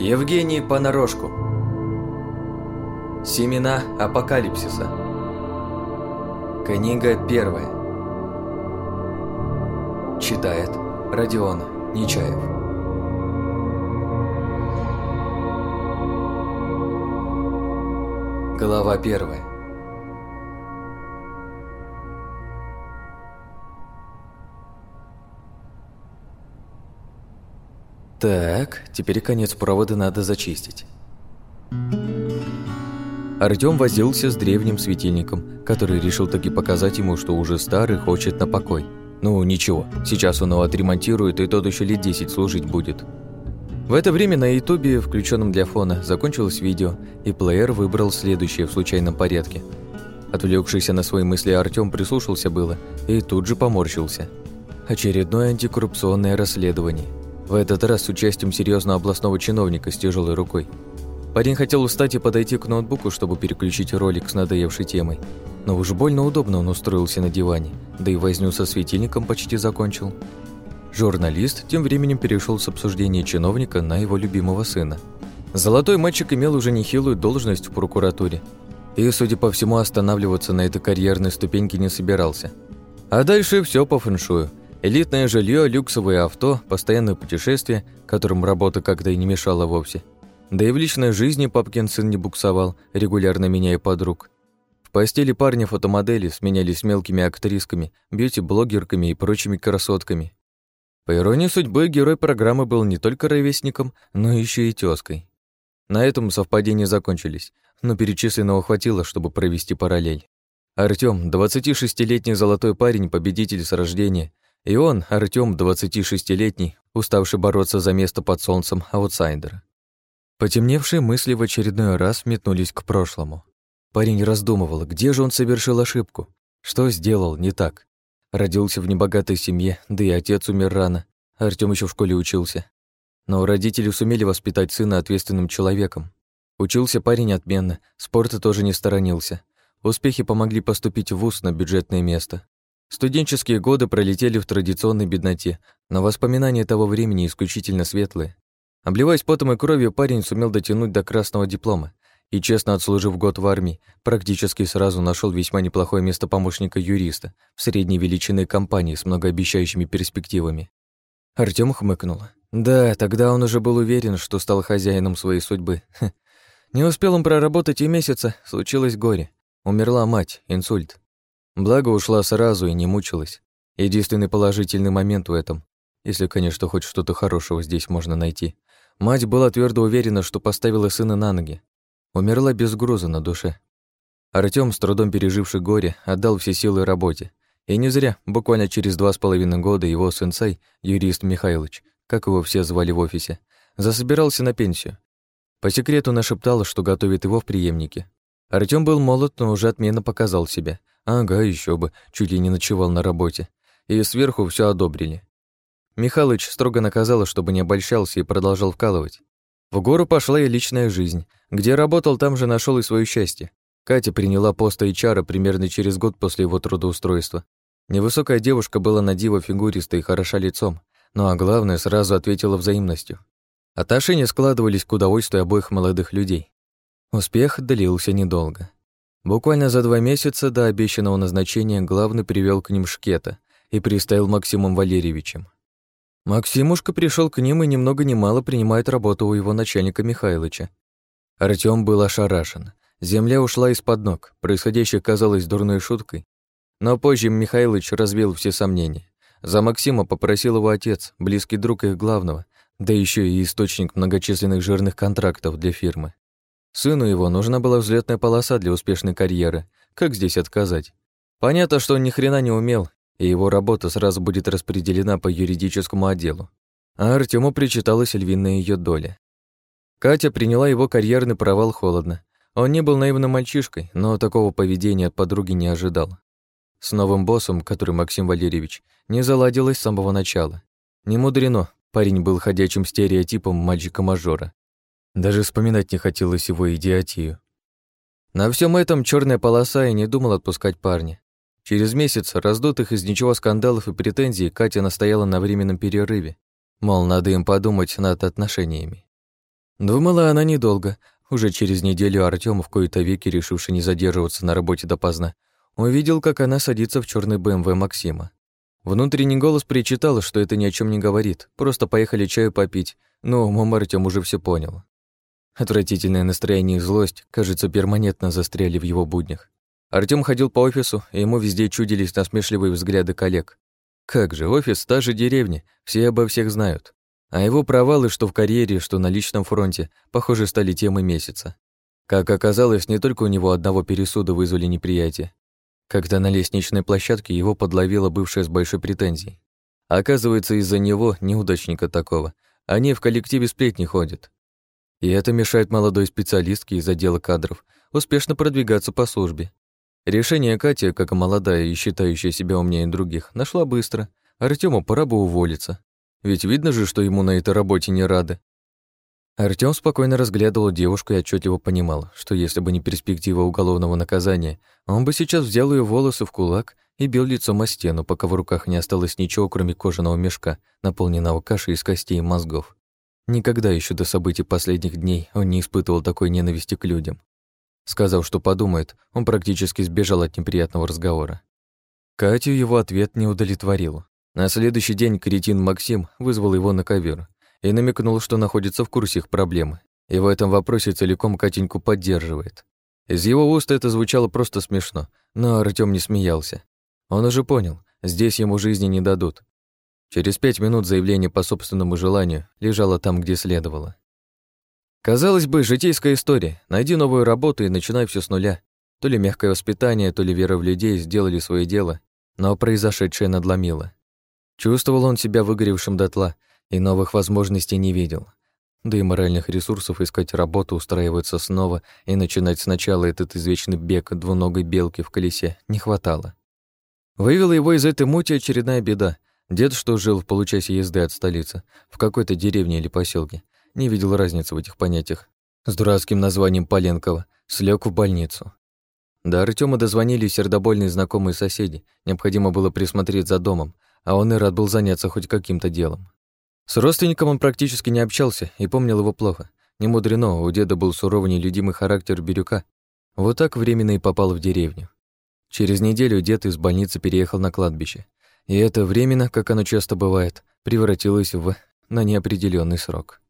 Евгений Понарошку Семена апокалипсиса. Книга первая. Читает Родион Нечаев. Глава первая Так, теперь конец провода надо зачистить. Артём возился с древним светильником, который решил таки показать ему, что уже старый хочет на покой. Ну, ничего, сейчас он его отремонтирует, и тот еще лет 10 служить будет. В это время на ютубе, включенном для фона, закончилось видео, и плеер выбрал следующее в случайном порядке. Отвлекшийся на свои мысли Артём прислушался было и тут же поморщился. Очередное антикоррупционное расследование – в этот раз с участием серьезного областного чиновника с тяжелой рукой. Парень хотел устать и подойти к ноутбуку, чтобы переключить ролик с надоевшей темой. Но уж больно удобно он устроился на диване, да и возню со светильником почти закончил. Журналист тем временем перешел с обсуждения чиновника на его любимого сына. Золотой мальчик имел уже нехилую должность в прокуратуре. И, судя по всему, останавливаться на этой карьерной ступеньке не собирался. А дальше все по фэншую – Элитное жилье, люксовые авто, постоянные путешествия, которым работа как-то и не мешала вовсе. Да и в личной жизни папкин сын не буксовал, регулярно меняя подруг. В постели парня фотомодели сменялись мелкими актрисками, бьюти-блогерками и прочими красотками. По иронии судьбы, герой программы был не только ровесником, но еще и тёзкой. На этом совпадения закончились, но перечисленного хватило, чтобы провести параллель. Артём, 26-летний золотой парень, победитель с рождения, и он, Артём, 26-летний, уставший бороться за место под солнцем аутсайдера. Потемневшие мысли в очередной раз метнулись к прошлому. Парень раздумывал, где же он совершил ошибку, что сделал не так. Родился в небогатой семье, да и отец умер рано, Артём еще в школе учился. Но родители сумели воспитать сына ответственным человеком. Учился парень отменно, спорта тоже не сторонился. Успехи помогли поступить в ВУЗ на бюджетное место. Студенческие годы пролетели в традиционной бедноте, но воспоминания того времени исключительно светлые. Обливаясь потом и кровью, парень сумел дотянуть до красного диплома и, честно отслужив год в армии, практически сразу нашел весьма неплохое место помощника юриста в средней величины компании с многообещающими перспективами. Артём хмыкнул. Да, тогда он уже был уверен, что стал хозяином своей судьбы. Не успел он проработать и месяца, случилось горе. Умерла мать, инсульт. Благо ушла сразу и не мучилась. Единственный положительный момент в этом, если, конечно, хоть что-то хорошего здесь можно найти. Мать была твердо уверена, что поставила сына на ноги. Умерла без груза на душе. Артём, с трудом переживший горе, отдал все силы работе. И не зря, буквально через два с половиной года его сенсей, юрист Михайлович, как его все звали в офисе, засобирался на пенсию. По секрету нашептал, что готовит его в преемнике. Артём был молод, но уже отменно показал себя, Ага, еще бы, чуть ли не ночевал на работе. И сверху все одобрили. Михалыч строго наказал, чтобы не обольщался и продолжал вкалывать. В гору пошла и личная жизнь. Где работал, там же нашел и свое счастье. Катя приняла пост HR примерно через год после его трудоустройства. Невысокая девушка была на диво фигуриста и хороша лицом, ну а главное, сразу ответила взаимностью. Отношения складывались к удовольствию обоих молодых людей. Успех длился недолго. Буквально за два месяца до обещанного назначения главный привел к ним Шкета и приставил Максимом Валерьевичем. Максимушка пришел к ним и ни много мало принимает работу у его начальника Михайловича. Артём был ошарашен. Земля ушла из-под ног, происходящее казалось дурной шуткой. Но позже Михайлович развеял все сомнения. За Максима попросил его отец, близкий друг их главного, да еще и источник многочисленных жирных контрактов для фирмы. Сыну его нужна была взлетная полоса для успешной карьеры. Как здесь отказать? Понятно, что он ни хрена не умел, и его работа сразу будет распределена по юридическому отделу. А Артему причиталась львиная ее доля. Катя приняла его карьерный провал холодно. Он не был наивным мальчишкой, но такого поведения от подруги не ожидал. С новым боссом, который Максим Валерьевич, не заладилось с самого начала. Не мудрено, парень был ходячим стереотипом мальчика-мажора. Даже вспоминать не хотелось его идиотию. На всем этом черная полоса и не думал отпускать парня. Через месяц раздутых из ничего скандалов и претензий Катя настояла на временном перерыве. Мол, надо им подумать над отношениями. Думала она недолго. Уже через неделю Артём, в кои-то веки решивший не задерживаться на работе допоздна, увидел, как она садится в черный БМВ Максима. Внутренний голос причитал, что это ни о чем не говорит, просто поехали чаю попить, но умом Артём уже все понял. Отвратительное настроение и злость, кажется, перманентно застряли в его буднях. Артём ходил по офису, и ему везде чудились насмешливые взгляды коллег. Как же, офис — та же деревня, все обо всех знают. А его провалы, что в карьере, что на личном фронте, похоже, стали темой месяца. Как оказалось, не только у него одного пересуда вызвали неприятие. Когда на лестничной площадке его подловила бывшая с большой претензией. Оказывается, из-за него, неудачника такого, они в коллективе сплетни ходят. И это мешает молодой специалистке из отдела кадров успешно продвигаться по службе. Решение Кати, как молодая и считающая себя умнее других, нашла быстро. Артему пора бы уволиться. Ведь видно же, что ему на этой работе не рады. Артём спокойно разглядывал девушку и отчетливо понимал, что если бы не перспектива уголовного наказания, он бы сейчас взял ее волосы в кулак и бил лицом о стену, пока в руках не осталось ничего, кроме кожаного мешка, наполненного кашей из костей и мозгов. Никогда еще до событий последних дней он не испытывал такой ненависти к людям. Сказав, что подумает, он практически сбежал от неприятного разговора. Катю его ответ не удовлетворил. На следующий день кретин Максим вызвал его на ковер и намекнул, что находится в курсе их проблемы, и в этом вопросе целиком Катеньку поддерживает. Из его уст это звучало просто смешно, но Артём не смеялся. Он уже понял, здесь ему жизни не дадут. Через пять минут заявление по собственному желанию лежало там, где следовало. Казалось бы, житейская история. Найди новую работу и начинай все с нуля. То ли мягкое воспитание, то ли вера в людей сделали свое дело, но произошедшее надломило. Чувствовал он себя выгоревшим дотла и новых возможностей не видел. Да и моральных ресурсов искать работу, устраиваться снова и начинать сначала этот извечный бег двуногой белки в колесе не хватало. Вывела его из этой мути очередная беда. Дед, что жил в получасе езды от столицы, в какой-то деревне или поселке, не видел разницы в этих понятиях. С дурацким названием Поленкова слег в больницу. До Артема дозвонились сердобольные знакомые соседи. Необходимо было присмотреть за домом, а он и рад был заняться хоть каким-то делом. С родственником он практически не общался и помнил его плохо. Не мудрено, у деда был суровый нелюдимый характер Бирюка. Вот так временно и попал в деревню. Через неделю дед из больницы переехал на кладбище. И это временно, как оно часто бывает, превратилось в на неопределенный срок.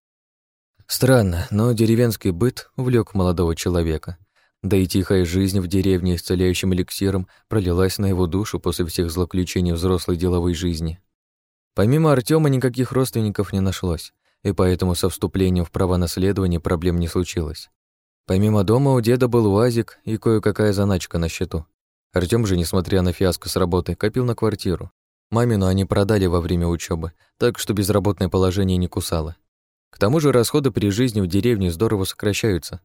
Странно, но деревенский быт увлек молодого человека. Да и тихая жизнь в деревне исцеляющим эликсиром пролилась на его душу после всех злоключений взрослой деловой жизни. Помимо Артема никаких родственников не нашлось, и поэтому со вступлением в право наследования проблем не случилось. Помимо дома у деда был УАЗик и кое-какая заначка на счету. Артём же, несмотря на фиаско с работы, копил на квартиру. Мамину они продали во время учебы, так что безработное положение не кусало. К тому же расходы при жизни в деревне здорово сокращаются,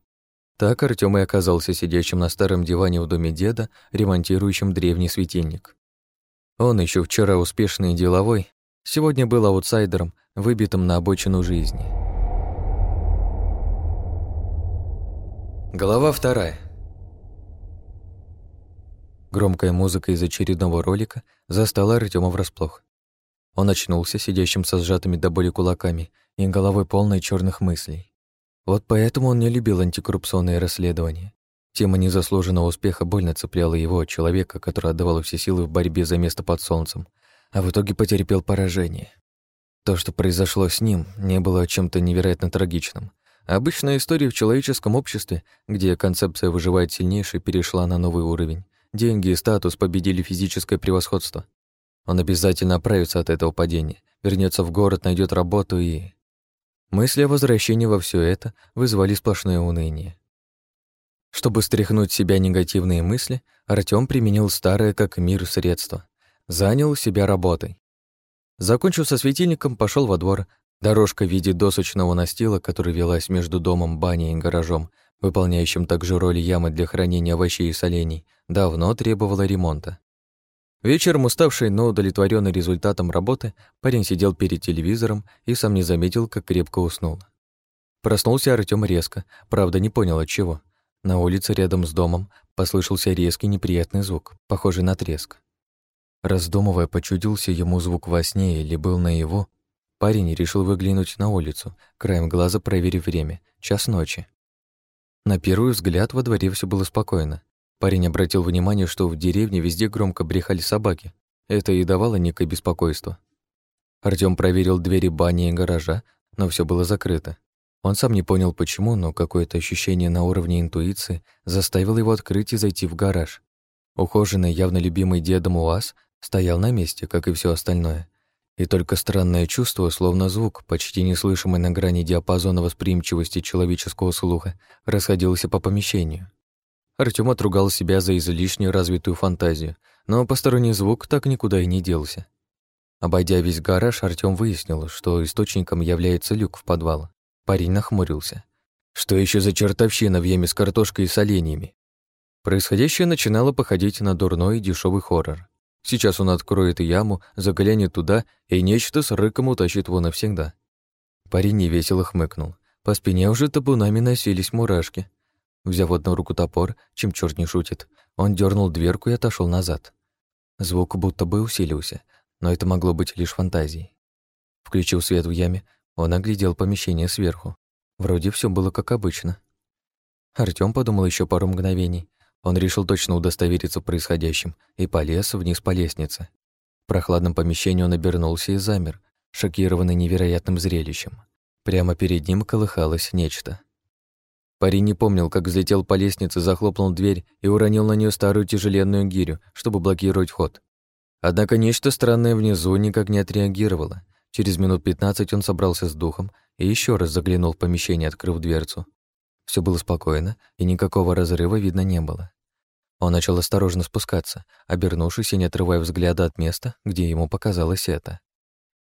так Артём и оказался сидящим на старом диване в доме деда, ремонтирующим древний светильник. Он еще вчера успешный и деловой, сегодня был аутсайдером, выбитым на обочину жизни. Глава вторая. Громкая музыка из очередного ролика застала Артёма врасплох. Он очнулся, сидящим со сжатыми до боли кулаками и головой полной черных мыслей. Вот поэтому он не любил антикоррупционные расследования. Тема незаслуженного успеха больно цепляла его человека, который отдавал все силы в борьбе за место под солнцем, а в итоге потерпел поражение. То, что произошло с ним, не было чем-то невероятно трагичным. Обычная история в человеческом обществе, где концепция «выживает сильнейший» перешла на новый уровень. Деньги и статус победили физическое превосходство. Он обязательно оправится от этого падения, вернется в город, найдет работу и... Мысли о возвращении во все это вызвали сплошное уныние. Чтобы стряхнуть с себя негативные мысли, Артём применил старое как мир средство. Занял себя работой. Закончив со светильником, пошел во двор. Дорожка в виде досочного настила, которая велась между домом, баней и гаражом, выполняющим также роль ямы для хранения овощей и солений, давно требовала ремонта. Вечером уставший, но удовлетворенный результатом работы, парень сидел перед телевизором и сам не заметил, как крепко уснул. Проснулся Артём резко, правда, не понял от чего. На улице рядом с домом послышался резкий неприятный звук, похожий на треск. Раздумывая, почудился ему звук во сне или был на его, Парень решил выглянуть на улицу, краем глаза проверив время. Час ночи. На первый взгляд во дворе все было спокойно. Парень обратил внимание, что в деревне везде громко брехали собаки. Это и давало некое беспокойство. Артём проверил двери бани и гаража, но все было закрыто. Он сам не понял почему, но какое-то ощущение на уровне интуиции заставило его открыть и зайти в гараж. Ухоженный, явно любимый дедом УАЗ стоял на месте, как и все остальное. И только странное чувство, словно звук, почти неслышимый на грани диапазона восприимчивости человеческого слуха, расходился по помещению. Артём отругал себя за излишне развитую фантазию, но посторонний звук так никуда и не делся. Обойдя весь гараж, Артём выяснил, что источником является люк в подвал. Парень нахмурился. Что еще за чертовщина в яме с картошкой и соленьями? Происходящее начинало походить на дурной дешевый хоррор. Сейчас он откроет яму, заглянет туда, и нечто с рыком утащит его навсегда. Парень невесело хмыкнул. По спине уже табунами носились мурашки. Взяв одну руку топор, чем черт не шутит, он дернул дверку и отошел назад. Звук будто бы усилился, но это могло быть лишь фантазией. Включив свет в яме, он оглядел помещение сверху. Вроде все было как обычно. Артём подумал еще пару мгновений, он решил точно удостовериться в происходящем и полез вниз по лестнице. В прохладном помещении он обернулся и замер, шокированный невероятным зрелищем. Прямо перед ним колыхалось нечто. Парень не помнил, как взлетел по лестнице, захлопнул дверь и уронил на нее старую тяжеленную гирю, чтобы блокировать ход. Однако нечто странное внизу никак не отреагировало. Через минут пятнадцать он собрался с духом и еще раз заглянул в помещение, открыв дверцу. Все было спокойно, и никакого разрыва видно не было. Он начал осторожно спускаться, обернувшись и не отрывая взгляда от места, где ему показалось это.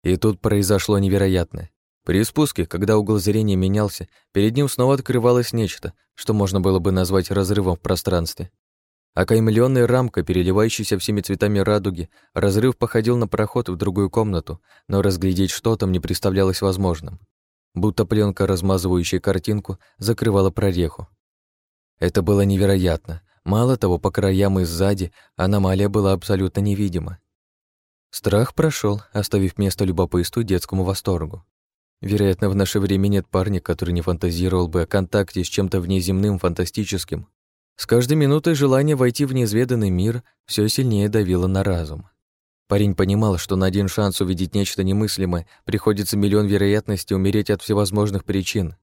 И тут произошло невероятное. При спуске, когда угол зрения менялся, перед ним снова открывалось нечто, что можно было бы назвать разрывом в пространстве. Окаймленная рамка, переливающаяся всеми цветами радуги, разрыв походил на проход в другую комнату, но разглядеть что там не представлялось возможным. Будто пленка, размазывающая картинку, закрывала прореху. Это было невероятно, Мало того, по краям и сзади аномалия была абсолютно невидима. Страх прошел, оставив место любопытству детскому восторгу. Вероятно, в наше время нет парня, который не фантазировал бы о контакте с чем-то внеземным, фантастическим. С каждой минутой желание войти в неизведанный мир все сильнее давило на разум. Парень понимал, что на один шанс увидеть нечто немыслимое приходится миллион вероятностей умереть от всевозможных причин.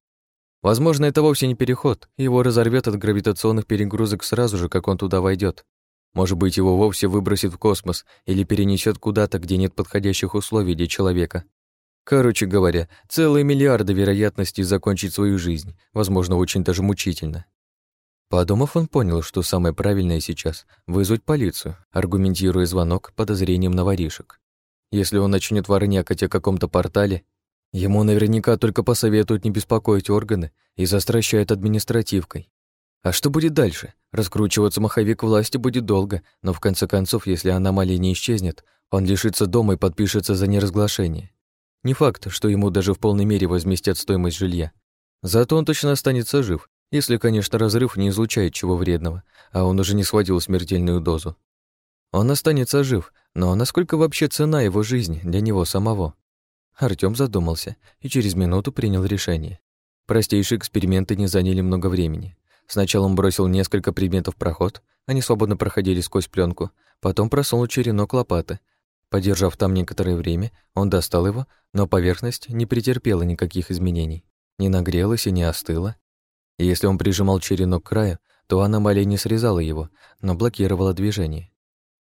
Возможно, это вовсе не переход, его разорвет от гравитационных перегрузок сразу же, как он туда войдет. Может быть, его вовсе выбросит в космос или перенесет куда-то, где нет подходящих условий для человека. Короче говоря, целые миллиарды вероятностей закончить свою жизнь, возможно, очень даже мучительно. Подумав, он понял, что самое правильное сейчас — вызвать полицию, аргументируя звонок подозрением на воришек. Если он начнет ворнякать о каком-то портале, Ему наверняка только посоветуют не беспокоить органы и застращают административкой. А что будет дальше? Раскручиваться маховик власти будет долго, но в конце концов, если аномалия не исчезнет, он лишится дома и подпишется за неразглашение. Не факт, что ему даже в полной мере возместят стоимость жилья. Зато он точно останется жив, если, конечно, разрыв не излучает чего вредного, а он уже не сводил смертельную дозу. Он останется жив, но насколько вообще цена его жизни для него самого? Артём задумался и через минуту принял решение. Простейшие эксперименты не заняли много времени. Сначала он бросил несколько предметов в проход, они свободно проходили сквозь пленку, потом просунул черенок лопаты. Подержав там некоторое время, он достал его, но поверхность не претерпела никаких изменений. Не нагрелась и не остыла. И если он прижимал черенок к краю, то аномалия не срезала его, но блокировала движение.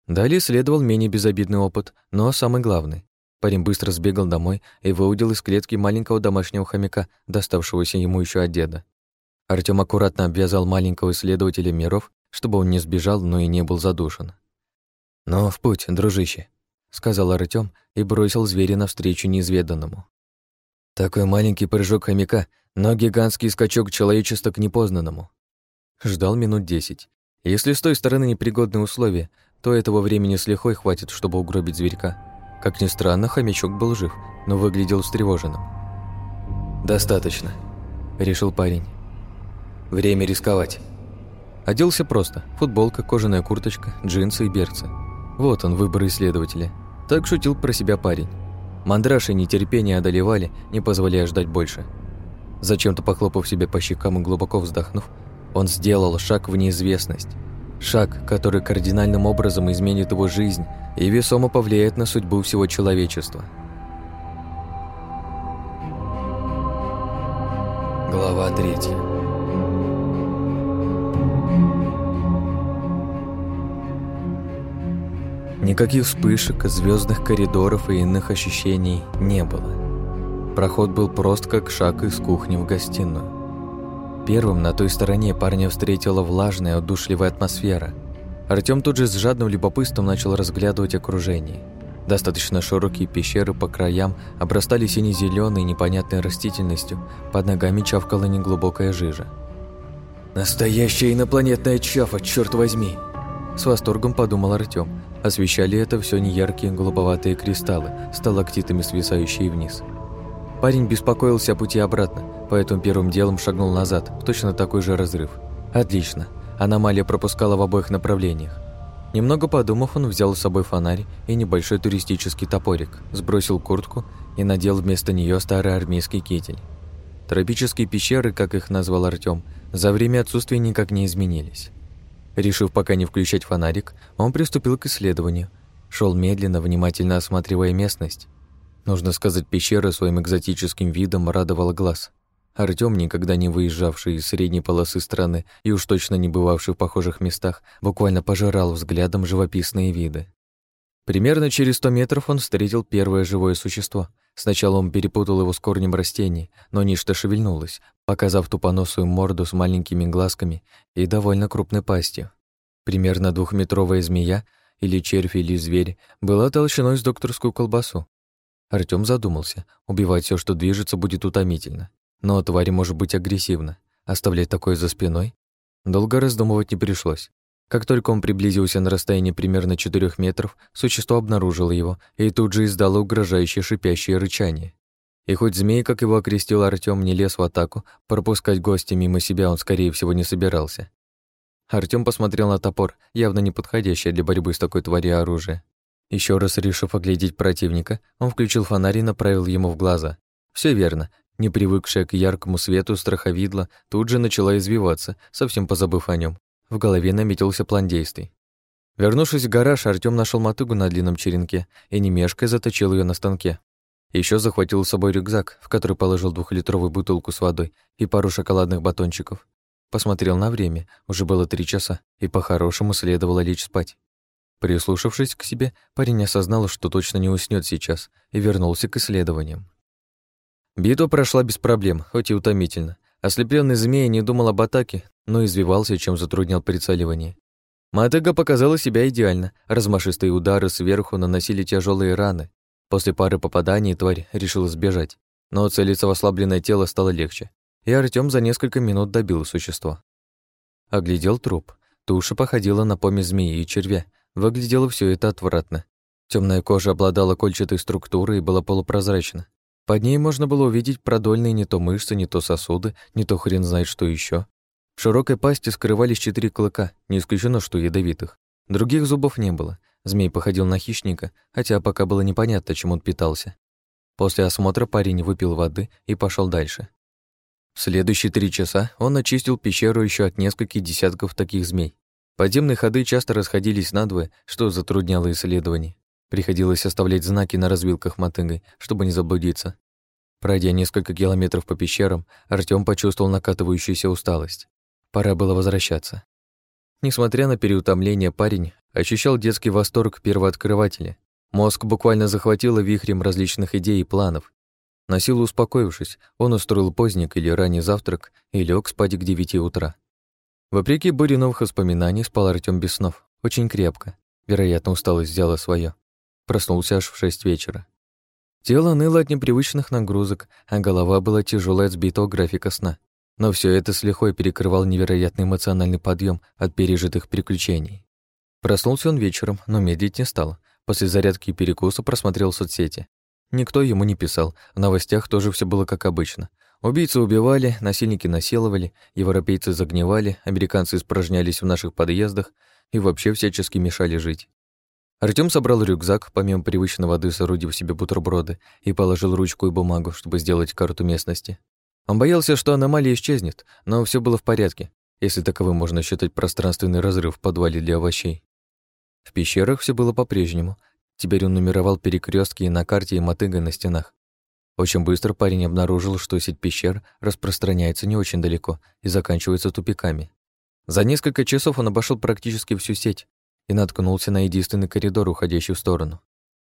Далее следовал менее безобидный опыт, но самый главный. Парень быстро сбегал домой и выудил из клетки маленького домашнего хомяка, доставшегося ему еще от деда. Артём аккуратно обвязал маленького исследователя миров, чтобы он не сбежал, но и не был задушен. «Ну, в путь, дружище», — сказал Артём и бросил зверя навстречу неизведанному. Такой маленький прыжок хомяка, но гигантский скачок человечества к непознанному. Ждал минут десять. Если с той стороны непригодные условия, то этого времени с лихвой хватит, чтобы угробить зверька. Как ни странно, хомячок был жив, но выглядел встревоженным. «Достаточно», — решил парень. «Время рисковать». Оделся просто. Футболка, кожаная курточка, джинсы и берцы. Вот он, выбор исследователя. Так шутил про себя парень. Мандраж и нетерпение одолевали, не позволяя ждать больше. Зачем-то похлопав себе по щекам и глубоко вздохнув, он сделал шаг в неизвестность. Шаг, который кардинальным образом изменит его жизнь и весомо повлияет на судьбу всего человечества. Глава третья. Никаких вспышек, звездных коридоров и иных ощущений не было. Проход был прост, как шаг из кухни в гостиную. Первым на той стороне парня встретила влажная, удушливая атмосфера. Артём тут же с жадным любопытством начал разглядывать окружение. Достаточно широкие пещеры по краям обрастали сине-зелёной непонятной растительностью, под ногами чавкала неглубокая жижа. «Настоящая инопланетная чафа, черт возьми!» С восторгом подумал Артём, Освещали это все неяркие голубоватые кристаллы, сталактитами свисающие вниз. Парень беспокоился о пути обратно, поэтому первым делом шагнул назад, в точно такой же разрыв. Отлично. Аномалия пропускала в обоих направлениях. Немного подумав, он взял с собой фонарь и небольшой туристический топорик, сбросил куртку и надел вместо нее старый армейский китель. Тропические пещеры, как их назвал Артём, за время отсутствия никак не изменились. Решив пока не включать фонарик, он приступил к исследованию. Шел медленно, внимательно осматривая местность. Нужно сказать, пещера своим экзотическим видом радовала глаз. Артём, никогда не выезжавший из средней полосы страны и уж точно не бывавший в похожих местах, буквально пожирал взглядом живописные виды. Примерно через сто метров он встретил первое живое существо. Сначала он перепутал его с корнем растений, но нечто шевельнулось, показав тупоносую морду с маленькими глазками и довольно крупной пастью. Примерно двухметровая змея, или червь, или зверь, была толщиной с докторскую колбасу. Артём задумался, убивать все, что движется, будет утомительно. Но тварь может быть агрессивна. Оставлять такое за спиной? Долго раздумывать не пришлось. Как только он приблизился на расстояние примерно 4 метров, существо обнаружило его и тут же издало угрожающее шипящее рычание. И хоть змей, как его окрестил Артём, не лез в атаку, пропускать гостя мимо себя он, скорее всего, не собирался. Артём посмотрел на топор, явно не подходящее для борьбы с такой тварью оружие. Еще раз решив оглядеть противника, он включил фонарь и направил ему в глаза. Все верно. Не привыкшая к яркому свету страховидла тут же начала извиваться, совсем позабыв о нем. В голове наметился план действий. Вернувшись в гараж, Артём нашел мотыгу на длинном черенке и, не мешкая, заточил ее на станке. Еще захватил с собой рюкзак, в который положил двухлитровую бутылку с водой и пару шоколадных батончиков. Посмотрел на время, уже было три часа, и по-хорошему следовало лечь спать. Прислушавшись к себе, парень осознал, что точно не уснет сейчас, и вернулся к исследованиям. Битва прошла без проблем, хоть и утомительно. Ослепленный змея не думал об атаке, но извивался, чем затруднял прицеливание. Матега показала себя идеально. Размашистые удары сверху наносили тяжелые раны, После пары попаданий тварь решила сбежать, но целиться в ослабленное тело стало легче, и Артём за несколько минут добил существо. Оглядел труп. Туша походила на помесь змеи и червя. Выглядело все это отвратно. Темная кожа обладала кольчатой структурой и была полупрозрачна. Под ней можно было увидеть продольные не то мышцы, не то сосуды, не то хрен знает что еще. В широкой пасти скрывались четыре клыка, не исключено, что ядовитых. Других зубов не было, Змей походил на хищника, хотя пока было непонятно, чем он питался. После осмотра парень выпил воды и пошел дальше. В следующие три часа он очистил пещеру еще от нескольких десятков таких змей. Подземные ходы часто расходились надвое, что затрудняло исследование. Приходилось оставлять знаки на развилках мотыгой, чтобы не заблудиться. Пройдя несколько километров по пещерам, Артём почувствовал накатывающуюся усталость. Пора было возвращаться. Несмотря на переутомление, парень ощущал детский восторг первооткрывателя. Мозг буквально захватило вихрем различных идей и планов. На силу успокоившись, он устроил поздник или ранний завтрак и лег спать к девяти утра. Вопреки буре новых воспоминаний, спал Артём без снов, очень крепко. Вероятно, усталость взяла свое. Проснулся аж в шесть вечера. Тело ныло от непривычных нагрузок, а голова была тяжелой от сбитого графика сна. Но все это с лихвой перекрывал невероятный эмоциональный подъем от пережитых приключений. Проснулся он вечером, но медлить не стал. После зарядки и перекуса просмотрел соцсети. Никто ему не писал, в новостях тоже все было как обычно. Убийцы убивали, насильники насиловали, европейцы загнивали, американцы испражнялись в наших подъездах и вообще всячески мешали жить. Артём собрал рюкзак, помимо привычной воды соорудив себе бутерброды, и положил ручку и бумагу, чтобы сделать карту местности. Он боялся, что аномалия исчезнет, но все было в порядке, если таковым можно считать пространственный разрыв в подвале для овощей. В пещерах все было по-прежнему. Теперь он нумеровал перекрестки и на карте, и мотыгой на стенах. Очень быстро парень обнаружил, что сеть пещер распространяется не очень далеко и заканчивается тупиками. За несколько часов он обошел практически всю сеть и наткнулся на единственный коридор, уходящий в сторону.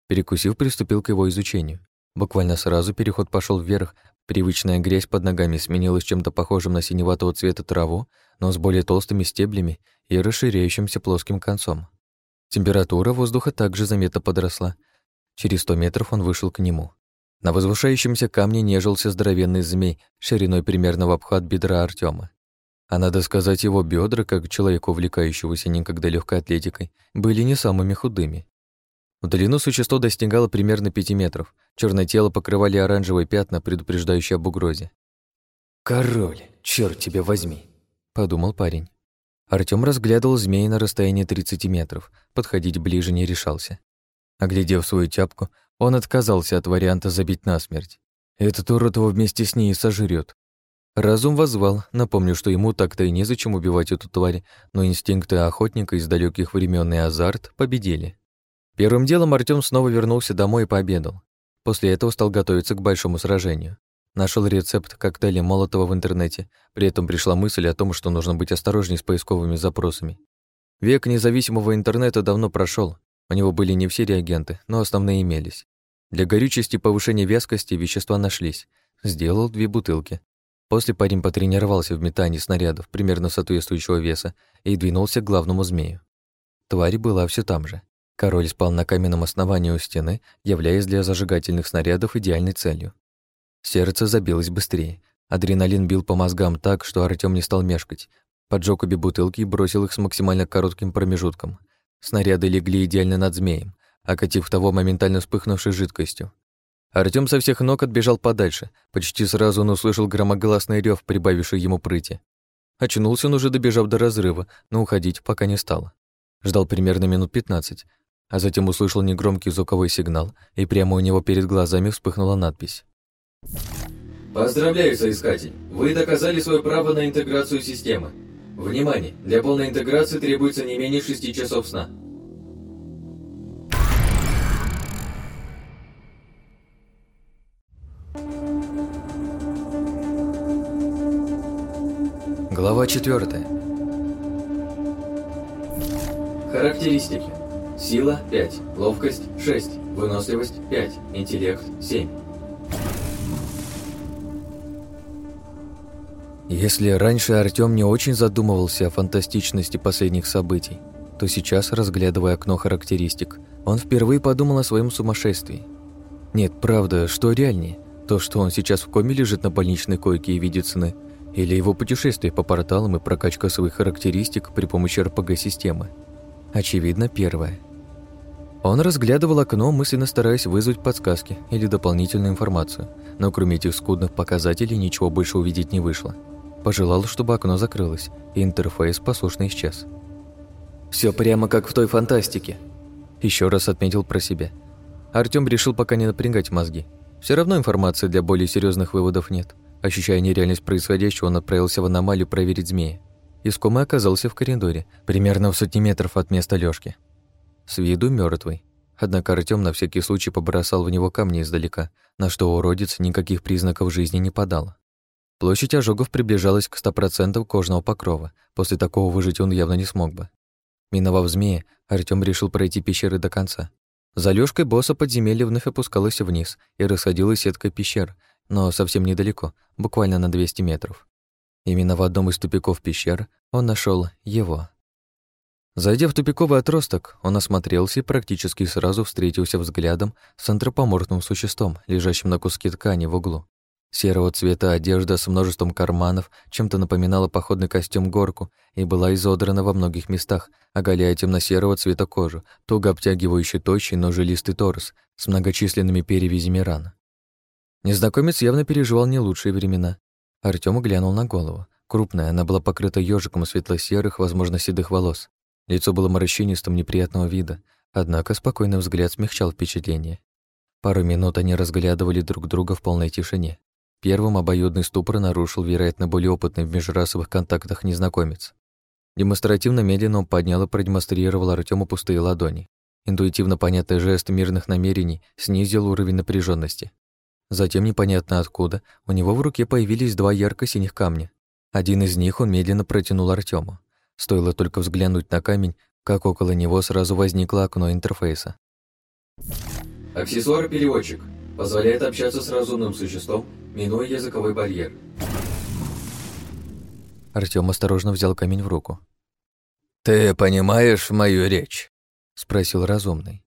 Перекусив, приступил к его изучению. Буквально сразу переход пошел вверх, привычная грязь под ногами сменилась чем-то похожим на синеватого цвета траву, но с более толстыми стеблями и расширяющимся плоским концом. Температура воздуха также заметно подросла. Через сто метров он вышел к нему. На возвышающемся камне нежился здоровенный змей, шириной примерно в обхват бедра Артема. А надо сказать, его бедра, как человеку, увлекающегося никогда легкой атлетикой, были не самыми худыми. В длину существо достигало примерно пяти метров. Черное тело покрывали оранжевые пятна, предупреждающие об угрозе. «Король, черт тебя возьми!» — подумал парень. Артём разглядывал змеи на расстоянии 30 метров, подходить ближе не решался. Оглядев свою тяпку, он отказался от варианта забить насмерть. Этот урод его вместе с ней сожрет. Разум возвал, напомню, что ему так-то и незачем убивать эту тварь, но инстинкты охотника из далеких времен и азарт победили. Первым делом Артём снова вернулся домой и пообедал. После этого стал готовиться к большому сражению. Нашел рецепт коктейля Молотова в интернете, при этом пришла мысль о том, что нужно быть осторожней с поисковыми запросами. Век независимого интернета давно прошел. У него были не все реагенты, но основные имелись. Для горючести повышения вязкости вещества нашлись. Сделал две бутылки. После парень потренировался в метании снарядов примерно соответствующего веса и двинулся к главному змею. Тварь была все там же. Король спал на каменном основании у стены, являясь для зажигательных снарядов идеальной целью. Сердце забилось быстрее. Адреналин бил по мозгам так, что Артём не стал мешкать. Поджёг обе бутылки и бросил их с максимально коротким промежутком. Снаряды легли идеально над змеем, окатив того моментально вспыхнувшей жидкостью. Артём со всех ног отбежал подальше. Почти сразу он услышал громогласный рёв, прибавивший ему прыти. Очнулся он уже добежав до разрыва, но уходить пока не стал. Ждал примерно минут пятнадцать, а затем услышал негромкий звуковой сигнал, и прямо у него перед глазами вспыхнула надпись. Поздравляю, соискатель! Вы доказали свое право на интеграцию системы. Внимание! Для полной интеграции требуется не менее 6 часов сна. Глава 4. Характеристики. Сила 5, ловкость 6, выносливость 5, интеллект 7. Если раньше Артём не очень задумывался о фантастичности последних событий, то сейчас, разглядывая окно характеристик, он впервые подумал о своем сумасшествии. Нет, правда, что реальнее? То, что он сейчас в коме лежит на больничной койке и видит сны, или его путешествие по порталам и прокачка своих характеристик при помощи РПГ-системы? Очевидно, первое. Он разглядывал окно, мысленно стараясь вызвать подсказки или дополнительную информацию, но кроме этих скудных показателей ничего больше увидеть не вышло. Пожелал, чтобы окно закрылось, и интерфейс послушно исчез. Все прямо как в той фантастике», – еще раз отметил про себя. Артём решил пока не напрягать мозги. Все равно информации для более серьезных выводов нет. Ощущая нереальность происходящего, он отправился в аномалию проверить змея. Искомый оказался в коридоре, примерно в сотни метров от места Лёшки. С виду мертвый. Однако Артём на всякий случай побросал в него камни издалека, на что уродец никаких признаков жизни не подал. Площадь ожогов приближалась к 100% кожного покрова. После такого выжить он явно не смог бы. Миновав змея, Артём решил пройти пещеры до конца. За Лёшкой босса подземелье вновь опускалось вниз и расходилась сеткой пещер, но совсем недалеко, буквально на 200 метров. Именно в одном из тупиков пещер он нашел его. Зайдя в тупиковый отросток, он осмотрелся и практически сразу встретился взглядом с антропоморфным существом, лежащим на куске ткани в углу. Серого цвета одежда с множеством карманов чем-то напоминала походный костюм-горку и была изодрана во многих местах, оголяя темно-серого цвета кожу, туго обтягивающий тощий, но жилистый торс с многочисленными перевязями ран. Незнакомец явно переживал не лучшие времена. Артём глянул на голову. Крупная, она была покрыта ёжиком светло-серых, возможно, седых волос. Лицо было морщинистым, неприятного вида, Однако спокойный взгляд смягчал впечатление. Пару минут они разглядывали друг друга в полной тишине. Первым обоюдный ступор нарушил, вероятно, более опытный в межрасовых контактах незнакомец. Демонстративно медленно он поднял и продемонстрировал Артему пустые ладони. Интуитивно понятный жест мирных намерений снизил уровень напряженности. Затем, непонятно откуда, у него в руке появились два ярко-синих камня. Один из них он медленно протянул Артему. Стоило только взглянуть на камень, как около него сразу возникло окно интерфейса. Аксессуар-переводчик. Позволяет общаться с разумным существом, минуя языковой барьер. Артём осторожно взял камень в руку. «Ты понимаешь мою речь?» — спросил разумный.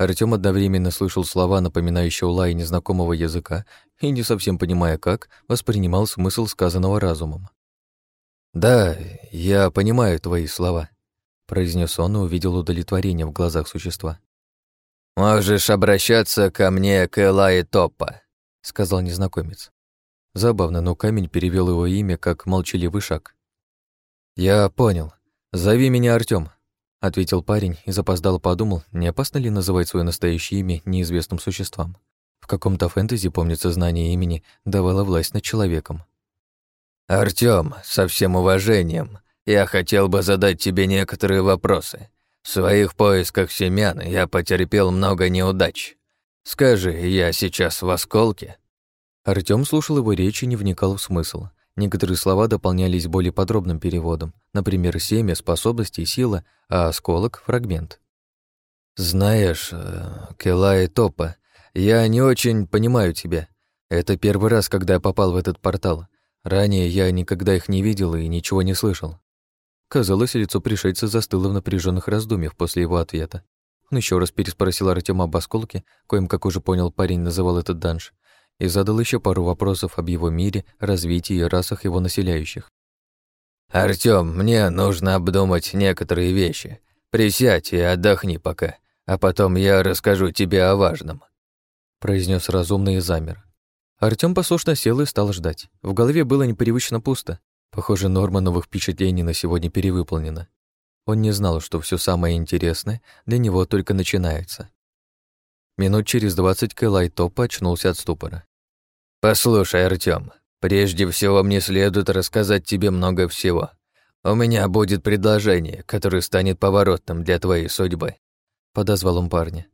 Артём одновременно слышал слова, напоминающие лай незнакомого языка, и, не совсем понимая как, воспринимал смысл сказанного разумом. «Да, я понимаю твои слова», — произнес он и увидел удовлетворение в глазах существа. «Можешь обращаться ко мне, к Элай Топпа», — сказал незнакомец. Забавно, но камень перевел его имя как молчаливый шаг. «Я понял. Зови меня Артём», — ответил парень и запоздало подумал, не опасно ли называть свое настоящее имя неизвестным существам. В каком-то фэнтези, помнится, знание имени давало власть над человеком. «Артём, со всем уважением, я хотел бы задать тебе некоторые вопросы. В своих поисках семян я потерпел много неудач. Скажи, я сейчас в осколке?» Артём слушал его речь и не вникал в смысл. Некоторые слова дополнялись более подробным переводом. Например, семя, способности, сила, а осколок — фрагмент. «Знаешь, э, Кела и Топа, я не очень понимаю тебя. Это первый раз, когда я попал в этот портал. Ранее я никогда их не видел и ничего не слышал. Казалось, лицо пришельца застыло в напряженных раздумьях после его ответа. Он еще раз переспросил Артема об осколке, коим, как уже понял, парень называл этот данж, и задал еще пару вопросов об его мире, развитии и расах его населяющих. «Артём, мне нужно обдумать некоторые вещи. Присядь и отдохни пока, а потом я расскажу тебе о важном», произнес разумный и замер. Артём послушно сел и стал ждать. В голове было непривычно пусто. Похоже, норма новых впечатлений на сегодня перевыполнена. Он не знал, что все самое интересное для него только начинается. Минут через двадцать Кэлай Топ очнулся от ступора. «Послушай, Артём, прежде всего мне следует рассказать тебе много всего. У меня будет предложение, которое станет поворотным для твоей судьбы», — подозвал он парня.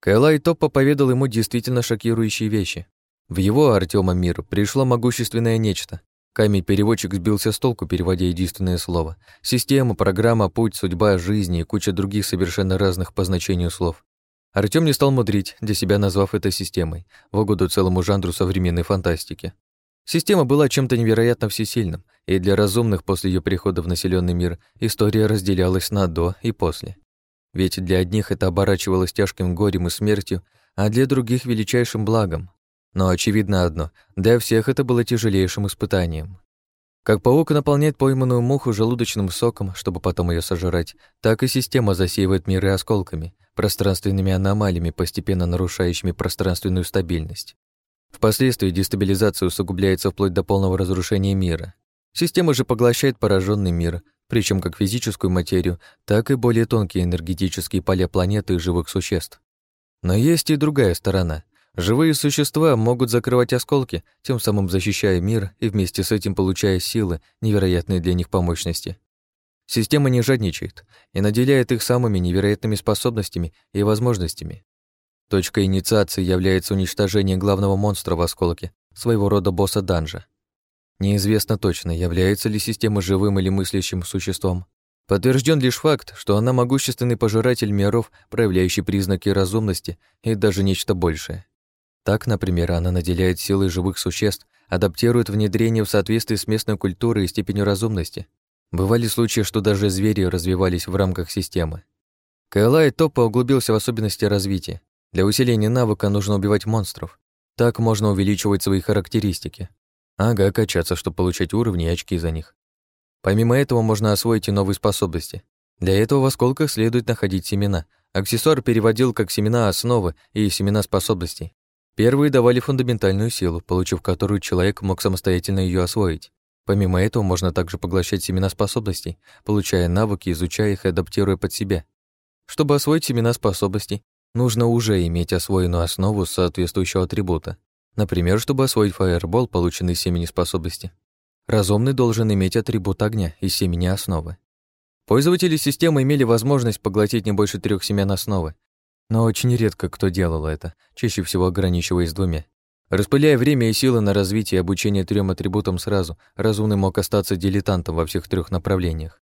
Кэлай Топа поведал ему действительно шокирующие вещи. В его Артёма мир пришло могущественное нечто, Камень-переводчик сбился с толку, переводя единственное слово. Система, программа, путь, судьба, жизнь и куча других совершенно разных по значению слов. Артём не стал мудрить, для себя назвав это системой, в угоду целому жанру современной фантастики. Система была чем-то невероятно всесильным, и для разумных после ее прихода в населенный мир история разделялась на «до» и «после». Ведь для одних это оборачивалось тяжким горем и смертью, а для других — величайшим благом. Но очевидно одно — для всех это было тяжелейшим испытанием. Как паук наполняет пойманную муху желудочным соком, чтобы потом ее сожрать, так и система засеивает миры осколками, пространственными аномалиями, постепенно нарушающими пространственную стабильность. Впоследствии дестабилизация усугубляется вплоть до полного разрушения мира. Система же поглощает пораженный мир, причем как физическую материю, так и более тонкие энергетические поля планеты и живых существ. Но есть и другая сторона — Живые существа могут закрывать осколки, тем самым защищая мир и вместе с этим получая силы, невероятные для них по мощности. Система не жадничает и наделяет их самыми невероятными способностями и возможностями. Точкой инициации является уничтожение главного монстра в осколке, своего рода босса данжа. Неизвестно точно, является ли система живым или мыслящим существом. Подтвержден лишь факт, что она могущественный пожиратель миров, проявляющий признаки разумности и даже нечто большее. Так, например, она наделяет силой живых существ, адаптирует внедрение в соответствии с местной культурой и степенью разумности. Бывали случаи, что даже звери развивались в рамках системы. Кайлай Топа углубился в особенности развития. Для усиления навыка нужно убивать монстров. Так можно увеличивать свои характеристики. Ага, качаться, чтобы получать уровни и очки за них. Помимо этого можно освоить и новые способности. Для этого в осколках следует находить семена. Аксессуар переводил как семена основы и семена способностей. Первые давали фундаментальную силу, получив которую человек мог самостоятельно ее освоить. Помимо этого, можно также поглощать семена способностей, получая навыки, изучая их и адаптируя под себя. Чтобы освоить семена способностей, нужно уже иметь освоенную основу соответствующего атрибута. Например, чтобы освоить фаербол, полученный из семени способности. Разумный должен иметь атрибут огня из семени основы. Пользователи системы имели возможность поглотить не больше трех семян основы, но очень редко кто делал это, чаще всего ограничиваясь двумя. Распыляя время и силы на развитие и обучение трем атрибутам сразу, разумный мог остаться дилетантом во всех трех направлениях.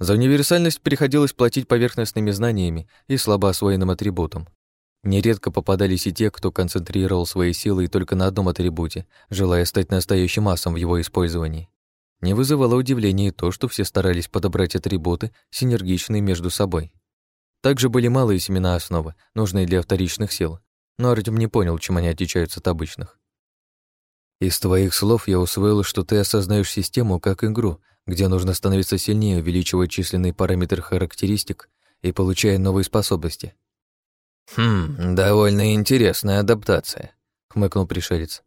За универсальность приходилось платить поверхностными знаниями и слабо освоенным атрибутом. Нередко попадались и те, кто концентрировал свои силы только на одном атрибуте, желая стать настоящим массом в его использовании. Не вызывало удивления и то, что все старались подобрать атрибуты, синергичные между собой. Также были малые семена основы, нужные для вторичных сил, но Артем не понял, чем они отличаются от обычных. Из твоих слов я усвоил, что ты осознаешь систему как игру, где нужно становиться сильнее, увеличивать численный параметр характеристик и получая новые способности. «Хм, довольно интересная адаптация», — хмыкнул пришелец.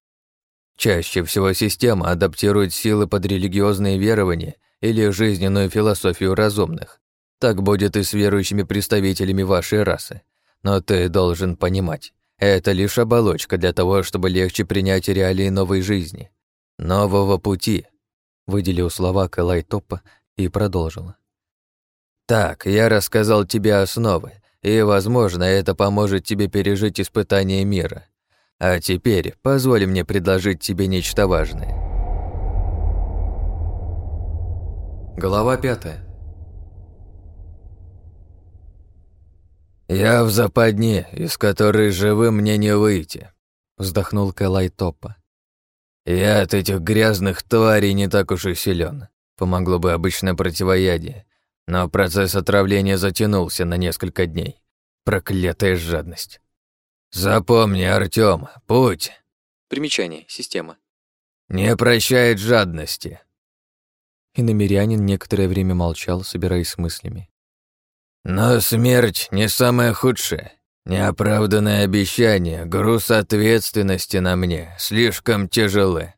«Чаще всего система адаптирует силы под религиозные верования или жизненную философию разумных. Так будет и с верующими представителями вашей расы. Но ты должен понимать, это лишь оболочка для того, чтобы легче принять реалии новой жизни, нового пути», — выделил слова Кэлай Топпа и продолжила. «Так, я рассказал тебе основы, и, возможно, это поможет тебе пережить испытание мира. А теперь позволь мне предложить тебе нечто важное. Глава пятая. «Я в западне, из которой живым мне не выйти», — вздохнул Кэлай Топпа. «Я от этих грязных тварей не так уж и силен. Помогло бы обычное противоядие, но процесс отравления затянулся на несколько дней. Проклятая жадность. Запомни, Артём, путь. Примечание. Система. Не прощает жадности. И намерянин некоторое время молчал, собираясь с мыслями. Но смерть не самое худшее. Неоправданное обещание, груз ответственности на мне слишком тяжелы.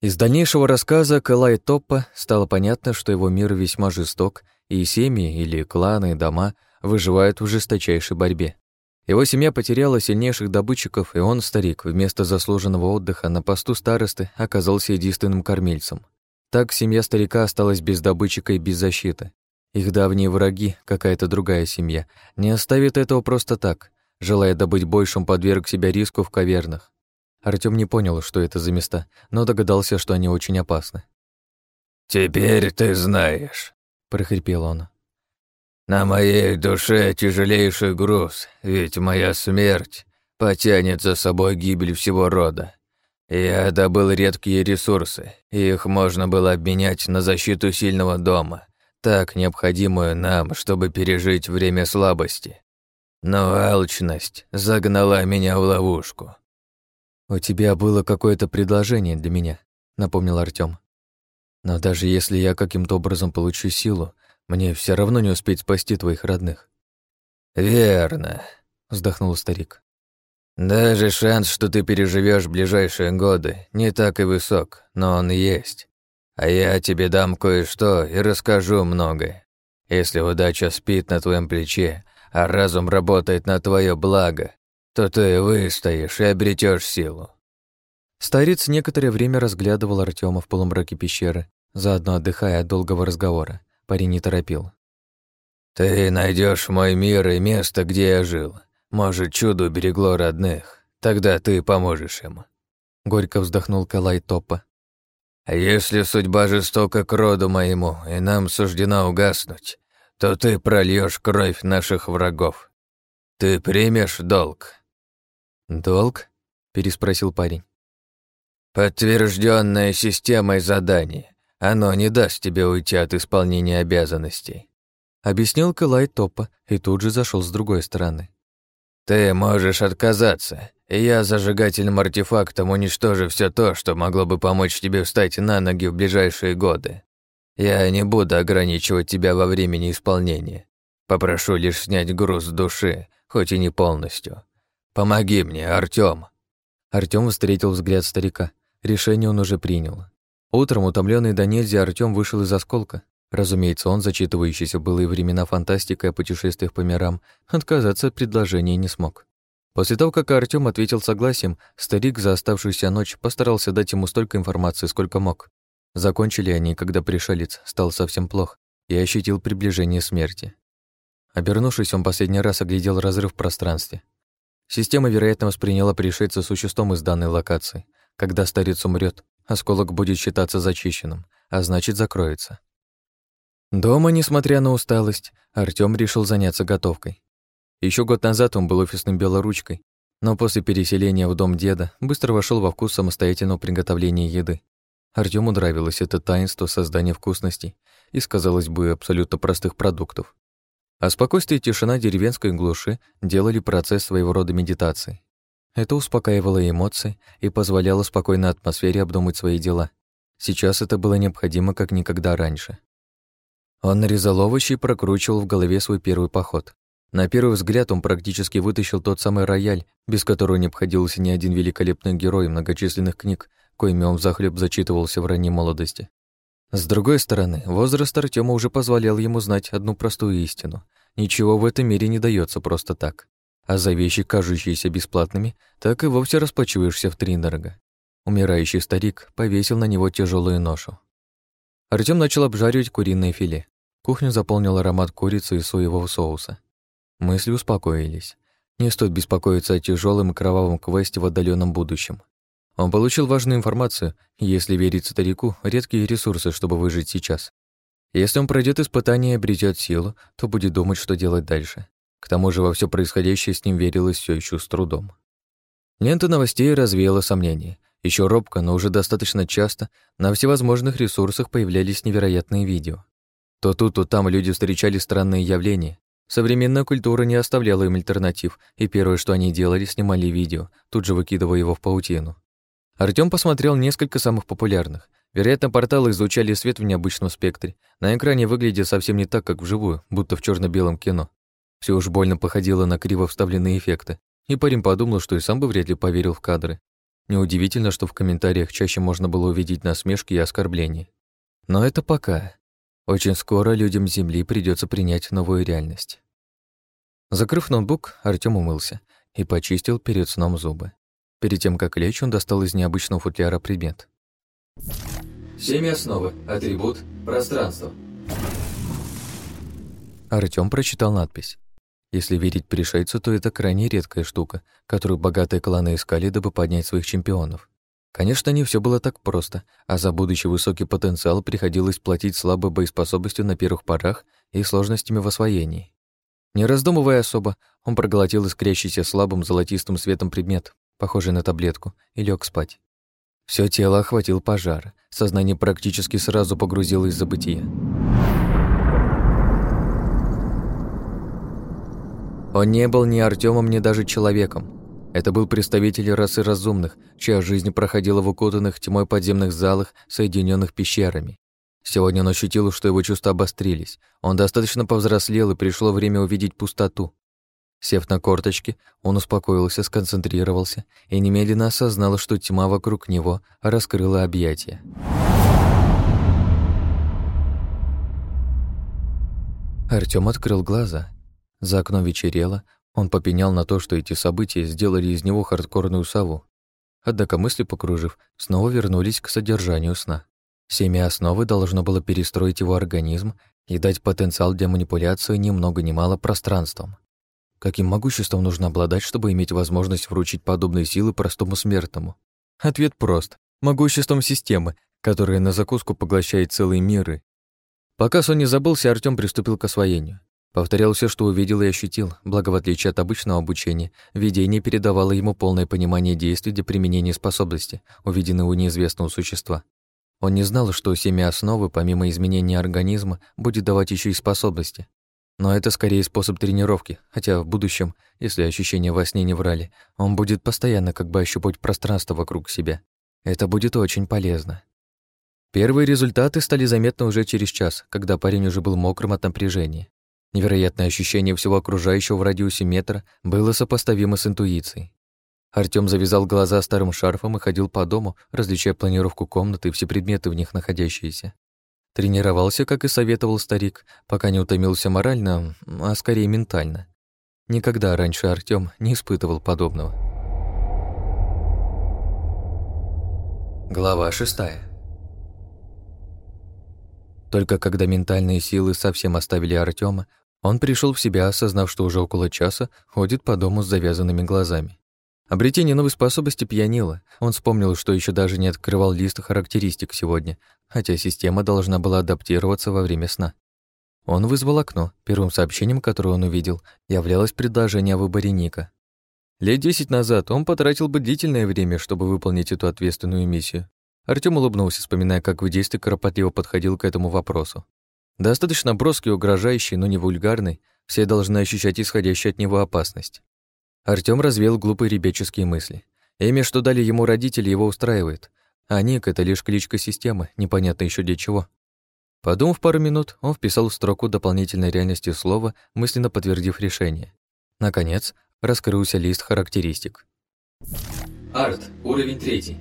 Из дальнейшего рассказа Кэлай Топпа стало понятно, что его мир весьма жесток, и семьи или кланы, дома выживают в жесточайшей борьбе. Его семья потеряла сильнейших добытчиков, и он, старик, вместо заслуженного отдыха на посту старосты оказался единственным кормильцем. Так семья старика осталась без добытчика и без защиты. Их давние враги, какая-то другая семья, не оставит этого просто так, желая добыть большим, подверг себя риску в кавернах. Артём не понял, что это за места, но догадался, что они очень опасны. «Теперь ты знаешь», — прохрипел он. «На моей душе тяжелейший груз, ведь моя смерть потянет за собой гибель всего рода. Я добыл редкие ресурсы, их можно было обменять на защиту сильного дома, так необходимую нам, чтобы пережить время слабости. Но алчность загнала меня в ловушку. «У тебя было какое-то предложение для меня», — напомнил Артём. «Но даже если я каким-то образом получу силу, мне все равно не успеть спасти твоих родных». «Верно», — вздохнул старик. «Даже шанс, что ты переживешь ближайшие годы, не так и высок, но он есть. А я тебе дам кое-что и расскажу многое. Если удача спит на твоем плече, а разум работает на твое благо, то ты выстоишь и обретешь силу». Старец некоторое время разглядывал Артема в полумраке пещеры, заодно отдыхая от долгого разговора. Парень не торопил. «Ты найдешь мой мир и место, где я жил. Может, чудо берегло родных. Тогда ты поможешь им». Горько вздохнул Калай Топа. «А если судьба жестока к роду моему, и нам суждена угаснуть, то ты прольешь кровь наших врагов. Ты примешь долг?» «Долг?» — переспросил парень. «Подтвержденное системой задание. Оно не даст тебе уйти от исполнения обязанностей», — объяснил Кэлай Топа и тут же зашел с другой стороны. «Ты можешь отказаться, и я зажигательным артефактом уничтожу все то, что могло бы помочь тебе встать на ноги в ближайшие годы. Я не буду ограничивать тебя во времени исполнения. Попрошу лишь снять груз с души, хоть и не полностью. Помоги мне, Артём!» Артём встретил взгляд старика. Решение он уже принял. Утром, утомленный до нельзя, Артём вышел из осколка. Разумеется, он, зачитывающийся в былые времена фантастикой о путешествиях по мирам, отказаться от предложения не смог. После того, как Артём ответил согласием, старик за оставшуюся ночь постарался дать ему столько информации, сколько мог. Закончили они, когда пришелец стал совсем плох и ощутил приближение смерти. Обернувшись, он последний раз оглядел разрыв в пространстве. Система, вероятно, восприняла пришельца существом из данной локации. Когда старец умрет, осколок будет считаться зачищенным, а значит, закроется. Дома, несмотря на усталость, Артём решил заняться готовкой. Еще год назад он был офисным белоручкой, но после переселения в дом деда быстро вошел во вкус самостоятельного приготовления еды. Артему нравилось это таинство создания вкусностей из, казалось бы, абсолютно простых продуктов. А спокойствие и тишина деревенской глуши делали процесс своего рода медитации. Это успокаивало эмоции и позволяло спокойной атмосфере обдумать свои дела. Сейчас это было необходимо как никогда раньше. Он нарезал овощи и прокручивал в голове свой первый поход. На первый взгляд он практически вытащил тот самый рояль, без которого не обходился ни один великолепный герой многочисленных книг, коими он захлеб зачитывался в ранней молодости. С другой стороны, возраст Артема уже позволял ему знать одну простую истину. Ничего в этом мире не дается просто так. А за вещи, кажущиеся бесплатными, так и вовсе расплачиваешься втридорого. Умирающий старик повесил на него тяжелую ношу. Артем начал обжаривать куриное филе. Кухню заполнил аромат курицы и соевого соуса. Мысли успокоились. Не стоит беспокоиться о тяжелом и кровавом квесте в отдаленном будущем. Он получил важную информацию, если верить старику, редкие ресурсы, чтобы выжить сейчас. Если он пройдет испытание и обретет силу, то будет думать, что делать дальше. К тому же во все происходящее с ним верилось все еще с трудом. Лента новостей развеяла сомнения. Еще робко, но уже достаточно часто на всевозможных ресурсах появлялись невероятные видео. То тут, то там люди встречали странные явления, Современная культура не оставляла им альтернатив, и первое, что они делали, снимали видео, тут же выкидывая его в паутину. Артём посмотрел несколько самых популярных. Вероятно, порталы излучали свет в необычном спектре. На экране выглядит совсем не так, как вживую, будто в черно белом кино. Все уж больно походило на криво вставленные эффекты, и парень подумал, что и сам бы вряд ли поверил в кадры. Неудивительно, что в комментариях чаще можно было увидеть насмешки и оскорбления. Но это пока. Очень скоро людям Земли придется принять новую реальность. Закрыв ноутбук, Артём умылся и почистил перед сном зубы. Перед тем, как лечь, он достал из необычного футляра предмет. Семя основы. Атрибут. Пространство. Артём прочитал надпись. Если верить пришельцу, то это крайне редкая штука, которую богатые кланы искали, дабы поднять своих чемпионов. Конечно, не все было так просто, а за будущий высокий потенциал приходилось платить слабой боеспособностью на первых порах и сложностями в освоении. Не раздумывая особо, он проглотил искрящийся слабым золотистым светом предмет, похожий на таблетку, и лег спать. Все тело охватил пожар, сознание практически сразу погрузилось в забытие. Он не был ни Артемом, ни даже человеком. Это был представитель расы разумных, чья жизнь проходила в укутанных тьмой подземных залах, соединенных пещерами. Сегодня он ощутил, что его чувства обострились. Он достаточно повзрослел, и пришло время увидеть пустоту. Сев на корточки, он успокоился, сконцентрировался и немедленно осознал, что тьма вокруг него раскрыла объятия. Артём открыл глаза. За окном вечерело, он попенял на то, что эти события сделали из него хардкорную сову. Однако мысли, покружив, снова вернулись к содержанию сна. Семя основы должно было перестроить его организм и дать потенциал для манипуляции ни много ни мало пространством. Каким могуществом нужно обладать, чтобы иметь возможность вручить подобные силы простому смертному? Ответ прост. Могуществом системы, которая на закуску поглощает целые миры. Пока сон не забылся, Артём приступил к освоению. Повторял все, что увидел и ощутил, благо в отличие от обычного обучения, видение передавало ему полное понимание действий для применения способности, увиденной у неизвестного существа. Он не знал, что семя основы, помимо изменения организма, будет давать еще и способности. Но это скорее способ тренировки, хотя в будущем, если ощущения во сне не врали, он будет постоянно как бы ощупать пространство вокруг себя. Это будет очень полезно. Первые результаты стали заметны уже через час, когда парень уже был мокрым от напряжения. Невероятное ощущение всего окружающего в радиусе метра было сопоставимо с интуицией. Артём завязал глаза старым шарфом и ходил по дому, различая планировку комнаты и все предметы в них находящиеся. Тренировался, как и советовал старик, пока не утомился морально, а скорее ментально. Никогда раньше Артём не испытывал подобного. Глава шестая. Только когда ментальные силы совсем оставили Артема, он пришел в себя, осознав, что уже около часа ходит по дому с завязанными глазами. Обретение новой способности пьянило. Он вспомнил, что еще даже не открывал лист характеристик сегодня, хотя система должна была адаптироваться во время сна. Он вызвал окно. Первым сообщением, которое он увидел, являлось предложение о выборе Ника. Лет десять назад он потратил бы длительное время, чтобы выполнить эту ответственную миссию. Артём улыбнулся, вспоминая, как в детстве кропотливо подходил к этому вопросу. Достаточно броский, угрожающий, но не вульгарный, все должны ощущать исходящую от него опасность. Артём развеял глупые ребяческие мысли. Имя, что дали ему родители, его устраивает, а ник — это лишь кличка системы, непонятно еще для чего. Подумав пару минут, он вписал в строку дополнительной реальности слова, мысленно подтвердив решение. Наконец, раскрылся лист характеристик. Арт, уровень третий.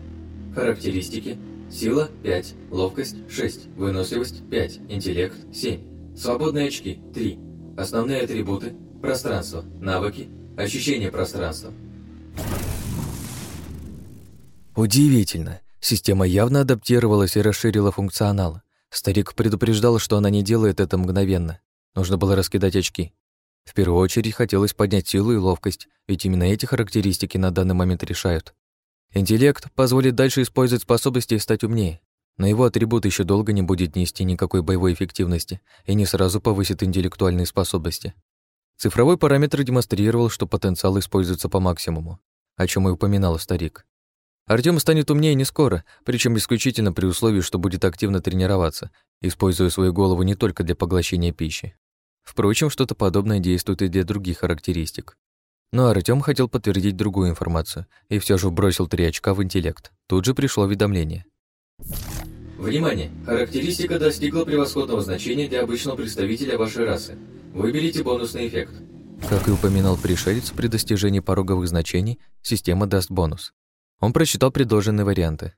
Характеристики. Сила – 5, ловкость – 6, выносливость – 5, интеллект – 7, свободные очки – 3, основные атрибуты – пространство, навыки, ощущение пространства. Удивительно. Система явно адаптировалась и расширила функционал. Старик предупреждал, что она не делает это мгновенно. Нужно было раскидать очки. В первую очередь хотелось поднять силу и ловкость, ведь именно эти характеристики на данный момент решают. Интеллект позволит дальше использовать способности и стать умнее, но его атрибут еще долго не будет нести никакой боевой эффективности и не сразу повысит интеллектуальные способности. Цифровой параметр демонстрировал, что потенциал используется по максимуму, о чем и упоминал старик. Артём станет умнее не скоро, причем исключительно при условии, что будет активно тренироваться, используя свою голову не только для поглощения пищи. Впрочем, что-то подобное действует и для других характеристик. Но Артём хотел подтвердить другую информацию и все же бросил три очка в интеллект. Тут же пришло уведомление. Внимание! Характеристика достигла превосходного значения для обычного представителя вашей расы. Выберите бонусный эффект. Как и упоминал пришелец, при достижении пороговых значений система даст бонус. Он прочитал предложенные варианты.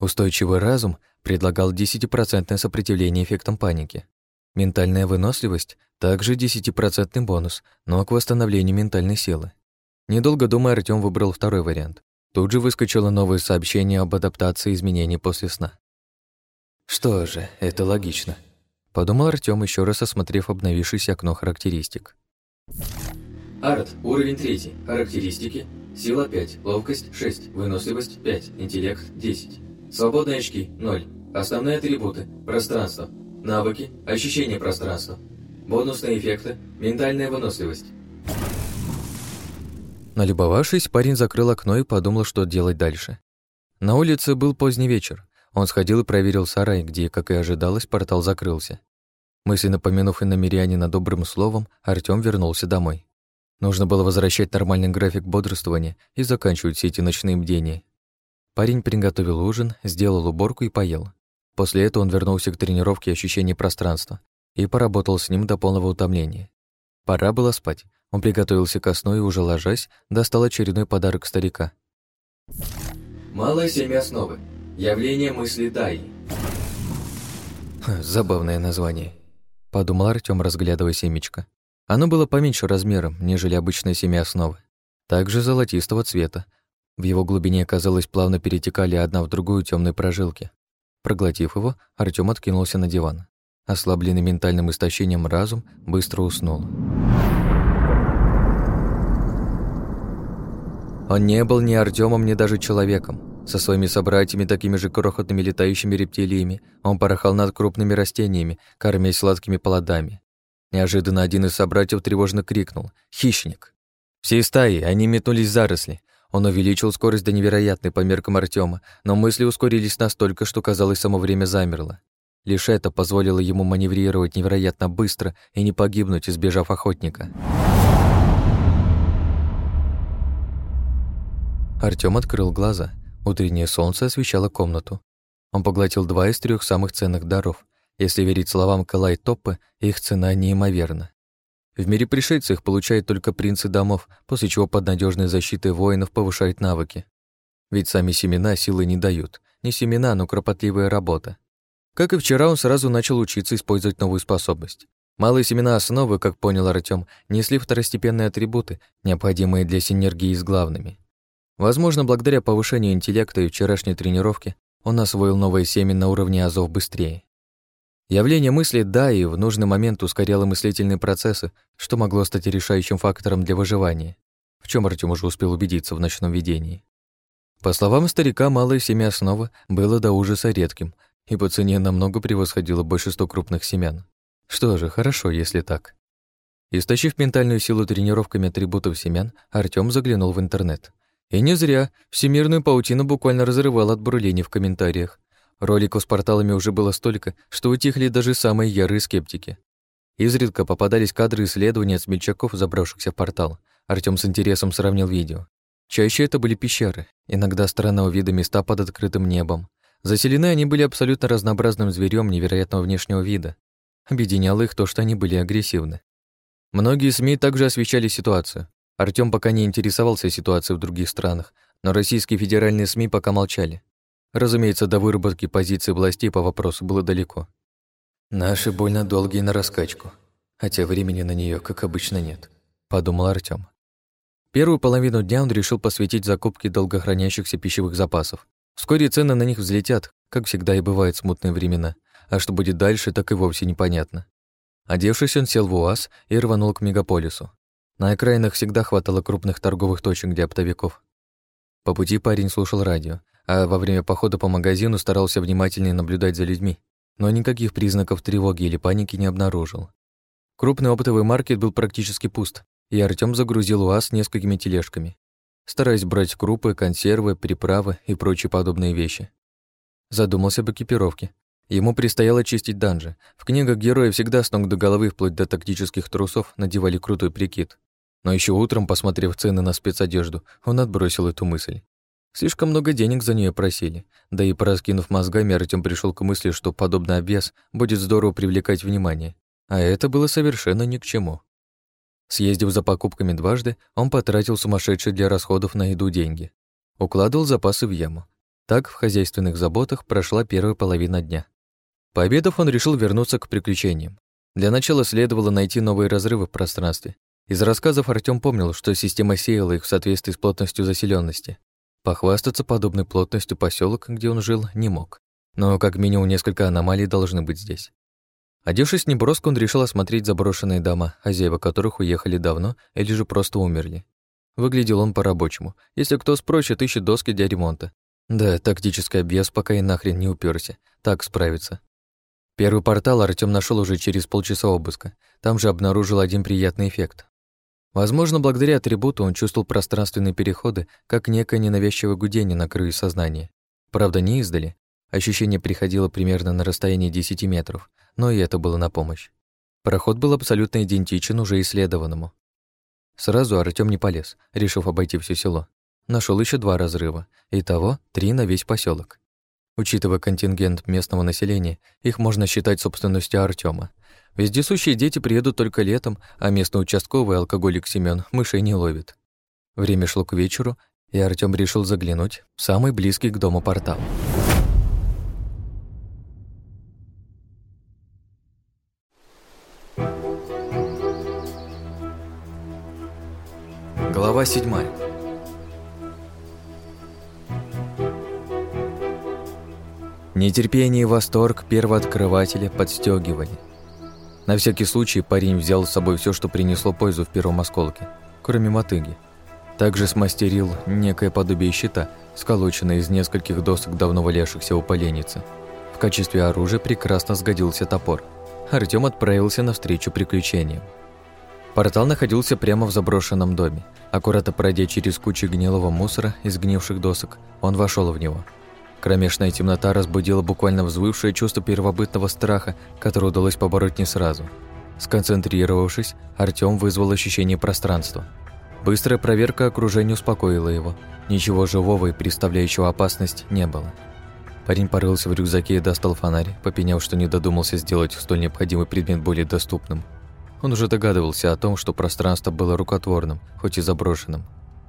Устойчивый разум предлагал 10% сопротивление эффектам паники. Ментальная выносливость – также 10% бонус, но к восстановлению ментальной силы. Недолго думая, Артём выбрал второй вариант. Тут же выскочило новое сообщение об адаптации изменений после сна. «Что же, это логично», — подумал Артём, еще раз осмотрев обновившееся окно характеристик. Арт, уровень 3, характеристики, сила 5, ловкость 6, выносливость 5, интеллект 10, свободные очки 0, основные атрибуты, пространство, Навыки, ощущение пространства. Бонусные эффекты, ментальная выносливость. Налюбовавшись, парень закрыл окно и подумал, что делать дальше. На улице был поздний вечер. Он сходил и проверил сарай, где, как и ожидалось, портал закрылся. Мысленно помянув и намерянина добрым словом, Артём вернулся домой. Нужно было возвращать нормальный график бодрствования и заканчивать все эти ночные бдения. Парень приготовил ужин, сделал уборку и поел. После этого он вернулся к тренировке ощущения пространства и поработал с ним до полного утомления. Пора было спать. Он приготовился ко сну и, уже ложась, достал очередной подарок старика. Малое семя основы. Явление мысли Дай. Забавное название. Подумал Артём, разглядывая семечко. Оно было поменьше размером, нежели обычное семя основы. Также золотистого цвета. В его глубине, казалось, плавно перетекали одна в другую темные прожилки. Проглотив его, Артём откинулся на диван. Ослабленный ментальным истощением разум быстро уснул. Он не был ни Артёмом, ни даже человеком. Со своими собратьями, такими же крохотными летающими рептилиями, он порхал над крупными растениями, кормясь сладкими плодами. Неожиданно один из собратьев тревожно крикнул «Хищник!». Всей стаи они метнулись в заросли, он увеличил скорость до невероятной по меркам Артема, но мысли ускорились настолько, что, казалось, само время замерло. Лишь это позволило ему маневрировать невероятно быстро и не погибнуть, избежав охотника. Артём открыл глаза. Утреннее солнце освещало комнату. Он поглотил два из трех самых ценных даров. Если верить словам Калай Топпа, их цена неимоверна. В мире пришельцев их получают только принцы домов, после чего под надежной защитой воинов повышают навыки. Ведь сами семена силы не дают. Не семена, но кропотливая работа. Как и вчера, он сразу начал учиться использовать новую способность. Малые семена основы, как понял Артём, несли второстепенные атрибуты, необходимые для синергии с главными. Возможно, благодаря повышению интеллекта и вчерашней тренировке он освоил новые семя на уровне азов быстрее. Явление мысли «да» и в нужный момент ускоряло мыслительные процессы, что могло стать решающим фактором для выживания, в чем Артём уже успел убедиться в ночном видении. По словам старика, малое семя основы было до ужаса редким и по цене намного превосходило большинство крупных семян. Что же, хорошо, если так. Истощив ментальную силу тренировками атрибутов семян, Артём заглянул в интернет. И не зря. Всемирную паутину буквально разрывал от бурлений в комментариях. Роликов с порталами уже было столько, что утихли даже самые ярые скептики. Изредка попадались кадры исследований от смельчаков, забравшихся в портал. Артём с интересом сравнил видео. Чаще это были пещеры, иногда странного вида места под открытым небом. Заселены они были абсолютно разнообразным зверем невероятного внешнего вида. Объединяло их то, что они были агрессивны. Многие СМИ также освещали ситуацию. Артём пока не интересовался ситуацией в других странах, но российские федеральные СМИ пока молчали. Разумеется, до выработки позиции властей по вопросу было далеко. «Наши больно долгие на раскачку, хотя времени на нее, как обычно, нет», — подумал Артём. Первую половину дня он решил посвятить закупке долгохранящихся пищевых запасов. Вскоре цены на них взлетят, как всегда и бывает в смутные времена, а что будет дальше, так и вовсе непонятно. Одевшись, он сел в УАЗ и рванул к мегаполису. На окраинах всегда хватало крупных торговых точек для оптовиков. По пути парень слушал радио, а во время похода по магазину старался внимательнее наблюдать за людьми, но никаких признаков тревоги или паники не обнаружил. Крупный оптовый маркет был практически пуст, и Артём загрузил УАЗ несколькими тележками, стараясь брать крупы, консервы, приправы и прочие подобные вещи. Задумался об экипировке. Ему предстояло чистить данжи. В книгах герои всегда с ног до головы, вплоть до тактических трусов, надевали крутой прикид. Но еще утром, посмотрев цены на спецодежду, он отбросил эту мысль. Слишком много денег за нее просили, да и пораскинув мозгами, Артем пришел к мысли, что подобный обвес будет здорово привлекать внимание. А это было совершенно ни к чему. Съездив за покупками дважды, он потратил сумасшедшие для расходов на еду деньги. Укладывал запасы в яму. Так в хозяйственных заботах прошла первая половина дня. Пообедав, он решил вернуться к приключениям. Для начала следовало найти новые разрывы в пространстве. Из рассказов Артём помнил, что система сеяла их в соответствии с плотностью заселенности. Похвастаться подобной плотностью поселок, где он жил, не мог. Но как минимум несколько аномалий должны быть здесь. Одевшись неброско, он решил осмотреть заброшенные дома, хозяева которых уехали давно или же просто умерли. Выглядел он по-рабочему. Если кто спросит, ищет доски для ремонта. Да, тактический обвес пока и нахрен не уперся. Так справится. Первый портал Артём нашел уже через полчаса обыска. Там же обнаружил один приятный эффект. Возможно, благодаря атрибуту он чувствовал пространственные переходы, как некое ненавязчивое гудение на краю сознания. Правда, не издали. Ощущение приходило примерно на расстоянии 10 метров, но и это было на помощь. Проход был абсолютно идентичен уже исследованному. Сразу Артём не полез, решив обойти все село. Нашел еще два разрыва, итого три на весь поселок. Учитывая контингент местного населения, их можно считать собственностью Артема. Вездесущие дети приедут только летом, а местный участковый алкоголик Семён мышей не ловит. Время шло к вечеру, и Артём решил заглянуть в самый близкий к дому портал. Глава седьмая. Нетерпение и восторг первооткрывателя подстегивали. На всякий случай парень взял с собой все, что принесло пользу в первом осколке, кроме мотыги. Также смастерил некое подобие щита, сколоченное из нескольких досок давно валяшихся у поленницы. В качестве оружия прекрасно сгодился топор. Артём отправился навстречу приключениям. Портал находился прямо в заброшенном доме. Аккуратно пройдя через кучу гнилого мусора из гнивших досок, он вошел в него – Кромешная темнота разбудила буквально взвывшее чувство первобытного страха, которое удалось побороть не сразу. Сконцентрировавшись, Артём вызвал ощущение пространства. Быстрая проверка окружения успокоила его. Ничего живого и представляющего опасность не было. Парень порылся в рюкзаке и достал фонарь, попеняв, что не додумался сделать столь необходимый предмет более доступным. Он уже догадывался о том, что пространство было рукотворным, хоть и заброшенным.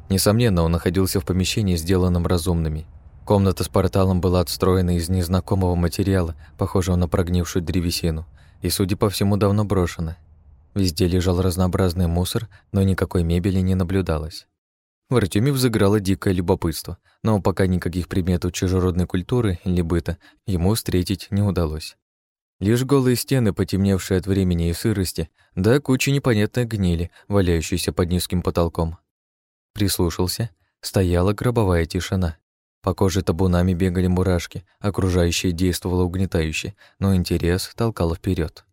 Несомненно, он находился в помещении, сделанном разумными – Комната с порталом была отстроена из незнакомого материала, похожего на прогнившую древесину, и, судя по всему, давно брошена. Везде лежал разнообразный мусор, но никакой мебели не наблюдалось. В Артеме взыграло дикое любопытство, но пока никаких предметов чужеродной культуры или быта ему встретить не удалось. Лишь голые стены, потемневшие от времени и сырости, да куча непонятной гнили, валяющейся под низким потолком. Прислушался, стояла гробовая тишина. По коже табунами бегали мурашки, окружающее действовало угнетающе, но интерес толкало вперед.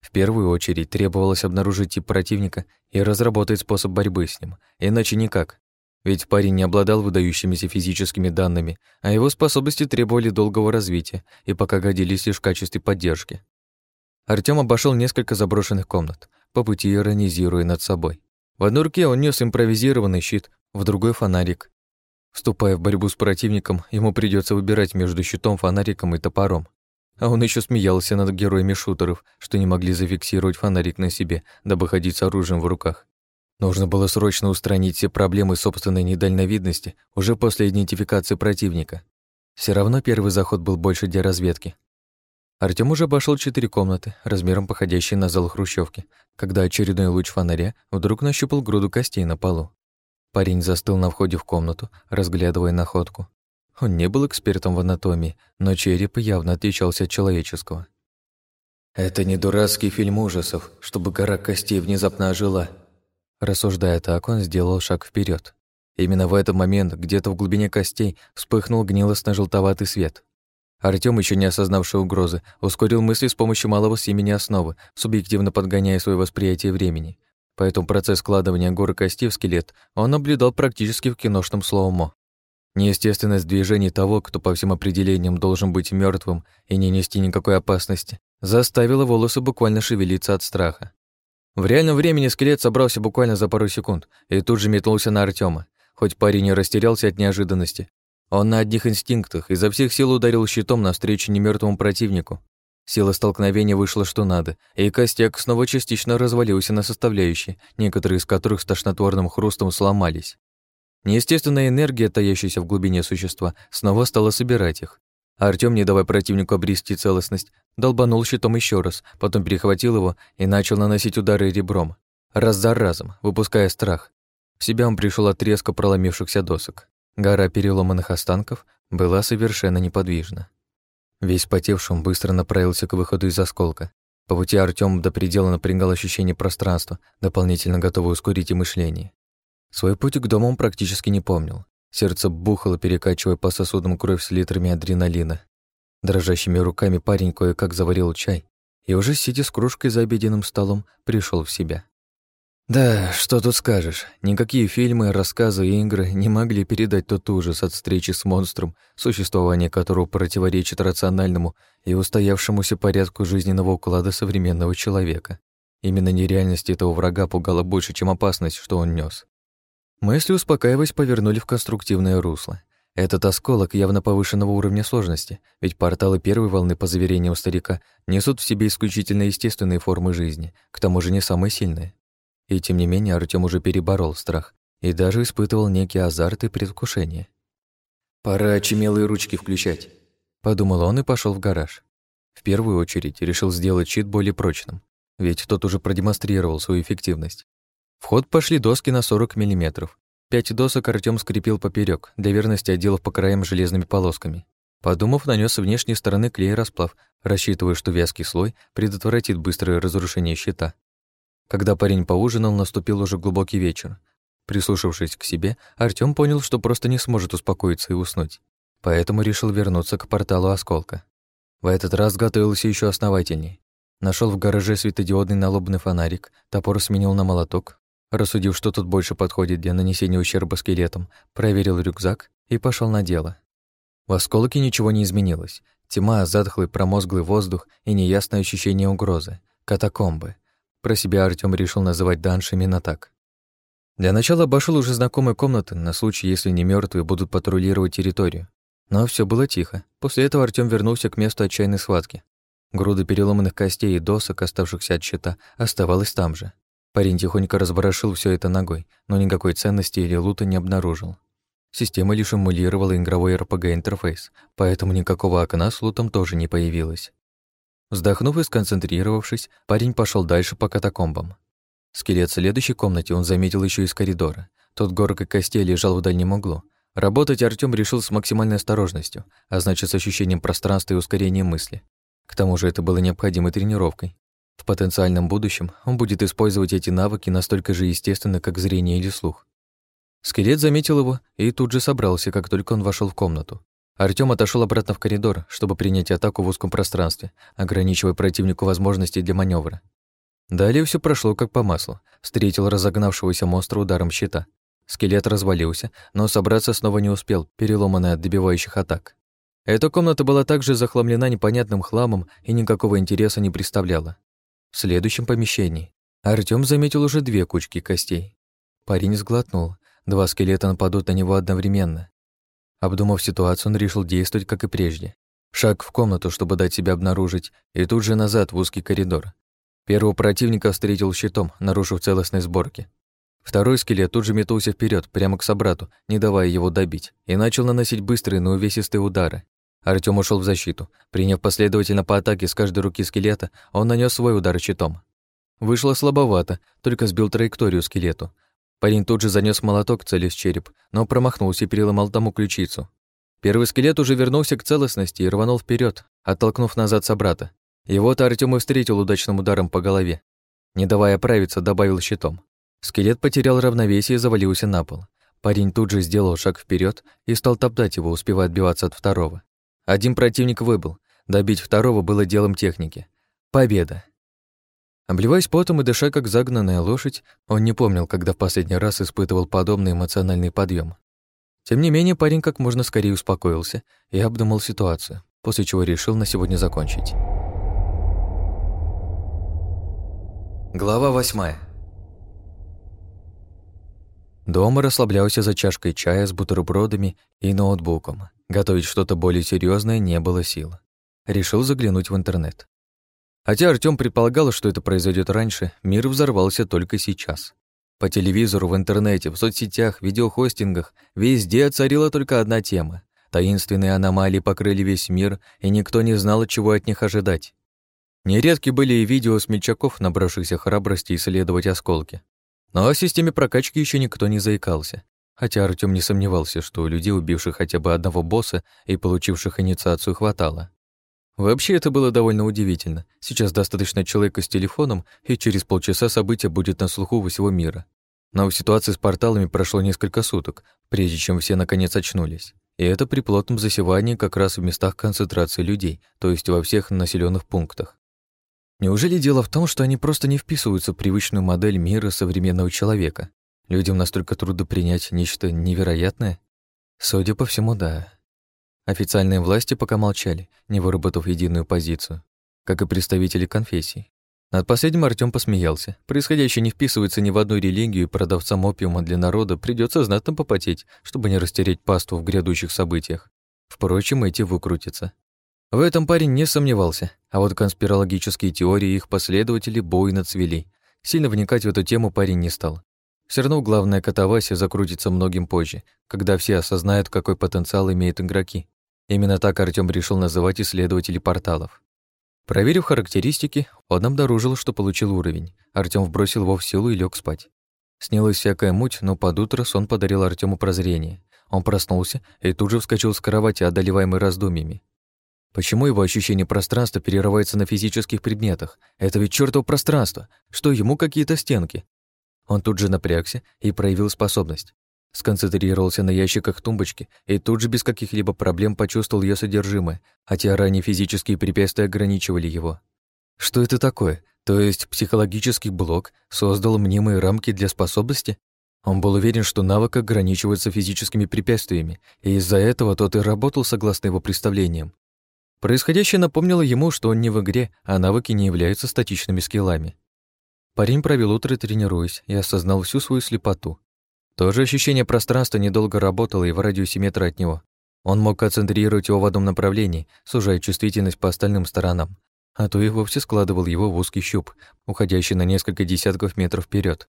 В первую очередь требовалось обнаружить тип противника и разработать способ борьбы с ним, иначе никак. Ведь парень не обладал выдающимися физическими данными, а его способности требовали долгого развития и пока годились лишь в качестве поддержки. Артём обошел несколько заброшенных комнат, по пути иронизируя над собой. В одной руке он нес импровизированный щит, в другой — фонарик. Вступая в борьбу с противником, ему придется выбирать между щитом, фонариком и топором. А он еще смеялся над героями шутеров, что не могли зафиксировать фонарик на себе, дабы ходить с оружием в руках. Нужно было срочно устранить все проблемы собственной недальновидности уже после идентификации противника. Все равно первый заход был больше для разведки. Артём уже обошел четыре комнаты, размером походящие на зал хрущевки, когда очередной луч фонаря вдруг нащупал груду костей на полу. Парень застыл на входе в комнату, разглядывая находку. Он не был экспертом в анатомии, но череп явно отличался от человеческого. «Это не дурацкий фильм ужасов, чтобы гора костей внезапно ожила». Рассуждая так, он сделал шаг вперед. Именно в этот момент где-то в глубине костей вспыхнул гнилостно-желтоватый свет. Артём, еще не осознавший угрозы, ускорил мысли с помощью малого семени основы, субъективно подгоняя свое восприятие времени. Поэтому процесс складывания горы костей в скелет он наблюдал практически в киношном слоумо. Неестественность движений того, кто по всем определениям должен быть мертвым и не нести никакой опасности, заставила волосы буквально шевелиться от страха. В реальном времени скелет собрался буквально за пару секунд и тут же метнулся на Артема. Хоть парень не растерялся от неожиданности, он на одних инстинктах изо всех сил ударил щитом навстречу немертвому противнику. Сила столкновения вышла что надо, и костяк снова частично развалился на составляющие, некоторые из которых с тошнотворным хрустом сломались. Неестественная энергия, таящаяся в глубине существа, снова стала собирать их. Артём, не давая противнику обрести целостность, долбанул щитом еще раз, потом перехватил его и начал наносить удары ребром, раз за разом, выпуская страх. В себя он пришел от резко проломившихся досок. Гора переломанных останков была совершенно неподвижна. Весь потевший он быстро направился к выходу из осколка. По пути Артём до предела напрягал ощущение пространства, дополнительно готовый ускорить и мышление. Свой путь к дому он практически не помнил. Сердце бухало, перекачивая по сосудам кровь с литрами адреналина. Дрожащими руками парень кое-как заварил чай и уже сидя с кружкой за обеденным столом, пришел в себя. Да, что тут скажешь, никакие фильмы, рассказы и игры не могли передать тот ужас от встречи с монстром, существование которого противоречит рациональному и устоявшемуся порядку жизненного уклада современного человека. Именно нереальность этого врага пугала больше, чем опасность, что он нес. Мысли, успокаиваясь, повернули в конструктивное русло. Этот осколок явно повышенного уровня сложности, ведь порталы первой волны, по заверениям старика, несут в себе исключительно естественные формы жизни, к тому же не самые сильные. И тем не менее Артём уже переборол страх и даже испытывал некий азарт и предвкушение. «Пора очумелые ручки включать», — подумал он и пошел в гараж. В первую очередь решил сделать щит более прочным, ведь тот уже продемонстрировал свою эффективность. В ход пошли доски на 40 мм. Пять досок Артём скрепил поперек, для верности отделав по краям железными полосками. Подумав, нанес с внешней стороны клей расплав, рассчитывая, что вязкий слой предотвратит быстрое разрушение щита. Когда парень поужинал, наступил уже глубокий вечер. Прислушавшись к себе, Артём понял, что просто не сможет успокоиться и уснуть. Поэтому решил вернуться к порталу осколка. В этот раз готовился еще основательней. Нашел в гараже светодиодный налобный фонарик, топор сменил на молоток, Рассудив, что тут больше подходит для нанесения ущерба скелетам, проверил рюкзак и пошел на дело. В осколке ничего не изменилось. Тьма, затхлый промозглый воздух и неясное ощущение угрозы. Катакомбы. Про себя Артём решил называть данж именно так. Для начала обошел уже знакомые комнаты на случай, если не мертвые будут патрулировать территорию. Но все было тихо. После этого Артём вернулся к месту отчаянной схватки. Груда переломанных костей и досок, оставшихся от щита, оставалась там же. Парень тихонько разворошил все это ногой, но никакой ценности или лута не обнаружил. Система лишь эмулировала игровой RPG-интерфейс, поэтому никакого окна с лутом тоже не появилось. Вздохнув и сконцентрировавшись, парень пошел дальше по катакомбам. Скелет в следующей комнате он заметил еще из коридора. Тот горкой костей лежал в дальнем углу. Работать Артём решил с максимальной осторожностью, а значит, с ощущением пространства и ускорением мысли. К тому же это было необходимой тренировкой. В потенциальном будущем он будет использовать эти навыки настолько же естественно, как зрение или слух. Скелет заметил его и тут же собрался, как только он вошел в комнату. Артём отошел обратно в коридор, чтобы принять атаку в узком пространстве, ограничивая противнику возможности для маневра. Далее все прошло как по маслу. Встретил разогнавшегося монстра ударом щита. Скелет развалился, но собраться снова не успел, переломанный от добивающих атак. Эта комната была также захламлена непонятным хламом и никакого интереса не представляла. В следующем помещении Артём заметил уже две кучки костей. Парень сглотнул. Два скелета нападут на него одновременно. Обдумав ситуацию, он решил действовать, как и прежде. Шаг в комнату, чтобы дать себя обнаружить, и тут же назад в узкий коридор. Первого противника встретил щитом, нарушив целостность сборки. Второй скелет тут же метнулся вперед, прямо к собрату, не давая его добить, и начал наносить быстрые, но увесистые удары. Артём ушел в защиту. Приняв последовательно по атаке с каждой руки скелета, он нанес свой удар щитом. Вышло слабовато, только сбил траекторию скелету. Парень тут же занес молоток цели в череп, но промахнулся и переломал тому ключицу. Первый скелет уже вернулся к целостности и рванул вперед, оттолкнув назад собрата. Его-то Артём и встретил удачным ударом по голове. Не давая оправиться, добавил щитом. Скелет потерял равновесие и завалился на пол. Парень тут же сделал шаг вперед и стал топтать его, успевая отбиваться от второго. Один противник выбыл. Добить второго было делом техники. Победа. Обливаясь потом и дыша, как загнанная лошадь, он не помнил, когда в последний раз испытывал подобный эмоциональный подъем. Тем не менее, парень как можно скорее успокоился и обдумал ситуацию, после чего решил на сегодня закончить. Глава восьмая. Дома расслаблялся за чашкой чая с бутербродами и ноутбуком. Готовить что-то более серьезное не было сил. Решил заглянуть в интернет. Хотя Артём предполагал, что это произойдет раньше, мир взорвался только сейчас. По телевизору, в интернете, в соцсетях, видеохостингах везде царила только одна тема. Таинственные аномалии покрыли весь мир, и никто не знал, чего от них ожидать. Нередки были и видео смельчаков, набравшихся храбрости исследовать осколки. Но о системе прокачки еще никто не заикался. Хотя Артём не сомневался, что у людей, убивших хотя бы одного босса и получивших инициацию, хватало. Вообще это было довольно удивительно. Сейчас достаточно человека с телефоном, и через полчаса событие будет на слуху у всего мира. Но в ситуации с порталами прошло несколько суток, прежде чем все наконец очнулись. И это при плотном засевании как раз в местах концентрации людей, то есть во всех населенных пунктах. Неужели дело в том, что они просто не вписываются в привычную модель мира современного человека? Людям настолько трудно принять нечто невероятное? Судя по всему, да. Официальные власти пока молчали, не выработав единую позицию, как и представители конфессий. Над последним Артём посмеялся. Происходящее не вписывается ни в одну религию, и продавцам опиума для народа придется знатно попотеть, чтобы не растереть пасту в грядущих событиях. Впрочем, эти выкрутятся. В этом парень не сомневался, а вот конспирологические теории их последователи буйно цвели. Сильно вникать в эту тему парень не стал. Все равно главная катавасия закрутится многим позже, когда все осознают, какой потенциал имеют игроки. Именно так Артём решил называть исследователей порталов. Проверив характеристики, он обнаружил, что получил уровень. Артём вбросил его в силу и лег спать. Снилась всякая муть, но под утро сон подарил Артёму прозрение. Он проснулся и тут же вскочил с кровати, одолеваемый раздумьями. Почему его ощущение пространства перерывается на физических предметах? Это ведь чёртово пространство. Что, ему какие-то стенки? Он тут же напрягся и проявил способность. Сконцентрировался на ящиках тумбочки и тут же без каких-либо проблем почувствовал ее содержимое, хотя ранее физические препятствия ограничивали его. Что это такое? То есть психологический блок создал мнимые рамки для способности? Он был уверен, что навык ограничивается физическими препятствиями, и из-за этого тот и работал согласно его представлениям. Происходящее напомнило ему, что он не в игре, а навыки не являются статичными скиллами. Парень провел утро, тренируясь, и осознал всю свою слепоту. То же ощущение пространства недолго работало и в радиусе метра от него. Он мог концентрировать его в одном направлении, сужая чувствительность по остальным сторонам, а то и вовсе складывал его в узкий щуп, уходящий на несколько десятков метров вперед.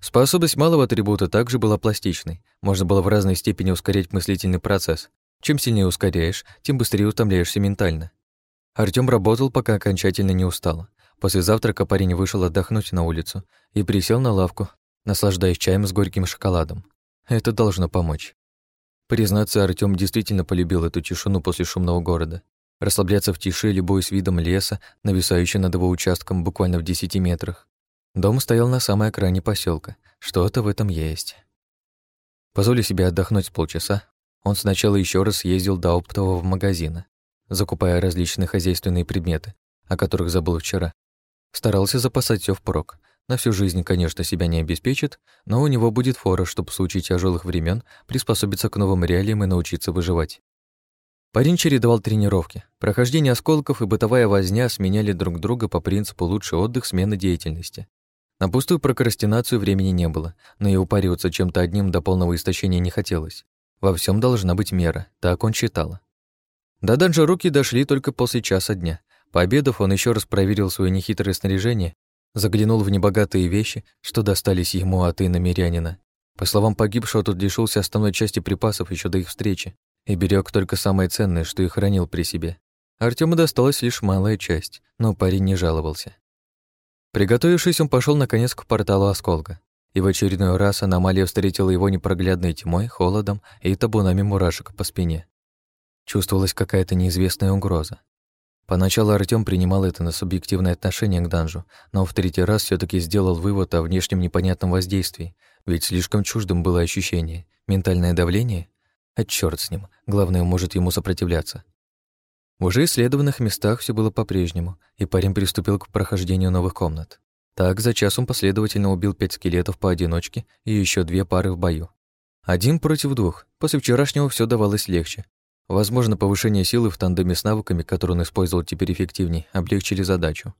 Способность малого атрибута также была пластичной. Можно было в разной степени ускорять мыслительный процесс. Чем сильнее ускоряешь, тем быстрее утомляешься ментально. Артём работал, пока окончательно не устал. После завтрака парень вышел отдохнуть на улицу и присел на лавку, наслаждаясь чаем с горьким шоколадом. Это должно помочь. Признаться, Артём действительно полюбил эту тишину после шумного города. Расслабляться в тиши, любой с видом леса, нависающий над его участком буквально в десяти метрах. Дом стоял на самой окраине поселка. Что-то в этом есть. Позволив себе отдохнуть полчаса, он сначала еще раз ездил до оптового магазина, закупая различные хозяйственные предметы, о которых забыл вчера. Старался запасать все впрок. На всю жизнь, конечно, себя не обеспечит, но у него будет фора, чтобы в случае тяжелых времен приспособиться к новым реалиям и научиться выживать. Парень чередовал тренировки. Прохождение осколков и бытовая возня сменяли друг друга по принципу лучший отдых, смена деятельности. На пустую прокрастинацию времени не было, но и упариваться чем-то одним до полного истощения не хотелось. Во всем должна быть мера, так он считал. До данжа руки дошли только после часа дня. Пообедав, он еще раз проверил свое нехитрое снаряжение, заглянул в небогатые вещи, что достались ему от иномирянина. По словам погибшего, тут лишился основной части припасов еще до их встречи и берег только самое ценное, что и хранил при себе. Артему досталась лишь малая часть, но парень не жаловался. Приготовившись, он пошел наконец к порталу осколка. И в очередной раз аномалия встретила его непроглядной тьмой, холодом и табунами мурашек по спине. Чувствовалась какая-то неизвестная угроза. Поначалу Артём принимал это на субъективное отношение к данжу, но в третий раз все таки сделал вывод о внешнем непонятном воздействии, ведь слишком чуждым было ощущение. Ментальное давление? А чёрт с ним, главное, может ему сопротивляться. В уже исследованных местах все было по-прежнему, и парень приступил к прохождению новых комнат. Так, за час он последовательно убил пять скелетов поодиночке и еще две пары в бою. Один против двух. После вчерашнего все давалось легче. Возможно, повышение силы в тандеме с навыками, которые он использовал теперь эффективней, облегчили задачу.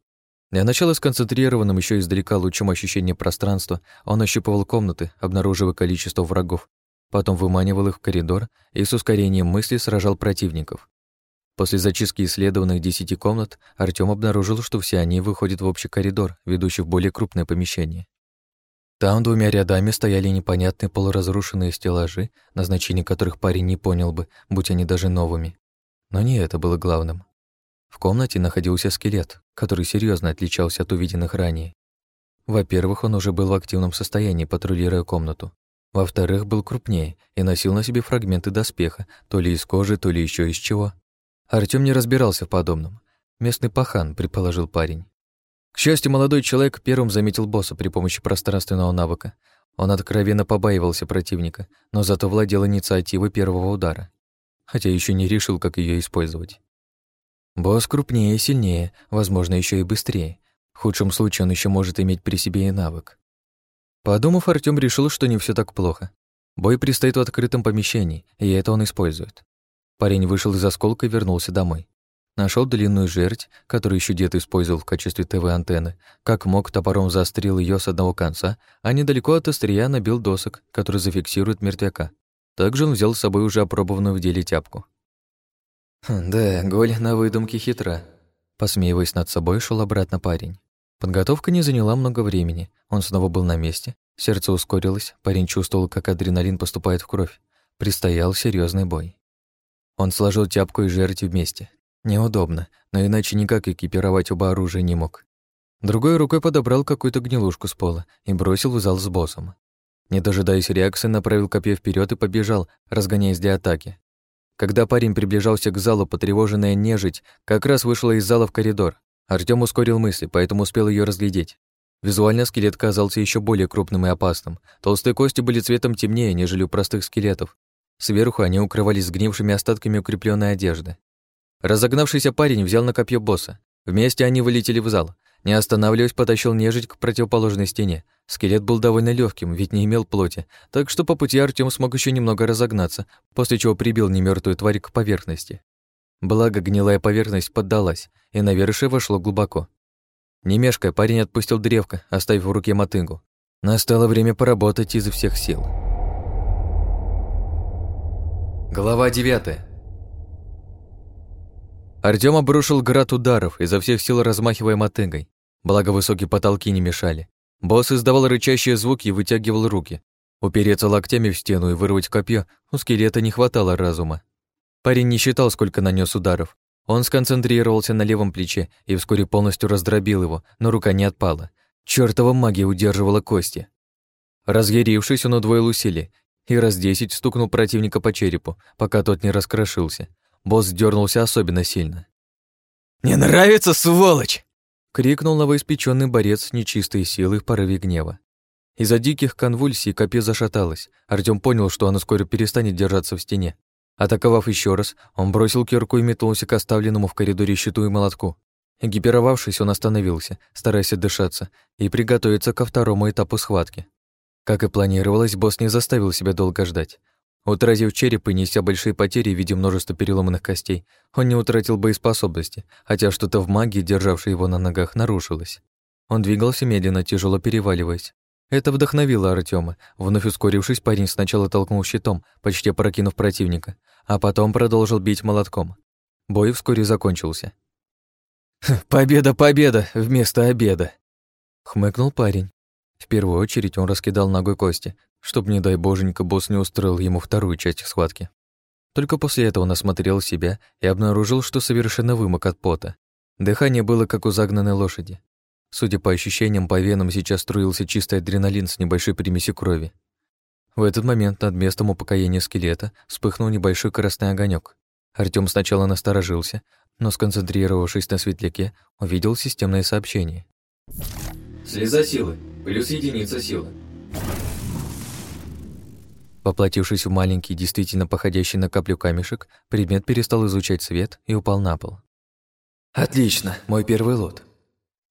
Для начала сконцентрированным еще издалека лучом ощущения пространства он ощупывал комнаты, обнаруживая количество врагов, потом выманивал их в коридор и с ускорением мысли сражал противников. После зачистки исследованных десяти комнат Артём обнаружил, что все они выходят в общий коридор, ведущий в более крупное помещение. Там двумя рядами стояли непонятные полуразрушенные стеллажи, назначение которых парень не понял бы, будь они даже новыми. Но не это было главным. В комнате находился скелет, который серьезно отличался от увиденных ранее. Во-первых, он уже был в активном состоянии, патрулируя комнату. Во-вторых, был крупнее и носил на себе фрагменты доспеха, то ли из кожи, то ли еще из чего. Артём не разбирался в подобном. Местный пахан, предположил парень. К счастью, молодой человек первым заметил босса при помощи пространственного навыка. Он откровенно побаивался противника, но зато владел инициативой первого удара. Хотя еще не решил, как ее использовать. Босс крупнее и сильнее, возможно, еще и быстрее. В худшем случае он еще может иметь при себе и навык. Подумав, Артём решил, что не все так плохо. Бой предстоит в открытом помещении, и это он использует. Парень вышел из осколка и вернулся домой. Нашел длинную жерть, которую еще дед использовал в качестве ТВ-антенны. Как мог, топором заострил ее с одного конца, а недалеко от острия набил досок, который зафиксирует мертвяка. Также он взял с собой уже опробованную в деле тяпку. «Хм, «Да, голь на выдумке хитра», — посмеиваясь над собой, шел обратно парень. Подготовка не заняла много времени. Он снова был на месте. Сердце ускорилось, парень чувствовал, как адреналин поступает в кровь. Предстоял серьезный бой. Он сложил тяпку и жерть вместе. Неудобно, но иначе никак экипировать оба оружия не мог. Другой рукой подобрал какую-то гнилушку с пола и бросил в зал с боссом. Не дожидаясь реакции, направил копье вперед и побежал, разгоняясь для атаки. Когда парень приближался к залу, потревоженная нежить как раз вышла из зала в коридор. Артём ускорил мысли, поэтому успел ее разглядеть. Визуально скелет казался еще более крупным и опасным. Толстые кости были цветом темнее, нежели у простых скелетов, Сверху они укрывались сгнившими остатками укрепленной одежды. Разогнавшийся парень взял на копье босса. Вместе они вылетели в зал. Не останавливаясь, потащил нежить к противоположной стене. Скелет был довольно легким, ведь не имел плоти, так что по пути Артём смог еще немного разогнаться, после чего прибил немертвую тварь к поверхности. Благо, гнилая поверхность поддалась, и навершие вошло глубоко. Не парень отпустил древко, оставив в руке мотыгу. Настало время поработать изо всех сил. Глава 9 Артём обрушил град ударов, изо всех сил размахивая мотыгой. Благо высокие потолки не мешали. Босс издавал рычащие звуки и вытягивал руки. Упереться локтями в стену и вырвать копье у скелета не хватало разума. Парень не считал, сколько нанес ударов. Он сконцентрировался на левом плече и вскоре полностью раздробил его, но рука не отпала. Чёртова магия удерживала кости. Разъярившись, он удвоил усилия и раз десять стукнул противника по черепу, пока тот не раскрошился. Босс дернулся особенно сильно. «Не нравится, сволочь!» — крикнул новоиспеченный борец нечистой силой в порыве гнева. Из-за диких конвульсий копье зашаталось. Артём понял, что оно скоро перестанет держаться в стене. Атаковав еще раз, он бросил кирку и метнулся к оставленному в коридоре щиту и молотку. Экипировавшись, он остановился, стараясь отдышаться, и приготовиться ко второму этапу схватки. Как и планировалось, босс не заставил себя долго ждать. Утратив череп и неся большие потери в виде множества переломанных костей, он не утратил боеспособности, хотя что-то в магии, державшей его на ногах, нарушилось. Он двигался медленно, тяжело переваливаясь. Это вдохновило Артема. Вновь ускорившись, парень сначала толкнул щитом, почти опрокинув противника, а потом продолжил бить молотком. Бой вскоре закончился. «Победа, победа вместо обеда!» Хмыкнул парень. В первую очередь он раскидал ногой кости, чтобы, не дай боженька, босс не устроил ему вторую часть схватки. Только после этого он осмотрел себя и обнаружил, что совершенно вымок от пота. Дыхание было как у загнанной лошади. Судя по ощущениям, по венам сейчас струился чистый адреналин с небольшой примесью крови. В этот момент над местом упокоения скелета вспыхнул небольшой красный огонек. Артём сначала насторожился, но, сконцентрировавшись на светляке, увидел системное сообщение. «Слеза силы. Плюс единица силы». Поплатившись в маленький, действительно походящий на каплю камешек, предмет перестал изучать свет и упал на пол. «Отлично, мой первый лот»,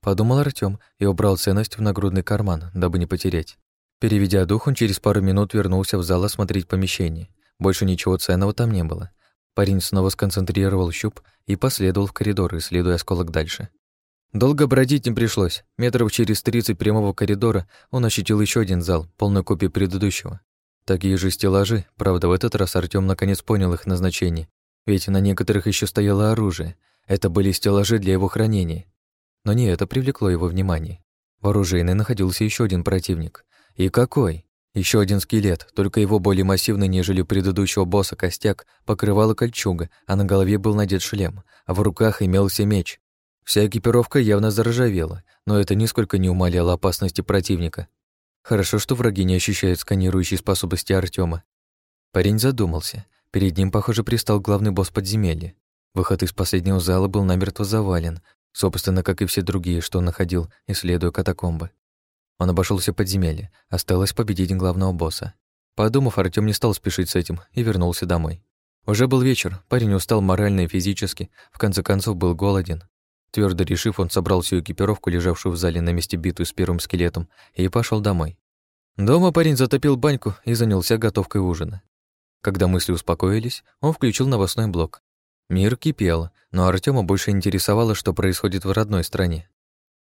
Подумал Артём и убрал ценность в нагрудный карман, дабы не потерять. Переведя дух, он через пару минут вернулся в зал осмотреть помещение. Больше ничего ценного там не было. Парень снова сконцентрировал щуп и последовал в коридор, исследуя осколок дальше. Долго бродить не пришлось. Метров через 30 прямого коридора он ощутил еще один зал, полную копию предыдущего. Такие же стеллажи, правда, в этот раз Артём наконец понял их назначение. Ведь на некоторых еще стояло оружие. Это были стеллажи для его хранения. Но не это привлекло его внимание. В оружейной находился еще один противник. И какой? Еще один скелет, только его более массивный, нежели у предыдущего босса костяк, покрывала кольчуга, а на голове был надет шлем, а в руках имелся меч. Вся экипировка явно заржавела, но это нисколько не умаляло опасности противника. Хорошо, что враги не ощущают сканирующей способности Артема. Парень задумался. Перед ним, похоже, пристал главный босс подземелья. Выход из последнего зала был намертво завален, Собственно, как и все другие, что он находил, исследуя катакомбы. Он обошел все подземелья, осталось победить главного босса. Подумав, Артём не стал спешить с этим и вернулся домой. Уже был вечер, парень устал морально и физически, в конце концов был голоден. Твердо решив, он собрал всю экипировку, лежавшую в зале на месте битвы с первым скелетом, и пошел домой. Дома парень затопил баньку и занялся готовкой ужина. Когда мысли успокоились, он включил новостной блок Мир кипел, но Артема больше интересовало, что происходит в родной стране.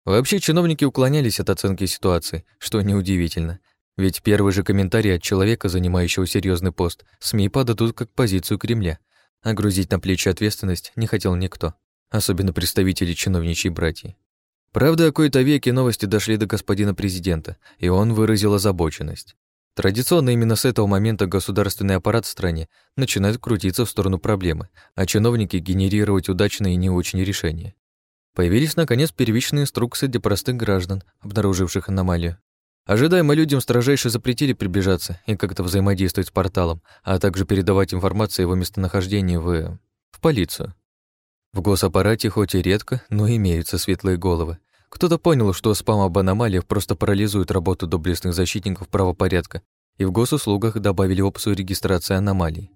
Вообще чиновники уклонялись от оценки ситуации, что неудивительно. Ведь первый же комментарий от человека, занимающего серьезный пост, СМИ подадут как позицию Кремля, а грузить на плечи ответственность не хотел никто, особенно представители чиновничьей братьи. Правда, о кои-то веке новости дошли до господина президента, и он выразил озабоченность. Традиционно именно с этого момента государственный аппарат в стране начинает крутиться в сторону проблемы, а чиновники генерировать удачные и не очень решения. Появились, наконец, первичные инструкции для простых граждан, обнаруживших аномалию. Ожидаемо людям строжайше запретили приближаться и как-то взаимодействовать с порталом, а также передавать информацию о его местонахождении в... в полицию. В госаппарате хоть и редко, но имеются светлые головы, кто-то понял, что спам об аномалиях просто парализует работу доблестных защитников правопорядка, и в госуслугах добавили опцию регистрации аномалий.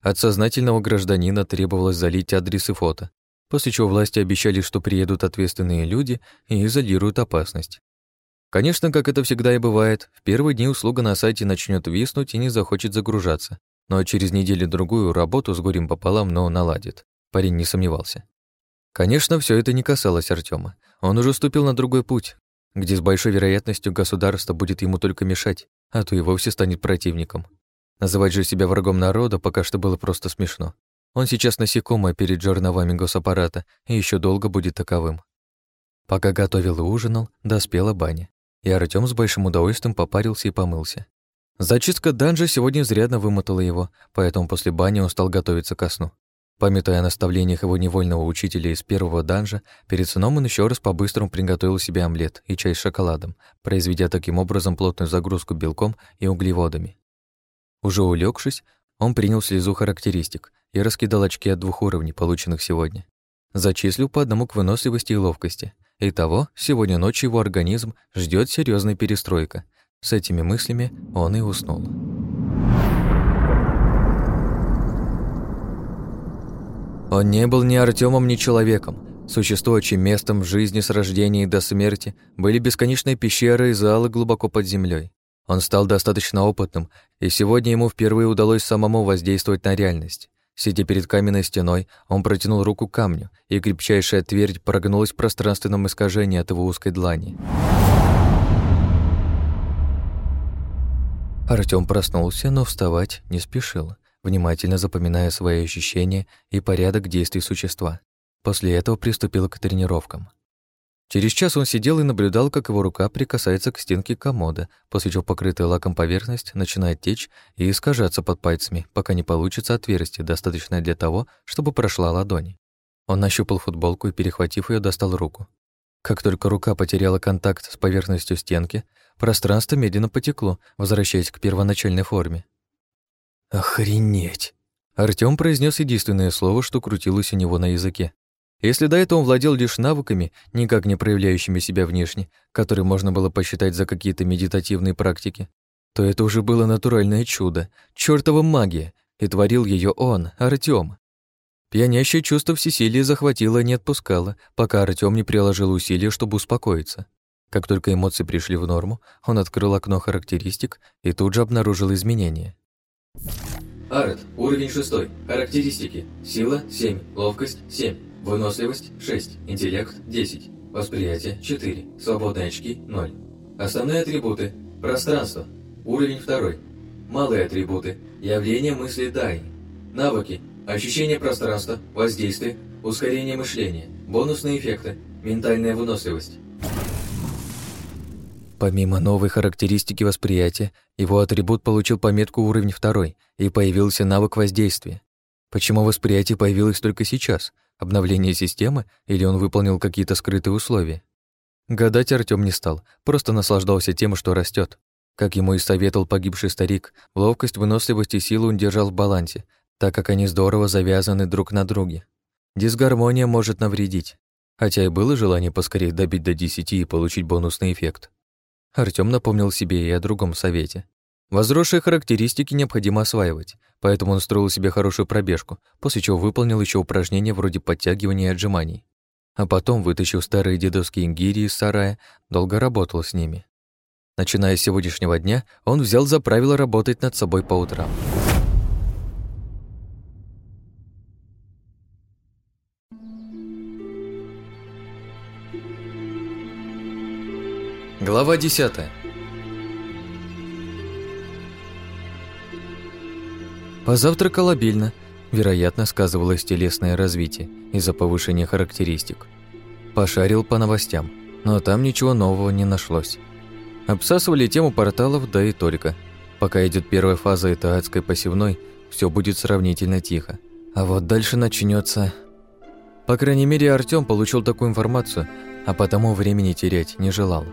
От сознательного гражданина требовалось залить адрес и фото, после чего власти обещали, что приедут ответственные люди и изолируют опасность. Конечно, как это всегда и бывает, в первые дни услуга на сайте начнет виснуть и не захочет загружаться, но через неделю-другую работу с горем пополам, но наладит. Парень не сомневался. Конечно, все это не касалось Артема. Он уже ступил на другой путь, где с большой вероятностью государство будет ему только мешать, а то и вовсе станет противником. Называть же себя врагом народа пока что было просто смешно. Он сейчас насекомое перед жерновами госаппарата и еще долго будет таковым. Пока готовил и ужинал, доспела баня. и Артём с большим удовольствием попарился и помылся. Зачистка данжа сегодня изрядно вымотала его, поэтому после бани он стал готовиться ко сну. Памятая о наставлениях его невольного учителя из первого данжа, перед сном он еще раз по-быстрому приготовил себе омлет и чай с шоколадом, произведя таким образом плотную загрузку белком и углеводами. Уже улегшись, он принял слезу характеристик и раскидал очки от двух уровней, полученных сегодня. Зачислил по одному к выносливости и ловкости. Итого, сегодня ночью его организм ждет серьезная перестройка — с этими мыслями он и уснул. Он не был ни Артемом, ни человеком. Существующим местом жизни с рождения до смерти были бесконечные пещеры и залы глубоко под землей. Он стал достаточно опытным, и сегодня ему впервые удалось самому воздействовать на реальность. Сидя перед каменной стеной, он протянул руку к камню, и крепчайшая твердь прогнулась в пространственном искажении от его узкой длани. Артём проснулся, но вставать не спешил, внимательно запоминая свои ощущения и порядок действий существа. После этого приступил к тренировкам. Через час он сидел и наблюдал, как его рука прикасается к стенке комода, после чего покрытая лаком поверхность начинает течь и искажаться под пальцами, пока не получится отверстие, достаточное для того, чтобы прошла ладонь. Он нащупал футболку и, перехватив ее, достал руку. Как только рука потеряла контакт с поверхностью стенки, Пространство медленно потекло, возвращаясь к первоначальной форме. «Охренеть!» Артём произнес единственное слово, что крутилось у него на языке. Если до этого он владел лишь навыками, никак не проявляющими себя внешне, которые можно было посчитать за какие-то медитативные практики, то это уже было натуральное чудо, чёртова магия, и творил её он, Артём. Пьянящее чувство всесилия захватило и не отпускало, пока Артём не приложил усилия, чтобы успокоиться. Как только эмоции пришли в норму, он открыл окно характеристик и тут же обнаружил изменения. Арт, уровень 6, характеристики, сила 7, ловкость 7, выносливость 6, интеллект 10, восприятие 4, свободные очки 0. Основные атрибуты, пространство, уровень 2, малые атрибуты, явление мысли Дай, навыки, ощущение пространства, воздействие, ускорение мышления, бонусные эффекты, ментальная выносливость. Помимо новой характеристики восприятия, его атрибут получил пометку уровень второй и появился навык воздействия. Почему восприятие появилось только сейчас? Обновление системы или он выполнил какие-то скрытые условия? Гадать Артём не стал, просто наслаждался тем, что растет. Как ему и советовал погибший старик, ловкость, выносливость и силу он держал в балансе, так как они здорово завязаны друг на друге. Дисгармония может навредить, хотя и было желание поскорее добить до 10 и получить бонусный эффект. Артём напомнил себе и о другом совете. Возросшие характеристики необходимо осваивать, поэтому он строил себе хорошую пробежку, после чего выполнил еще упражнения вроде подтягивания и отжиманий. А потом, вытащив старые дедовские гири из сарая, долго работал с ними. Начиная с сегодняшнего дня, он взял за правило работать над собой по утрам. Глава 10 Позавтракал обильно. Вероятно, сказывалось телесное развитие из-за повышения характеристик. Пошарил по новостям, но там ничего нового не нашлось. Обсасывали тему порталов, да и только. Пока идет первая фаза этой адской посевной, все будет сравнительно тихо. А вот дальше начнется. По крайней мере, Артём получил такую информацию, а потому времени терять не желал.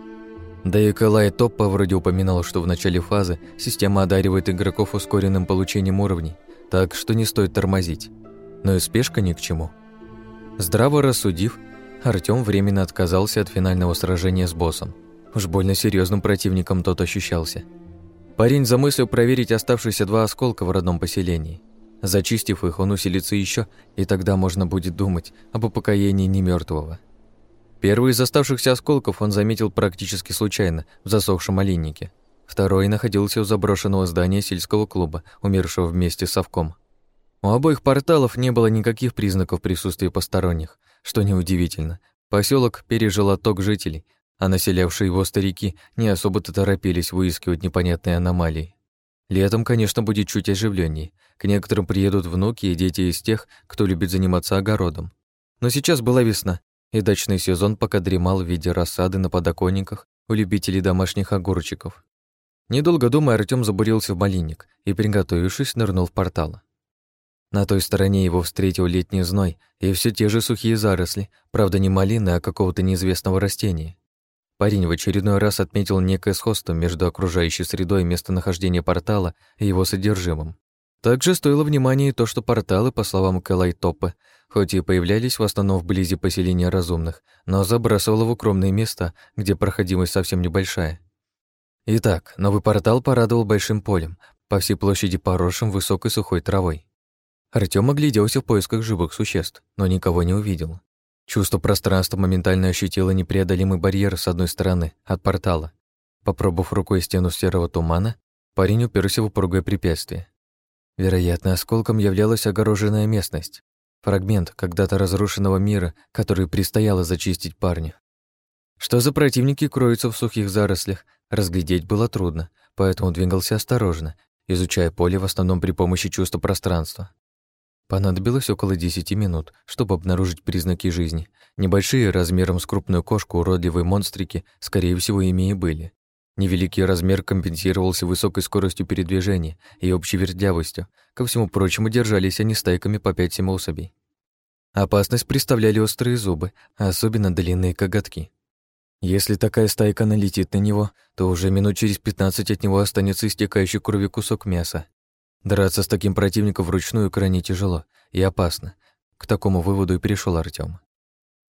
Да и Калай Топпа вроде упоминал, что в начале фазы система одаривает игроков ускоренным получением уровней, так что не стоит тормозить. Но и спешка ни к чему. Здраво рассудив, Артём временно отказался от финального сражения с боссом. Уж больно серьезным противником тот ощущался. Парень замыслил проверить оставшиеся два осколка в родном поселении. Зачистив их, он усилится еще, и тогда можно будет думать об упокоении немертвого. Первый из оставшихся осколков он заметил практически случайно, в засохшем оленнике. Второй находился у заброшенного здания сельского клуба, умершего вместе с совком. У обоих порталов не было никаких признаков присутствия посторонних, что неудивительно. Поселок пережил отток жителей, а населявшие его старики не особо-то торопились выискивать непонятные аномалии. Летом, конечно, будет чуть оживленней. К некоторым приедут внуки и дети из тех, кто любит заниматься огородом. Но сейчас была весна, и дачный сезон пока дремал в виде рассады на подоконниках у любителей домашних огурчиков. Недолго думая, Артём забурился в малинник и, приготовившись, нырнул в портал. На той стороне его встретил летний зной и все те же сухие заросли, правда не малины, а какого-то неизвестного растения. Парень в очередной раз отметил некое сходство между окружающей средой местонахождения портала и его содержимым. Также стоило внимания и то, что порталы, по словам Кэлай Топа, хоть и появлялись в основном вблизи поселения разумных, но забрасывало в укромные места, где проходимость совсем небольшая. Итак, новый портал порадовал большим полем, по всей площади поросшим высокой сухой травой. Артём огляделся в поисках живых существ, но никого не увидел. Чувство пространства моментально ощутило непреодолимый барьер с одной стороны, от портала. Попробовав рукой стену серого тумана, парень уперся в упругое препятствие. Вероятно, осколком являлась огороженная местность. Фрагмент когда-то разрушенного мира, который предстояло зачистить парню. Что за противники кроются в сухих зарослях, разглядеть было трудно, поэтому двигался осторожно, изучая поле в основном при помощи чувства пространства. Понадобилось около десяти минут, чтобы обнаружить признаки жизни. Небольшие, размером с крупную кошку, уродливые монстрики, скорее всего, ими и были. Невеликий размер компенсировался высокой скоростью передвижения и общей вертлявостью. Ко всему прочему, держались они стайками по 5-7 особей. Опасность представляли острые зубы, особенно длинные коготки. Если такая стайка налетит на него, то уже минут через 15 от него останется истекающий кровью кусок мяса. Драться с таким противником вручную крайне тяжело и опасно. К такому выводу и перешел Артём.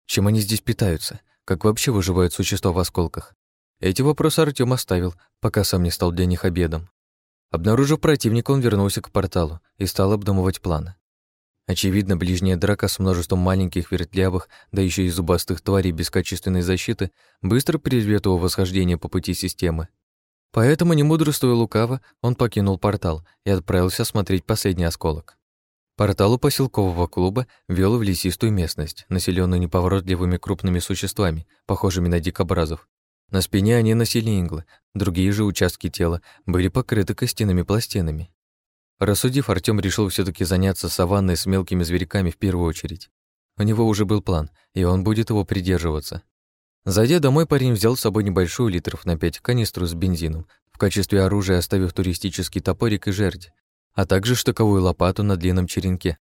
Чем они здесь питаются? Как вообще выживают существа в осколках? Эти вопросы Артём оставил, пока сам не стал для них обедом. Обнаружив противника, он вернулся к порталу и стал обдумывать планы. Очевидно, ближняя драка с множеством маленьких вертлявых, да еще и зубастых тварей без качественной защиты, быстро приведет его восхождение по пути системы. Поэтому, не мудрствуя лукаво, он покинул портал и отправился смотреть последний осколок. Портал у поселкового клуба вел в лесистую местность, населенную неповоротливыми крупными существами, похожими на дикобразов, на спине они носили иглы, другие же участки тела были покрыты костяными пластинами. Рассудив, Артём решил все таки заняться саванной с мелкими зверьками в первую очередь. У него уже был план, и он будет его придерживаться. Зайдя домой, парень взял с собой небольшую литров на пять канистру с бензином, в качестве оружия оставив туристический топорик и жердь, а также штыковую лопату на длинном черенке.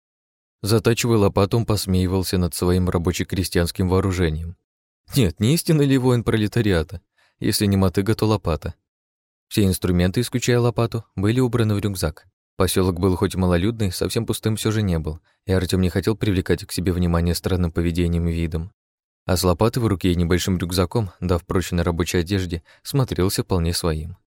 Затачивая лопату, он посмеивался над своим рабоче-крестьянским вооружением. Нет, не истинный ли воин пролетариата? Если не мотыга, то лопата. Все инструменты, исключая лопату, были убраны в рюкзак. Поселок был хоть малолюдный, совсем пустым все же не был, и Артём не хотел привлекать к себе внимание странным поведением и видом. А с лопатой в руке и небольшим рюкзаком, дав прочной рабочей одежде, смотрелся вполне своим.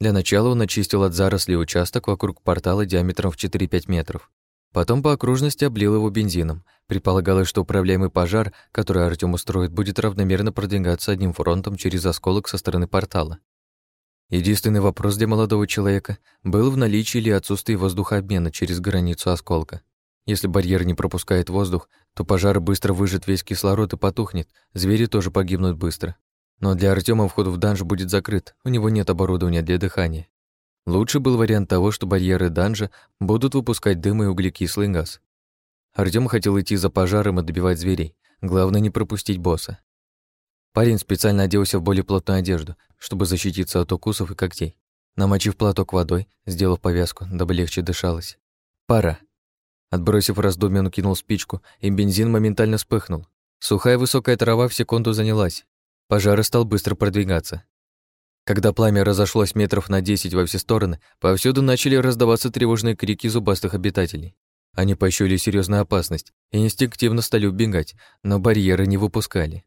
Для начала он очистил от зарослей участок вокруг портала диаметром в 4-5 метров. Потом по окружности облил его бензином. Предполагалось, что управляемый пожар, который Артём устроит, будет равномерно продвигаться одним фронтом через осколок со стороны портала. Единственный вопрос для молодого человека был в наличии или отсутствии воздухообмена через границу осколка. Если барьер не пропускает воздух, то пожар быстро выжжет весь кислород и потухнет, звери тоже погибнут быстро. Но для Артема вход в данж будет закрыт, у него нет оборудования для дыхания. Лучше был вариант того, что барьеры данжа будут выпускать дым и углекислый газ. Артём хотел идти за пожаром и добивать зверей. Главное не пропустить босса. Парень специально оделся в более плотную одежду, чтобы защититься от укусов и когтей. Намочив платок водой, сделав повязку, дабы легче дышалось. Пора. Отбросив раздумье, он кинул спичку, и бензин моментально вспыхнул. Сухая высокая трава в секунду занялась. Пожар стал быстро продвигаться. Когда пламя разошлось метров на десять во все стороны, повсюду начали раздаваться тревожные крики зубастых обитателей. Они пощули серьезную опасность и инстинктивно стали убегать, но барьеры не выпускали.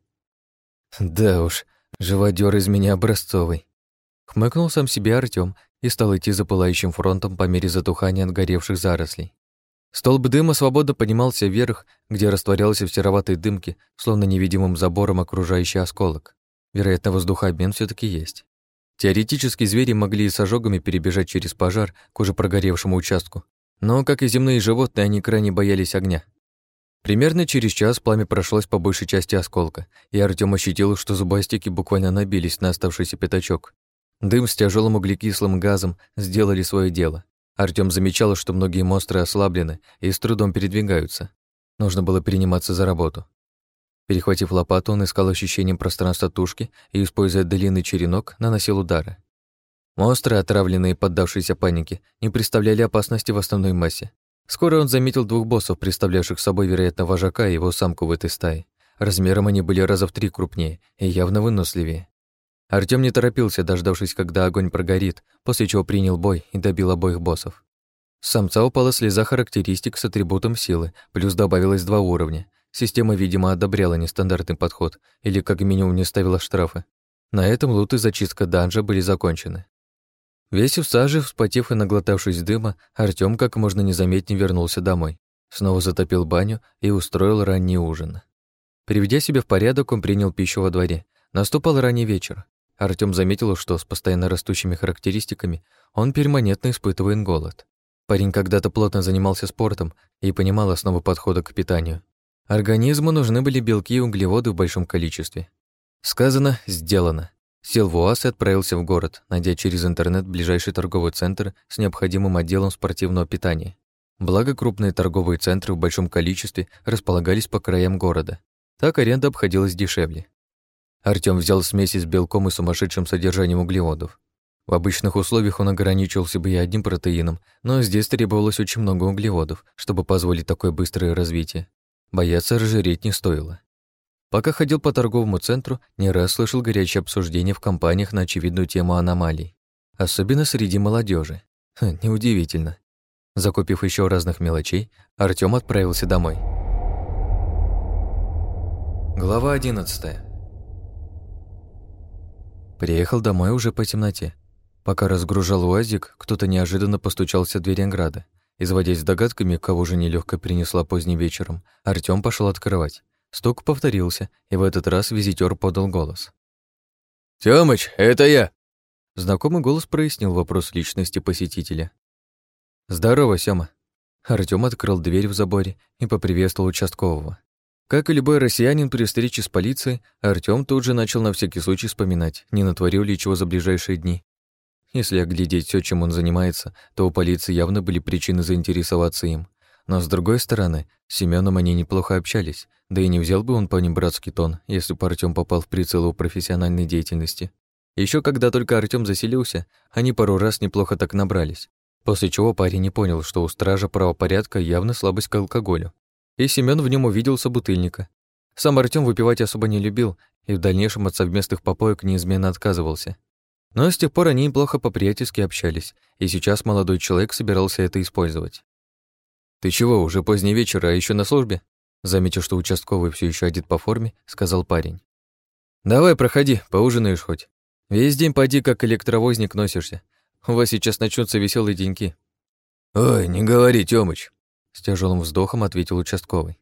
«Да уж, живодёр из меня образцовый», — хмыкнул сам себе Артём и стал идти за пылающим фронтом по мере затухания отгоревших зарослей. Столб дыма свободно поднимался вверх, где растворялся в сероватой дымке, словно невидимым забором окружающий осколок. Вероятно, воздухообмен все таки есть. Теоретически звери могли и с ожогами перебежать через пожар к уже прогоревшему участку, но, как и земные животные, они крайне боялись огня. Примерно через час пламя прошлось по большей части осколка, и Артём ощутил, что зубастики буквально набились на оставшийся пятачок. Дым с тяжелым углекислым газом сделали свое дело. Артём замечал, что многие монстры ослаблены и с трудом передвигаются. Нужно было приниматься за работу. Перехватив лопату, он искал ощущением пространства тушки и, используя длинный черенок, наносил удары. Монстры, отравленные и поддавшиеся панике, не представляли опасности в основной массе. Скоро он заметил двух боссов, представлявших собой, вероятно, вожака и его самку в этой стае. Размером они были раза в три крупнее и явно выносливее. Артём не торопился, дождавшись, когда огонь прогорит, после чего принял бой и добил обоих боссов. С самца упала слеза характеристик с атрибутом силы, плюс добавилось два уровня. Система, видимо, одобряла нестандартный подход или как минимум не ставила штрафы. На этом лут и зачистка данжа были закончены. Весь в саже, вспотев и наглотавшись дыма, Артём как можно незаметнее вернулся домой. Снова затопил баню и устроил ранний ужин. Приведя себя в порядок, он принял пищу во дворе. Наступал ранний вечер. Артём заметил, что с постоянно растущими характеристиками он перманентно испытывает голод. Парень когда-то плотно занимался спортом и понимал основу подхода к питанию. Организму нужны были белки и углеводы в большом количестве. Сказано, сделано. Сел в УАЗ и отправился в город, найдя через интернет ближайший торговый центр с необходимым отделом спортивного питания. Благо, крупные торговые центры в большом количестве располагались по краям города. Так аренда обходилась дешевле. Артём взял смесь с белком и сумасшедшим содержанием углеводов. В обычных условиях он ограничивался бы и одним протеином, но здесь требовалось очень много углеводов, чтобы позволить такое быстрое развитие. Бояться разжиреть не стоило. Пока ходил по торговому центру, не раз слышал горячие обсуждения в компаниях на очевидную тему аномалий. Особенно среди молодежи. Неудивительно. Закупив еще разных мелочей, Артём отправился домой. Глава 11 Приехал домой уже по темноте. Пока разгружал УАЗик, кто-то неожиданно постучался в дверь Анграда. Изводясь догадками, кого же нелегко принесла поздним вечером, Артём пошел открывать. Стук повторился, и в этот раз визитер подал голос. «Тёмыч, это я!» Знакомый голос прояснил вопрос личности посетителя. «Здорово, Сёма». Артём открыл дверь в заборе и поприветствовал участкового. Как и любой россиянин при встрече с полицией, Артём тут же начал на всякий случай вспоминать, не натворил ли чего за ближайшие дни. Если оглядеть все, чем он занимается, то у полиции явно были причины заинтересоваться им. Но с другой стороны, с Семеном они неплохо общались, да и не взял бы он по ним братский тон, если бы Артём попал в прицел у профессиональной деятельности. Еще когда только Артём заселился, они пару раз неплохо так набрались, после чего парень не понял, что у стража правопорядка явно слабость к алкоголю. И Семён в нем увидел собутыльника. Сам Артём выпивать особо не любил и в дальнейшем от совместных попоек неизменно отказывался. Но с тех пор они неплохо по-приятельски общались, и сейчас молодой человек собирался это использовать. «Ты чего, уже поздний вечер, а еще на службе?» Заметив, что участковый все еще одет по форме, сказал парень. «Давай, проходи, поужинаешь хоть. Весь день поди, как электровозник носишься. У вас сейчас начнутся веселые деньки». «Ой, не говори, Тёмыч», — с тяжелым вздохом ответил участковый.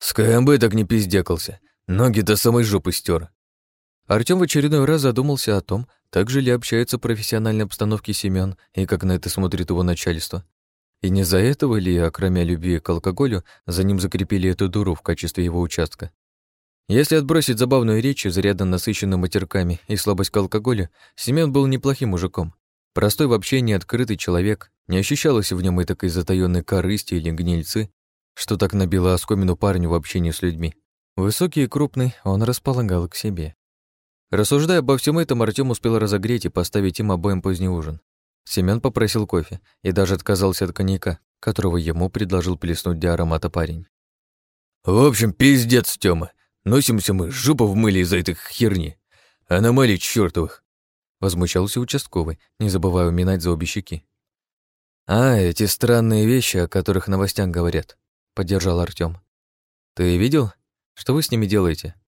«С КМБ так не пиздекался. Ноги до самой жопы стер. Артём в очередной раз задумался о том, так же ли общаются профессиональной обстановке Семён и как на это смотрит его начальство. И не за этого ли, а кроме любви к алкоголю, за ним закрепили эту дуру в качестве его участка? Если отбросить забавную речь, зарядно насыщенную матерками и слабость к алкоголю, Семен был неплохим мужиком. Простой в общении открытый человек, не ощущалось в нем и такой затаённой корысти или гнильцы, что так набило оскомину парню в общении с людьми. Высокий и крупный, он располагал к себе. Рассуждая обо всем этом, Артём успел разогреть и поставить им обоим поздний ужин. Семён попросил кофе и даже отказался от коньяка, которого ему предложил плеснуть для аромата парень. «В общем, пиздец, Тёма. Носимся мы, жопу в мыле из-за этой херни. Аномалий чёртовых!» Возмущался участковый, не забывая уминать за обе щеки. «А, эти странные вещи, о которых новостях говорят», — поддержал Артём. «Ты видел? Что вы с ними делаете?»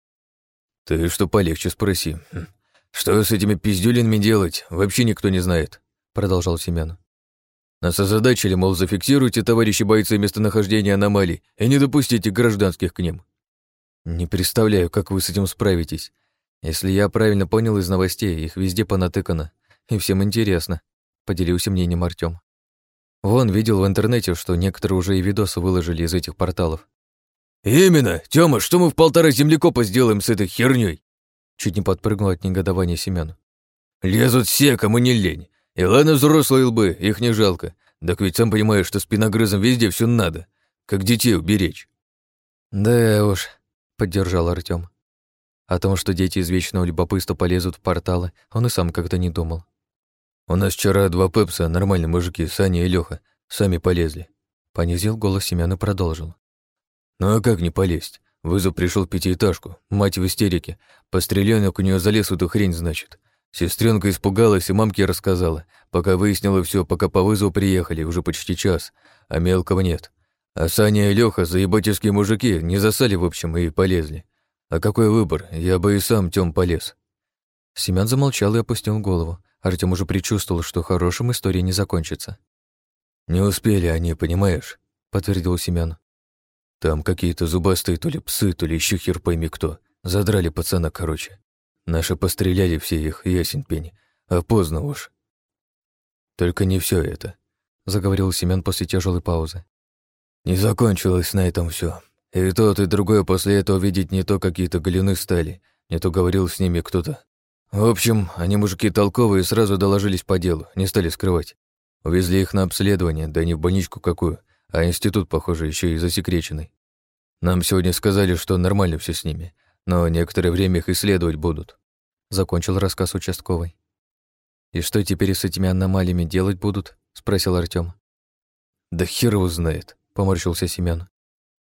«Ты что полегче спроси. Что с этими пиздюлинами делать, вообще никто не знает продолжал Семен. Нас озадачили, мол, зафиксируйте, товарищи бойцы, местонахождение аномалий и не допустите гражданских к ним. Не представляю, как вы с этим справитесь. Если я правильно понял из новостей, их везде понатыкано, и всем интересно, поделился мнением Артём. Вон, видел в интернете, что некоторые уже и видосы выложили из этих порталов. «Именно! Тёма, что мы в полтора землекопа сделаем с этой херней? Чуть не подпрыгнул от негодования Семён. «Лезут все, кому не лень. И ладно взрослые лбы, их не жалко. Так ведь сам понимаешь, что спиногрызом везде все надо. Как детей уберечь. Да уж, поддержал Артём. О том, что дети из вечного любопытства полезут в порталы, он и сам как-то не думал. «У нас вчера два пепса, нормальные мужики, Саня и Лёха, сами полезли». Понизил голос Семён и продолжил. «Ну а как не полезть? Вызов пришел пятиэтажку, мать в истерике. Постреленок у нее залез в эту хрень, значит. Сестренка испугалась и мамке рассказала, пока выяснила все, пока по вызову приехали, уже почти час, а мелкого нет. А Саня и Лёха, заебательские мужики, не засали, в общем, и полезли. А какой выбор? Я бы и сам тем полез. Семён замолчал и опустил голову. Артём уже предчувствовал, что хорошим история не закончится. «Не успели они, понимаешь?» — подтвердил Семён. «Там какие-то зубастые то ли псы, то ли ещё хер пойми кто. Задрали пацана, короче. Наши постреляли все их, ясень пень. А поздно уж». «Только не всё это», — заговорил Семён после тяжелой паузы. «Не закончилось на этом всё. И тот, и другой после этого видеть не то какие-то галюны стали, не то говорил с ними кто-то. В общем, они мужики толковые сразу доложились по делу, не стали скрывать. Увезли их на обследование, да не в больничку какую, а институт, похоже, еще и засекреченный. Нам сегодня сказали, что нормально все с ними, но некоторое время их исследовать будут. Закончил рассказ участковый. «И что теперь с этими аномалиями делать будут?» — спросил Артём. «Да хер его знает», — поморщился Семён.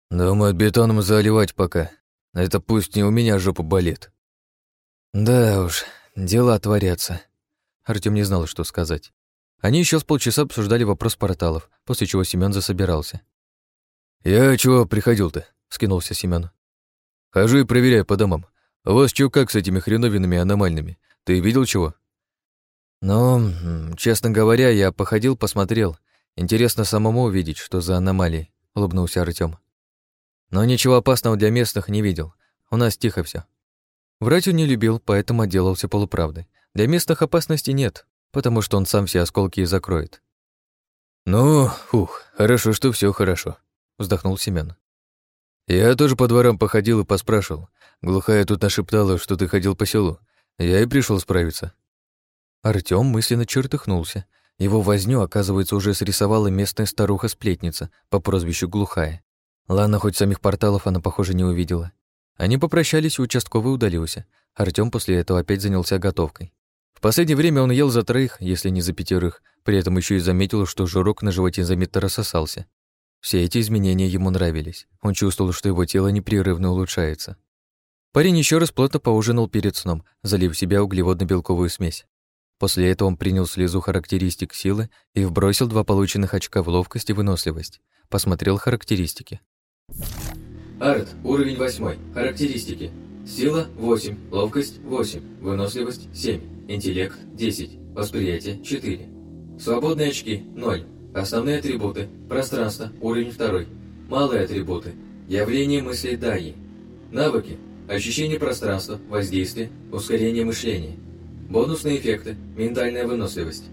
«Думаю, бетоном заливать пока. Это пусть не у меня жопа болит». «Да уж, дела творятся». Артём не знал, что сказать. Они еще с полчаса обсуждали вопрос порталов, после чего Семён засобирался. «Я чего приходил-то?» — скинулся Семён. «Хожу и проверяю по домам. У вас чё как с этими хреновинами аномальными? Ты видел чего?» «Ну, честно говоря, я походил, посмотрел. Интересно самому увидеть, что за аномалии», — улыбнулся Артём. «Но ничего опасного для местных не видел. У нас тихо все. Врать он не любил, поэтому отделался полуправдой. Для местных опасности нет, потому что он сам все осколки и закроет. «Ну, ух, хорошо, что все хорошо», — вздохнул Семен. «Я тоже по дворам походил и поспрашивал. Глухая тут нашептала, что ты ходил по селу. Я и пришел справиться». Артём мысленно чертыхнулся. Его возню, оказывается, уже срисовала местная старуха-сплетница по прозвищу Глухая. Ладно, хоть самих порталов она, похоже, не увидела. Они попрощались, и участковый удалился. Артём после этого опять занялся готовкой. В последнее время он ел за троих, если не за пятерых, при этом еще и заметил, что жирок на животе заметно рассосался. Все эти изменения ему нравились. Он чувствовал, что его тело непрерывно улучшается. Парень еще раз плотно поужинал перед сном, залив в себя углеводно-белковую смесь. После этого он принял слезу характеристик силы и вбросил два полученных очка в ловкость и выносливость. Посмотрел характеристики. Арт, уровень 8. Характеристики. Сила 8, ловкость 8, выносливость 7, интеллект 10, восприятие 4. Свободные очки 0. Основные атрибуты. Пространство, уровень 2. Малые атрибуты. Явление мыслей Даи. Навыки. Ощущение пространства, воздействие, ускорение мышления. Бонусные эффекты. Ментальная выносливость.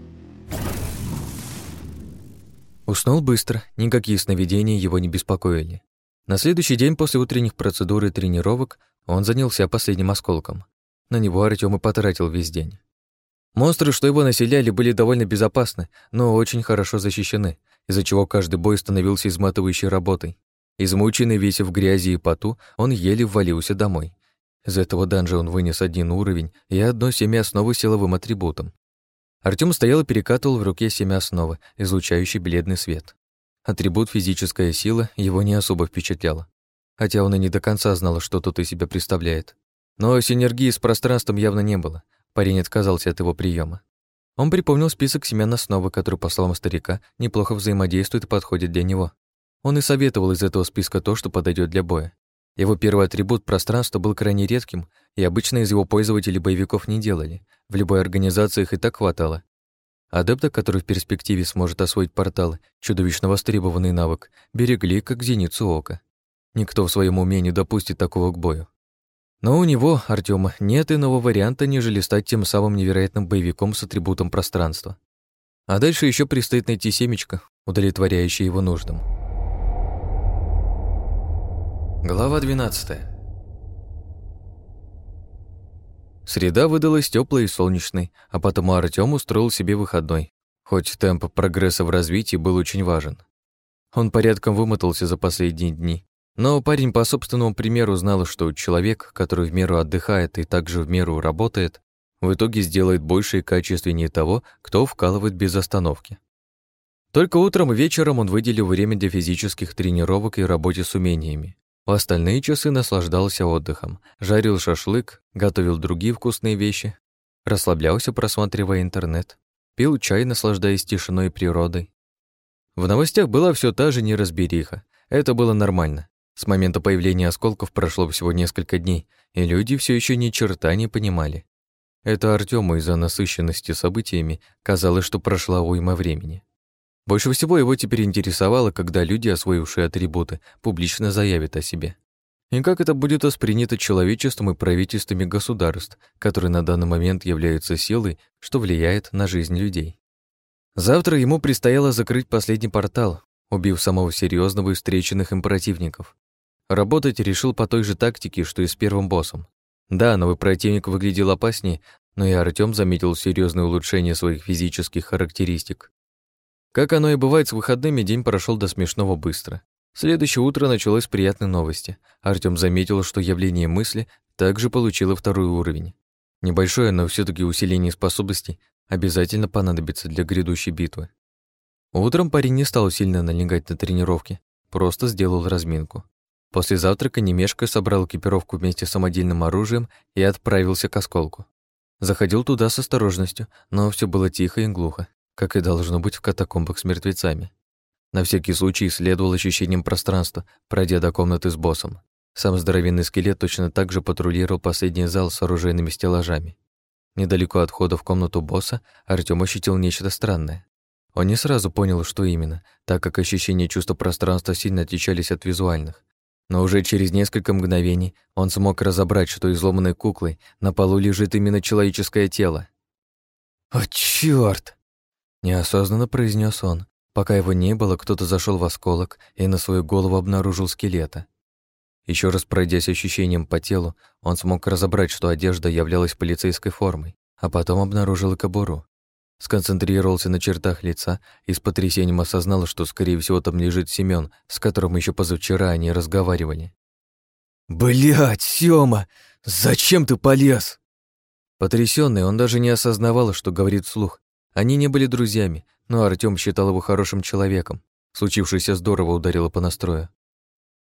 Уснул быстро, никакие сновидения его не беспокоили. На следующий день после утренних процедур и тренировок он занялся последним осколком. На него Артём и потратил весь день. Монстры, что его населяли, были довольно безопасны, но очень хорошо защищены, из-за чего каждый бой становился изматывающей работой. Измученный весь в грязи и поту, он еле ввалился домой. Из этого данжа он вынес один уровень и одно семя основы силовым атрибутом. Артём стоял и перекатывал в руке семя основы, излучающий бледный свет. Атрибут физическая сила его не особо впечатляла. Хотя он и не до конца знал, что тут из себя представляет. Но синергии с пространством явно не было. Парень отказался от его приема. Он припомнил список семян основы, который, по словам старика, неплохо взаимодействует и подходит для него. Он и советовал из этого списка то, что подойдет для боя. Его первый атрибут пространства был крайне редким, и обычно из его пользователей боевиков не делали. В любой организации их и так хватало. Адепта, который в перспективе сможет освоить порталы, чудовищно востребованный навык, берегли как зеницу ока. Никто в своем уме не допустит такого к бою. Но у него, Артема, нет иного варианта, нежели стать тем самым невероятным боевиком с атрибутом пространства. А дальше еще предстоит найти семечко, удовлетворяющее его нуждам. Глава 12 Среда выдалась теплой и солнечной, а потому Артём устроил себе выходной, хоть темп прогресса в развитии был очень важен. Он порядком вымотался за последние дни, Но парень по собственному примеру знал, что человек, который в меру отдыхает и также в меру работает, в итоге сделает больше и качественнее того, кто вкалывает без остановки. Только утром и вечером он выделил время для физических тренировок и работы с умениями. В остальные часы наслаждался отдыхом, жарил шашлык, готовил другие вкусные вещи, расслаблялся, просматривая интернет, пил чай, наслаждаясь тишиной и природой. В новостях была все та же неразбериха. Это было нормально. С момента появления осколков прошло всего несколько дней, и люди все еще ни черта не понимали. Это Артему из-за насыщенности событиями казалось, что прошла уйма времени. Больше всего его теперь интересовало, когда люди, освоившие атрибуты, публично заявят о себе. И как это будет воспринято человечеством и правительствами государств, которые на данный момент являются силой, что влияет на жизнь людей. Завтра ему предстояло закрыть последний портал, убив самого серьезного из встреченных им противников. Работать решил по той же тактике, что и с первым боссом. Да, новый противник выглядел опаснее, но и Артём заметил серьезное улучшение своих физических характеристик. Как оно и бывает с выходными, день прошел до смешного быстро. Следующее утро началось с приятной новости. Артём заметил, что явление мысли также получило второй уровень. Небольшое, но все таки усиление способностей обязательно понадобится для грядущей битвы. Утром парень не стал сильно налегать на тренировки, просто сделал разминку. После завтрака немешко собрал экипировку вместе с самодельным оружием и отправился к осколку. Заходил туда с осторожностью, но все было тихо и глухо, как и должно быть в катакомбах с мертвецами. На всякий случай исследовал ощущением пространства, пройдя до комнаты с боссом. Сам здоровенный скелет точно так же патрулировал последний зал с оружейными стеллажами. Недалеко от входа в комнату босса Артём ощутил нечто странное. Он не сразу понял, что именно, так как ощущения чувства пространства сильно отличались от визуальных. Но уже через несколько мгновений он смог разобрать, что изломанной куклой на полу лежит именно человеческое тело. «О, чёрт!» Неосознанно произнес он. Пока его не было, кто-то зашел в осколок и на свою голову обнаружил скелета. Еще раз пройдясь ощущением по телу, он смог разобрать, что одежда являлась полицейской формой, а потом обнаружил и кобуру. Сконцентрировался на чертах лица и с потрясением осознал, что, скорее всего, там лежит Семён, с которым еще позавчера они разговаривали. Блять, Сёма! Зачем ты полез?» Потрясённый, он даже не осознавал, что говорит вслух. Они не были друзьями, но Артём считал его хорошим человеком. Случившееся здорово ударило по настрою.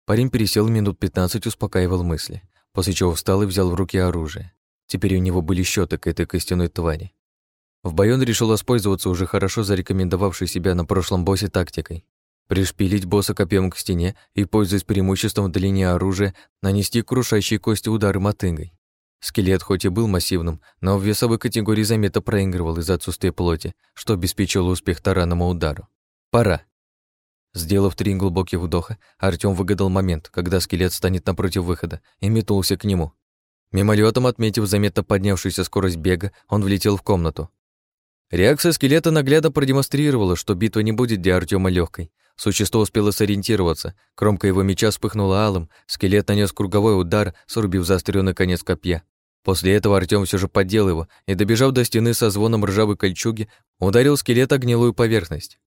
Парень пересел минут 15, успокаивал мысли, после чего встал и взял в руки оружие. Теперь у него были счеты к этой костяной твари. В бою он решил воспользоваться уже хорошо зарекомендовавшей себя на прошлом боссе тактикой. Пришпилить босса копьем к стене и, пользуясь преимуществом в длине оружия, нанести крушащие кости удары мотыгой. Скелет хоть и был массивным, но в весовой категории заметно проигрывал из-за отсутствия плоти, что обеспечило успех таранному удару. Пора. Сделав три глубоких вдоха, Артём выгадал момент, когда скелет станет напротив выхода, и метнулся к нему. Мимолетом отметив заметно поднявшуюся скорость бега, он влетел в комнату. Реакция скелета наглядно продемонстрировала, что битва не будет для Артема легкой. Существо успело сориентироваться. Кромка его меча вспыхнула алым, скелет нанес круговой удар, срубив заостренный конец копья. После этого Артем все же поддел его и, добежав до стены со звоном ржавой кольчуги, ударил скелет о гнилую поверхность.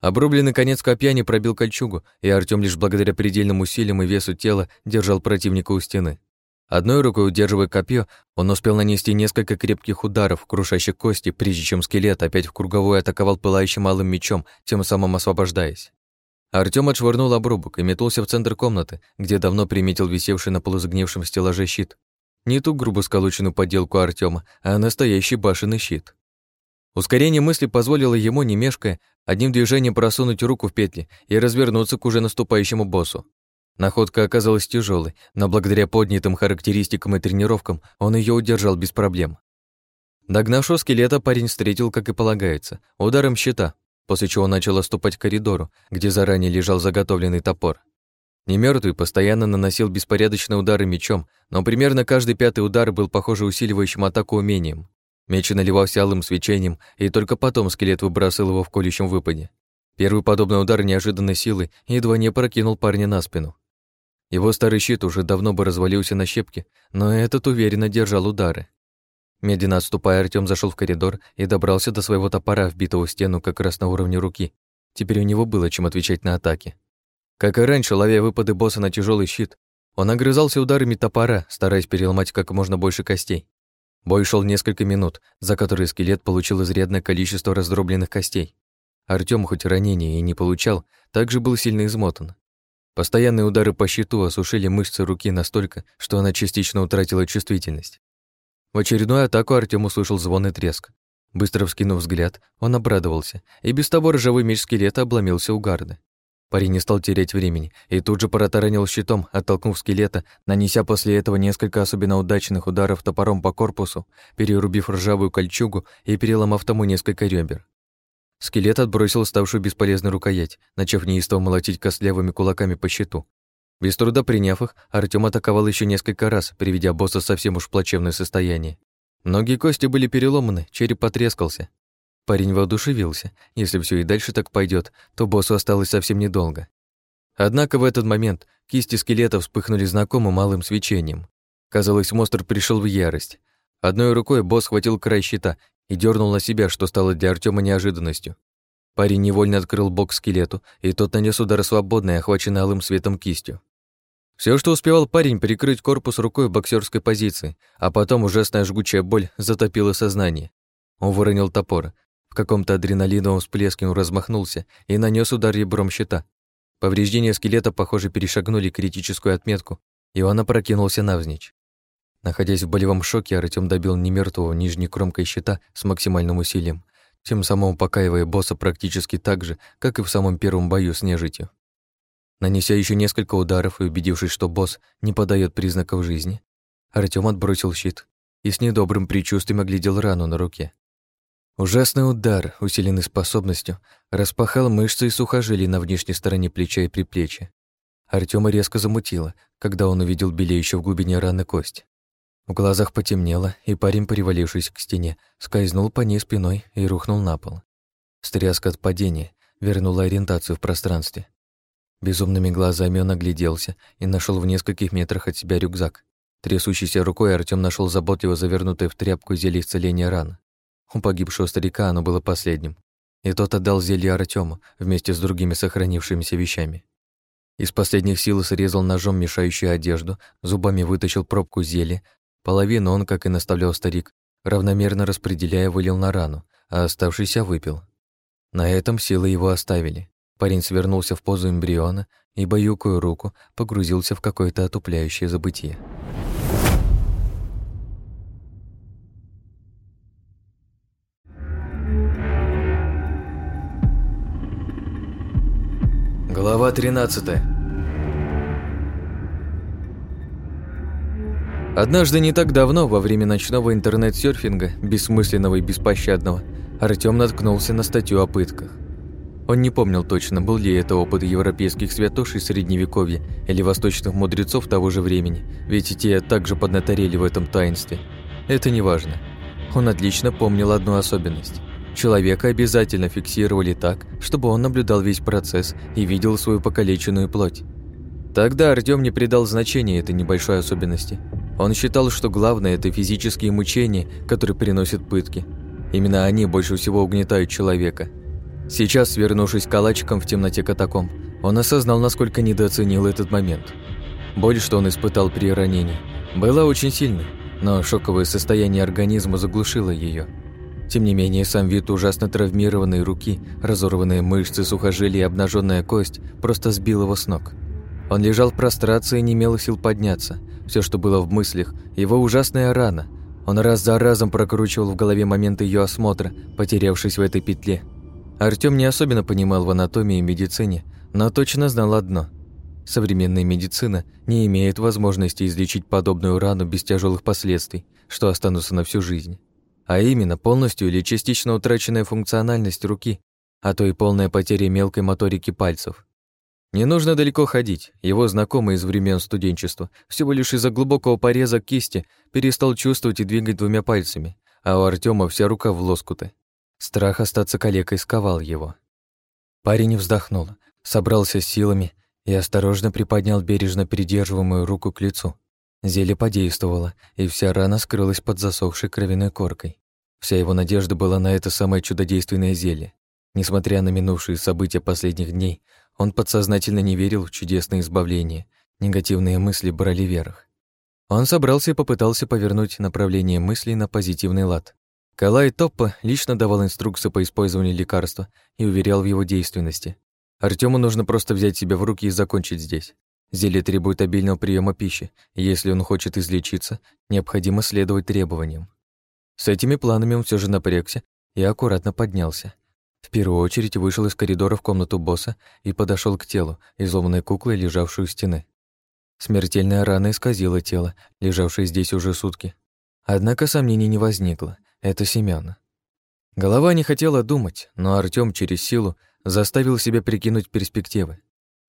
Обрубленный конец копья не пробил кольчугу, и Артем лишь благодаря предельным усилиям и весу тела держал противника у стены. Одной рукой удерживая копье, он успел нанести несколько крепких ударов, крушащих кости, прежде чем скелет опять в круговой атаковал пылающим малым мечом, тем самым освобождаясь. Артём отшвырнул обрубок и метнулся в центр комнаты, где давно приметил висевший на полузагнившем стеллаже щит. Не ту грубо сколоченную подделку Артёма, а настоящий башенный щит. Ускорение мысли позволило ему, не мешкая, одним движением просунуть руку в петли и развернуться к уже наступающему боссу. Находка оказалась тяжелой, но благодаря поднятым характеристикам и тренировкам он ее удержал без проблем. Догнавшего скелета парень встретил, как и полагается, ударом щита, после чего начал отступать к коридору, где заранее лежал заготовленный топор. Немертвый постоянно наносил беспорядочные удары мечом, но примерно каждый пятый удар был, похоже, усиливающим атаку умением. Меч наливался алым свечением, и только потом скелет выбрасывал его в колющем выпаде. Первый подобный удар неожиданной силы едва не прокинул парня на спину. Его старый щит уже давно бы развалился на щепки, но этот уверенно держал удары. Медленно отступая, Артём зашел в коридор и добрался до своего топора, вбитого в стену как раз на уровне руки. Теперь у него было чем отвечать на атаки. Как и раньше, ловя выпады босса на тяжелый щит, он огрызался ударами топора, стараясь переломать как можно больше костей. Бой шел несколько минут, за которые скелет получил изрядное количество раздробленных костей. Артём хоть ранения и не получал, также был сильно измотан. Постоянные удары по щиту осушили мышцы руки настолько, что она частично утратила чувствительность. В очередную атаку Артём услышал звон и треск. Быстро вскинув взгляд, он обрадовался, и без того ржавый меч скелета обломился у гарда. Парень не стал терять времени и тут же протаранил щитом, оттолкнув скелета, нанеся после этого несколько особенно удачных ударов топором по корпусу, перерубив ржавую кольчугу и переломав тому несколько ребер. Скелет отбросил ставшую бесполезной рукоять, начав неистово молотить костлявыми кулаками по щиту. Без труда приняв их, Артём атаковал еще несколько раз, приведя босса совсем уж в плачевное состояние. Многие кости были переломаны, череп потрескался, Парень воодушевился. Если все и дальше так пойдет, то боссу осталось совсем недолго. Однако в этот момент кисти скелета вспыхнули знакомым малым свечением. Казалось, монстр пришел в ярость. Одной рукой босс схватил край щита и дернул на себя, что стало для Артема неожиданностью. Парень невольно открыл бок скелету, и тот нанес удар свободной, охваченной алым светом кистью. Все, что успевал парень, прикрыть корпус рукой в боксерской позиции, а потом ужасная жгучая боль затопила сознание. Он выронил топор, в каком-то адреналиновом всплеске он размахнулся и нанес удар ребром щита. Повреждения скелета, похоже, перешагнули критическую отметку, и он опрокинулся навзничь. Находясь в болевом шоке, Артём добил немертвого нижней кромкой щита с максимальным усилием, тем самым упокаивая босса практически так же, как и в самом первом бою с нежитью. Нанеся еще несколько ударов и убедившись, что босс не подает признаков жизни, Артём отбросил щит и с недобрым предчувствием оглядел рану на руке. Ужасный удар, усиленный способностью, распахал мышцы и сухожилия на внешней стороне плеча и приплечья. Артема резко замутило, когда он увидел белеющую в глубине раны кость. В глазах потемнело, и парень, привалившись к стене, скользнул по ней спиной и рухнул на пол. Стряска от падения вернула ориентацию в пространстве. Безумными глазами он огляделся и нашел в нескольких метрах от себя рюкзак. Трясущейся рукой Артем нашел заботливо завернутое в тряпку зелье исцеления ран. У погибшего старика оно было последним, и тот отдал зелье Артему вместе с другими сохранившимися вещами. Из последних сил срезал ножом мешающую одежду, зубами вытащил пробку зелья, половину он, как и наставлял старик, равномерно распределяя, вылил на рану, а оставшийся выпил. На этом силы его оставили. Парень свернулся в позу эмбриона и, баюкую руку, погрузился в какое-то отупляющее забытие. Глава 13 Однажды не так давно, во время ночного интернет-серфинга, бессмысленного и беспощадного, Артём наткнулся на статью о пытках. Он не помнил точно, был ли это опыт европейских святошей Средневековья или восточных мудрецов того же времени, ведь и те также поднаторели в этом таинстве. Это не важно. Он отлично помнил одну особенность. Человека обязательно фиксировали так, чтобы он наблюдал весь процесс и видел свою покалеченную плоть. Тогда Артём не придал значения этой небольшой особенности. Он считал, что главное – это физические мучения, которые приносят пытки. Именно они больше всего угнетают человека. Сейчас, свернувшись калачиком в темноте катакомб, он осознал, насколько недооценил этот момент. Боль, что он испытал при ранении, была очень сильной, но шоковое состояние организма заглушило ее. Тем не менее, сам вид ужасно травмированной руки, разорванные мышцы, сухожилия и обнаженная кость просто сбил его с ног. Он лежал в прострации и не имел сил подняться. Все, что было в мыслях, его ужасная рана. Он раз за разом прокручивал в голове момент ее осмотра, потерявшись в этой петле. Артём не особенно понимал в анатомии и медицине, но точно знал одно. Современная медицина не имеет возможности излечить подобную рану без тяжелых последствий, что останутся на всю жизнь а именно полностью или частично утраченная функциональность руки, а то и полная потеря мелкой моторики пальцев. Не нужно далеко ходить. Его знакомый из времен студенчества всего лишь из-за глубокого пореза кисти перестал чувствовать и двигать двумя пальцами, а у Артема вся рука в лоскуты. Страх остаться калекой сковал его. Парень вздохнул, собрался с силами и осторожно приподнял бережно придерживаемую руку к лицу. Зелье подействовало, и вся рана скрылась под засохшей кровяной коркой. Вся его надежда была на это самое чудодейственное зелье. Несмотря на минувшие события последних дней, Он подсознательно не верил в чудесное избавление. Негативные мысли брали верх. Он собрался и попытался повернуть направление мыслей на позитивный лад. Калай Топпа лично давал инструкции по использованию лекарства и уверял в его действенности. Артему нужно просто взять себя в руки и закончить здесь. Зелье требует обильного приема пищи, и если он хочет излечиться, необходимо следовать требованиям. С этими планами он все же напрягся и аккуратно поднялся. В первую очередь вышел из коридора в комнату босса и подошел к телу, изломанной куклой, лежавшей у стены. Смертельная рана исказила тело, лежавшее здесь уже сутки. Однако сомнений не возникло. Это Семён. Голова не хотела думать, но Артём через силу заставил себя прикинуть перспективы.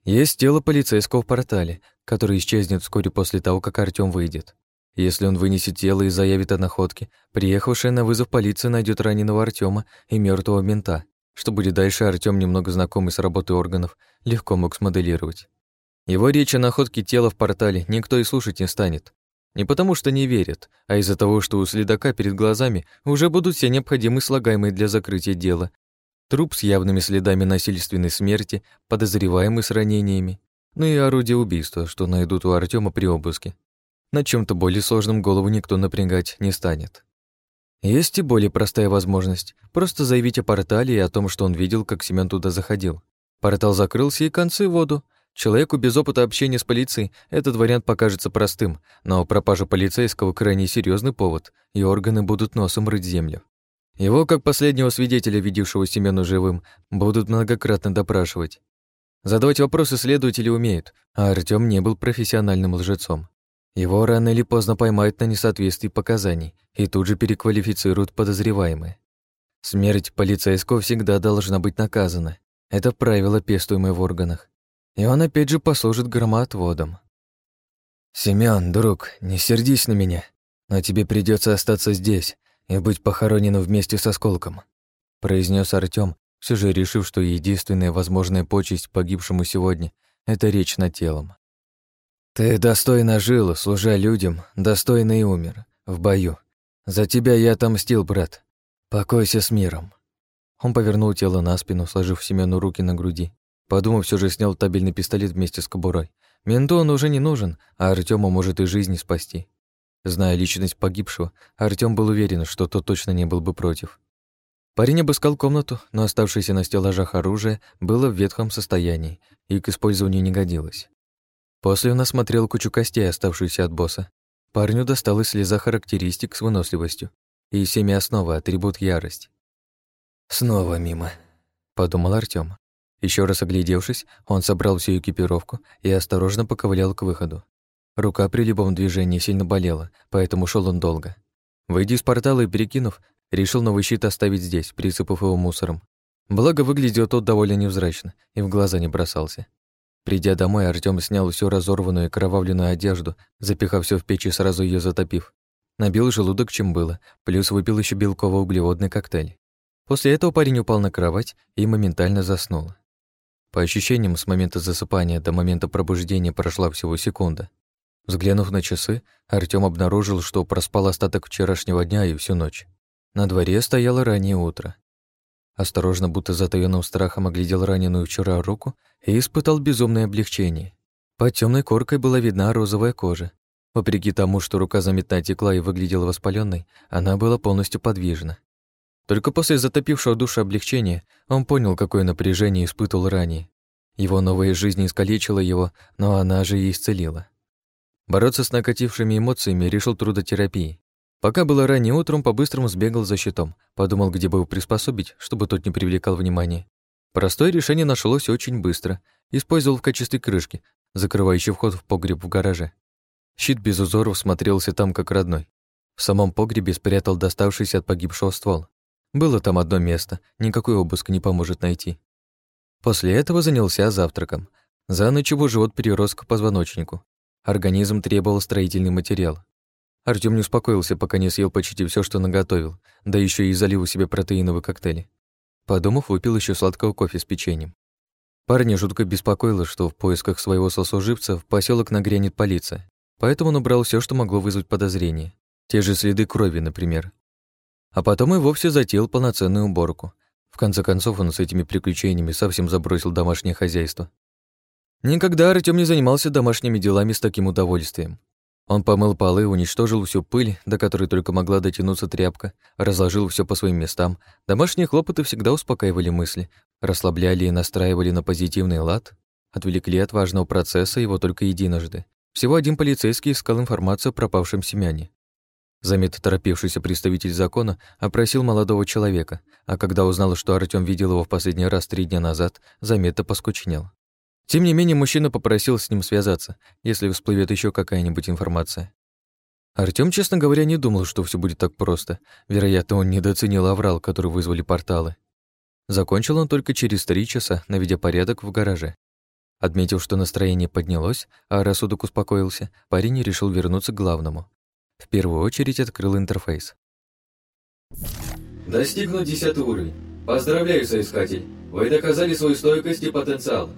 Есть тело полицейского в портале, который исчезнет вскоре после того, как Артём выйдет. Если он вынесет тело и заявит о находке, приехавшая на вызов полиция найдет раненого Артема и мертвого мента. Что будет дальше, Артём, немного знакомый с работой органов, легко мог смоделировать. Его речь о находке тела в портале никто и слушать не станет. Не потому что не верят, а из-за того, что у следака перед глазами уже будут все необходимые слагаемые для закрытия дела. Труп с явными следами насильственной смерти, подозреваемый с ранениями, ну и орудие убийства, что найдут у Артема при обыске. На чем то более сложном голову никто напрягать не станет. Есть и более простая возможность — просто заявить о портале и о том, что он видел, как Семён туда заходил. Портал закрылся, и концы в воду. Человеку без опыта общения с полицией этот вариант покажется простым, но пропажа полицейского крайне серьезный повод, и органы будут носом рыть землю. Его, как последнего свидетеля, видевшего Семёна живым, будут многократно допрашивать. Задавать вопросы следователи умеют, а Артём не был профессиональным лжецом. Его рано или поздно поймают на несоответствии показаний и тут же переквалифицируют подозреваемые. Смерть полицейского всегда должна быть наказана. Это правило, пестуемое в органах. И он опять же послужит громоотводом. «Семён, друг, не сердись на меня, но тебе придется остаться здесь и быть похороненным вместе с осколком», произнес Артём, все же решив, что единственная возможная почесть погибшему сегодня — это речь над телом. «Ты достойно жил, служа людям, достойно и умер, в бою. За тебя я отомстил, брат. Покойся с миром». Он повернул тело на спину, сложив Семену руки на груди, Подумав, все же снял табельный пистолет вместе с кобурой. Менту он уже не нужен, а Артему может и жизни спасти. Зная личность погибшего, Артем был уверен, что тот точно не был бы против. Парень обыскал комнату, но оставшееся на стеллажах оружие было в ветхом состоянии и к использованию не годилось. После он осмотрел кучу костей, оставшуюся от босса. Парню досталась слеза характеристик с выносливостью и семя основа, атрибут ярость. «Снова мимо», — подумал Артем. Еще раз оглядевшись, он собрал всю экипировку и осторожно поковылял к выходу. Рука при любом движении сильно болела, поэтому шел он долго. Выйдя из портала и перекинув, решил новый щит оставить здесь, присыпав его мусором. Благо, выглядел тот довольно невзрачно и в глаза не бросался. Придя домой, Артём снял всю разорванную и кровавленную одежду, запихав все в печь и сразу ее затопив. Набил желудок, чем было, плюс выпил еще белково-углеводный коктейль. После этого парень упал на кровать и моментально заснул. По ощущениям, с момента засыпания до момента пробуждения прошла всего секунда. Взглянув на часы, Артём обнаружил, что проспал остаток вчерашнего дня и всю ночь. На дворе стояло раннее утро. Осторожно, будто затаённым страхом оглядел раненую вчера руку и испытал безумное облегчение. Под темной коркой была видна розовая кожа. Вопреки тому, что рука заметно текла и выглядела воспаленной, она была полностью подвижна. Только после затопившего душу облегчения он понял, какое напряжение испытывал ранее. Его новая жизнь искалечила его, но она же и исцелила. Бороться с накатившими эмоциями решил трудотерапией. Пока было раннее утром, по-быстрому сбегал за щитом, подумал, где бы его приспособить, чтобы тот не привлекал внимания. Простое решение нашлось очень быстро. Использовал в качестве крышки, закрывающей вход в погреб в гараже. Щит без узоров смотрелся там как родной. В самом погребе спрятал доставшийся от погибшего ствол. Было там одно место, никакой обыск не поможет найти. После этого занялся завтраком. За ночь его живот перерос к позвоночнику. Организм требовал строительный материал. Артём не успокоился, пока не съел почти все, что наготовил, да еще и залил у себя протеиновый коктейль. Подумав, выпил еще сладкого кофе с печеньем. Парня жутко беспокоило, что в поисках своего сослуживца в поселок нагрянет полиция, поэтому он убрал все, что могло вызвать подозрение. Те же следы крови, например. А потом и вовсе затеял полноценную уборку. В конце концов, он с этими приключениями совсем забросил домашнее хозяйство. Никогда Артём не занимался домашними делами с таким удовольствием. Он помыл полы, уничтожил всю пыль, до которой только могла дотянуться тряпка, разложил все по своим местам. Домашние хлопоты всегда успокаивали мысли, расслабляли и настраивали на позитивный лад, отвлекли от важного процесса его только единожды. Всего один полицейский искал информацию о пропавшем семяне. Заметно торопившийся представитель закона опросил молодого человека, а когда узнал, что Артём видел его в последний раз три дня назад, заметно поскучнел. Тем не менее, мужчина попросил с ним связаться, если всплывет еще какая-нибудь информация. Артём, честно говоря, не думал, что все будет так просто. Вероятно, он недооценил аврал, который вызвали порталы. Закончил он только через три часа, наведя порядок в гараже. Отметив, что настроение поднялось, а рассудок успокоился, парень решил вернуться к главному в первую очередь открыл интерфейс. Достигнут 10 уровень. Поздравляю, соискатель. Вы доказали свою стойкость и потенциал.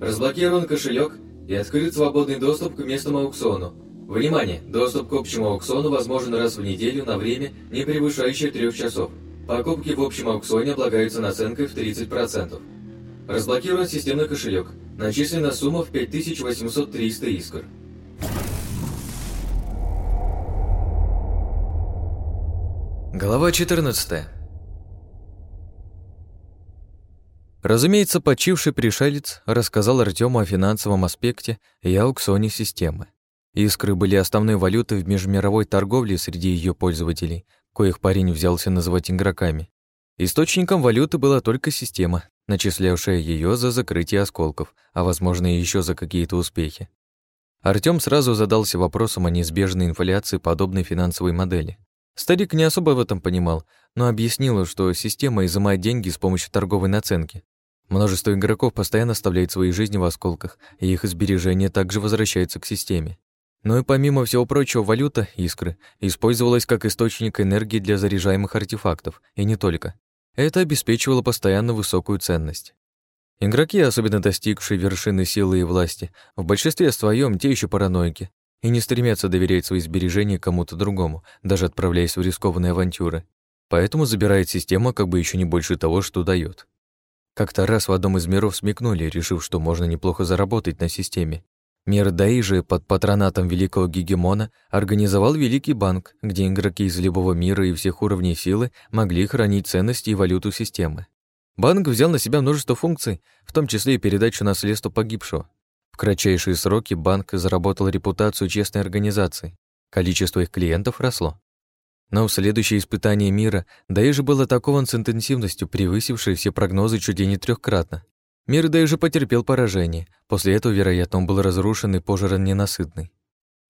Разблокирован кошелек и открыт свободный доступ к местному аукциону. Внимание! Доступ к общему аукциону возможен раз в неделю на время, не превышающее 3 часов. Покупки в общем аукционе облагаются наценкой в 30%. Разблокирован системный кошелек. Начислена сумма в 5800-300 искр. Глава 14 Разумеется, почивший пришелец рассказал Артему о финансовом аспекте и аукционе системы. Искры были основной валютой в межмировой торговле среди ее пользователей, коих парень взялся называть игроками. Источником валюты была только система, начислявшая ее за закрытие осколков, а возможно еще за какие-то успехи. Артём сразу задался вопросом о неизбежной инфляции подобной финансовой модели. Старик не особо в этом понимал, но объяснил, что система изымает деньги с помощью торговой наценки. Множество игроков постоянно оставляет свои жизни в осколках, и их сбережения также возвращаются к системе. Но и помимо всего прочего, валюта, искры, использовалась как источник энергии для заряжаемых артефактов, и не только. Это обеспечивало постоянно высокую ценность. Игроки, особенно достигшие вершины силы и власти, в большинстве своем те еще параноики, и не стремятся доверять свои сбережения кому-то другому, даже отправляясь в рискованные авантюры. Поэтому забирает система как бы еще не больше того, что дает. Как-то раз в одном из миров смекнули, решив, что можно неплохо заработать на системе. Мир Даижи под патронатом великого гегемона организовал Великий банк, где игроки из любого мира и всех уровней силы могли хранить ценности и валюту системы. Банк взял на себя множество функций, в том числе и передачу наследства погибшего кратчайшие сроки банк заработал репутацию честной организации. Количество их клиентов росло. Но следующее испытание мира Даижи был атакован с интенсивностью, превысившей все прогнозы чуть ли не трехкратно. Мир Даижи потерпел поражение. После этого, вероятно, он был разрушен и пожран ненасытный.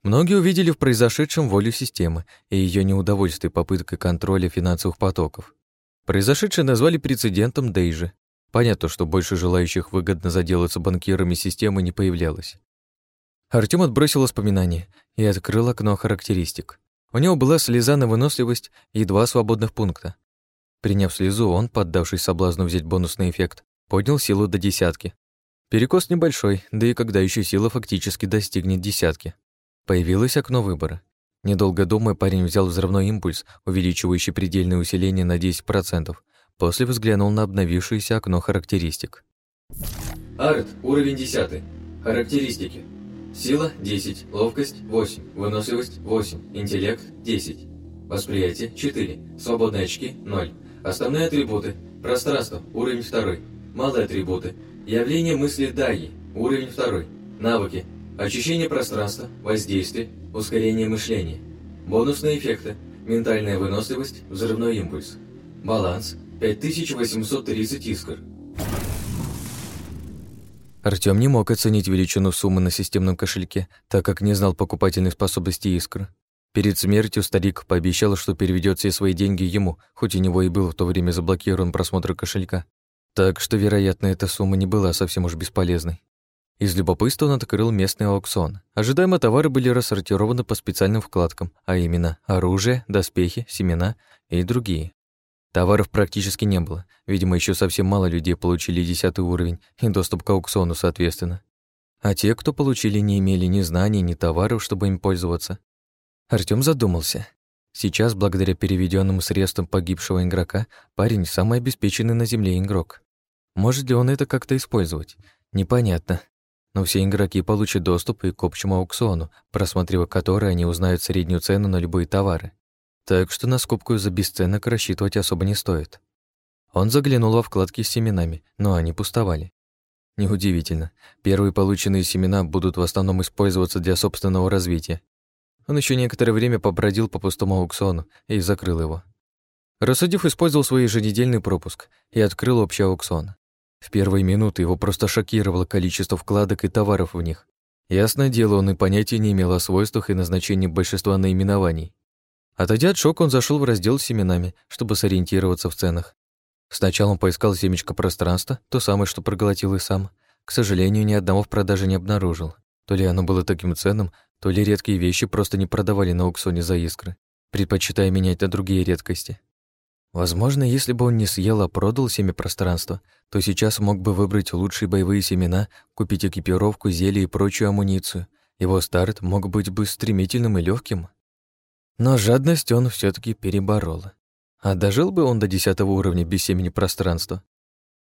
Многие увидели в произошедшем волю системы и ее неудовольствие попыткой контроля финансовых потоков. Произошедшее назвали прецедентом Дейжи, Понятно, что больше желающих выгодно заделаться банкирами системы не появлялось. Артём отбросил воспоминания и открыл окно характеристик. У него была слеза на выносливость и два свободных пункта. Приняв слезу, он, поддавшись соблазну взять бонусный эффект, поднял силу до десятки. Перекос небольшой, да и когда еще сила фактически достигнет десятки. Появилось окно выбора. Недолго думая, парень взял взрывной импульс, увеличивающий предельное усиление на 10%, После взглянул на обновившееся окно характеристик. Арт, уровень 10. Характеристики. Сила 10, ловкость 8, выносливость 8, интеллект 10. Восприятие 4, свободные очки 0. Основные атрибуты. Пространство, уровень 2. Малые атрибуты. Явление мысли Даи, уровень 2. Навыки. Очищение пространства, воздействие, ускорение мышления. Бонусные эффекты. Ментальная выносливость, взрывной импульс. Баланс, 5830 искр. Артём не мог оценить величину суммы на системном кошельке, так как не знал покупательной способности искр. Перед смертью старик пообещал, что переведет все свои деньги ему, хоть у него и был в то время заблокирован просмотр кошелька. Так что, вероятно, эта сумма не была совсем уж бесполезной. Из любопытства он открыл местный аукцион. Ожидаемо товары были рассортированы по специальным вкладкам, а именно оружие, доспехи, семена и другие. Товаров практически не было. Видимо, еще совсем мало людей получили десятый уровень и доступ к аукциону, соответственно. А те, кто получили, не имели ни знаний, ни товаров, чтобы им пользоваться. Артём задумался. Сейчас, благодаря переведенным средствам погибшего игрока, парень самый обеспеченный на Земле игрок. Может ли он это как-то использовать? Непонятно. Но все игроки получат доступ и к общему аукциону, просматривая который они узнают среднюю цену на любые товары. Так что на скупку за бесценок рассчитывать особо не стоит. Он заглянул во вкладки с семенами, но они пустовали. Неудивительно. Первые полученные семена будут в основном использоваться для собственного развития. Он еще некоторое время побродил по пустому аукциону и закрыл его. Рассудив, использовал свой еженедельный пропуск и открыл общий аукцион. В первые минуты его просто шокировало количество вкладок и товаров в них. Ясное дело, он и понятия не имел о свойствах и назначении большинства наименований. Отойдя от шока, он зашел в раздел с семенами, чтобы сориентироваться в ценах. Сначала он поискал семечко пространства, то самое, что проглотил и сам. К сожалению, ни одного в продаже не обнаружил. То ли оно было таким ценным, то ли редкие вещи просто не продавали на аукционе за искры, предпочитая менять на другие редкости. Возможно, если бы он не съел, а продал семя пространства, то сейчас мог бы выбрать лучшие боевые семена, купить экипировку, зелье и прочую амуницию. Его старт мог быть бы стремительным и легким. Но жадность он все таки переборол. А дожил бы он до десятого уровня без семени пространства?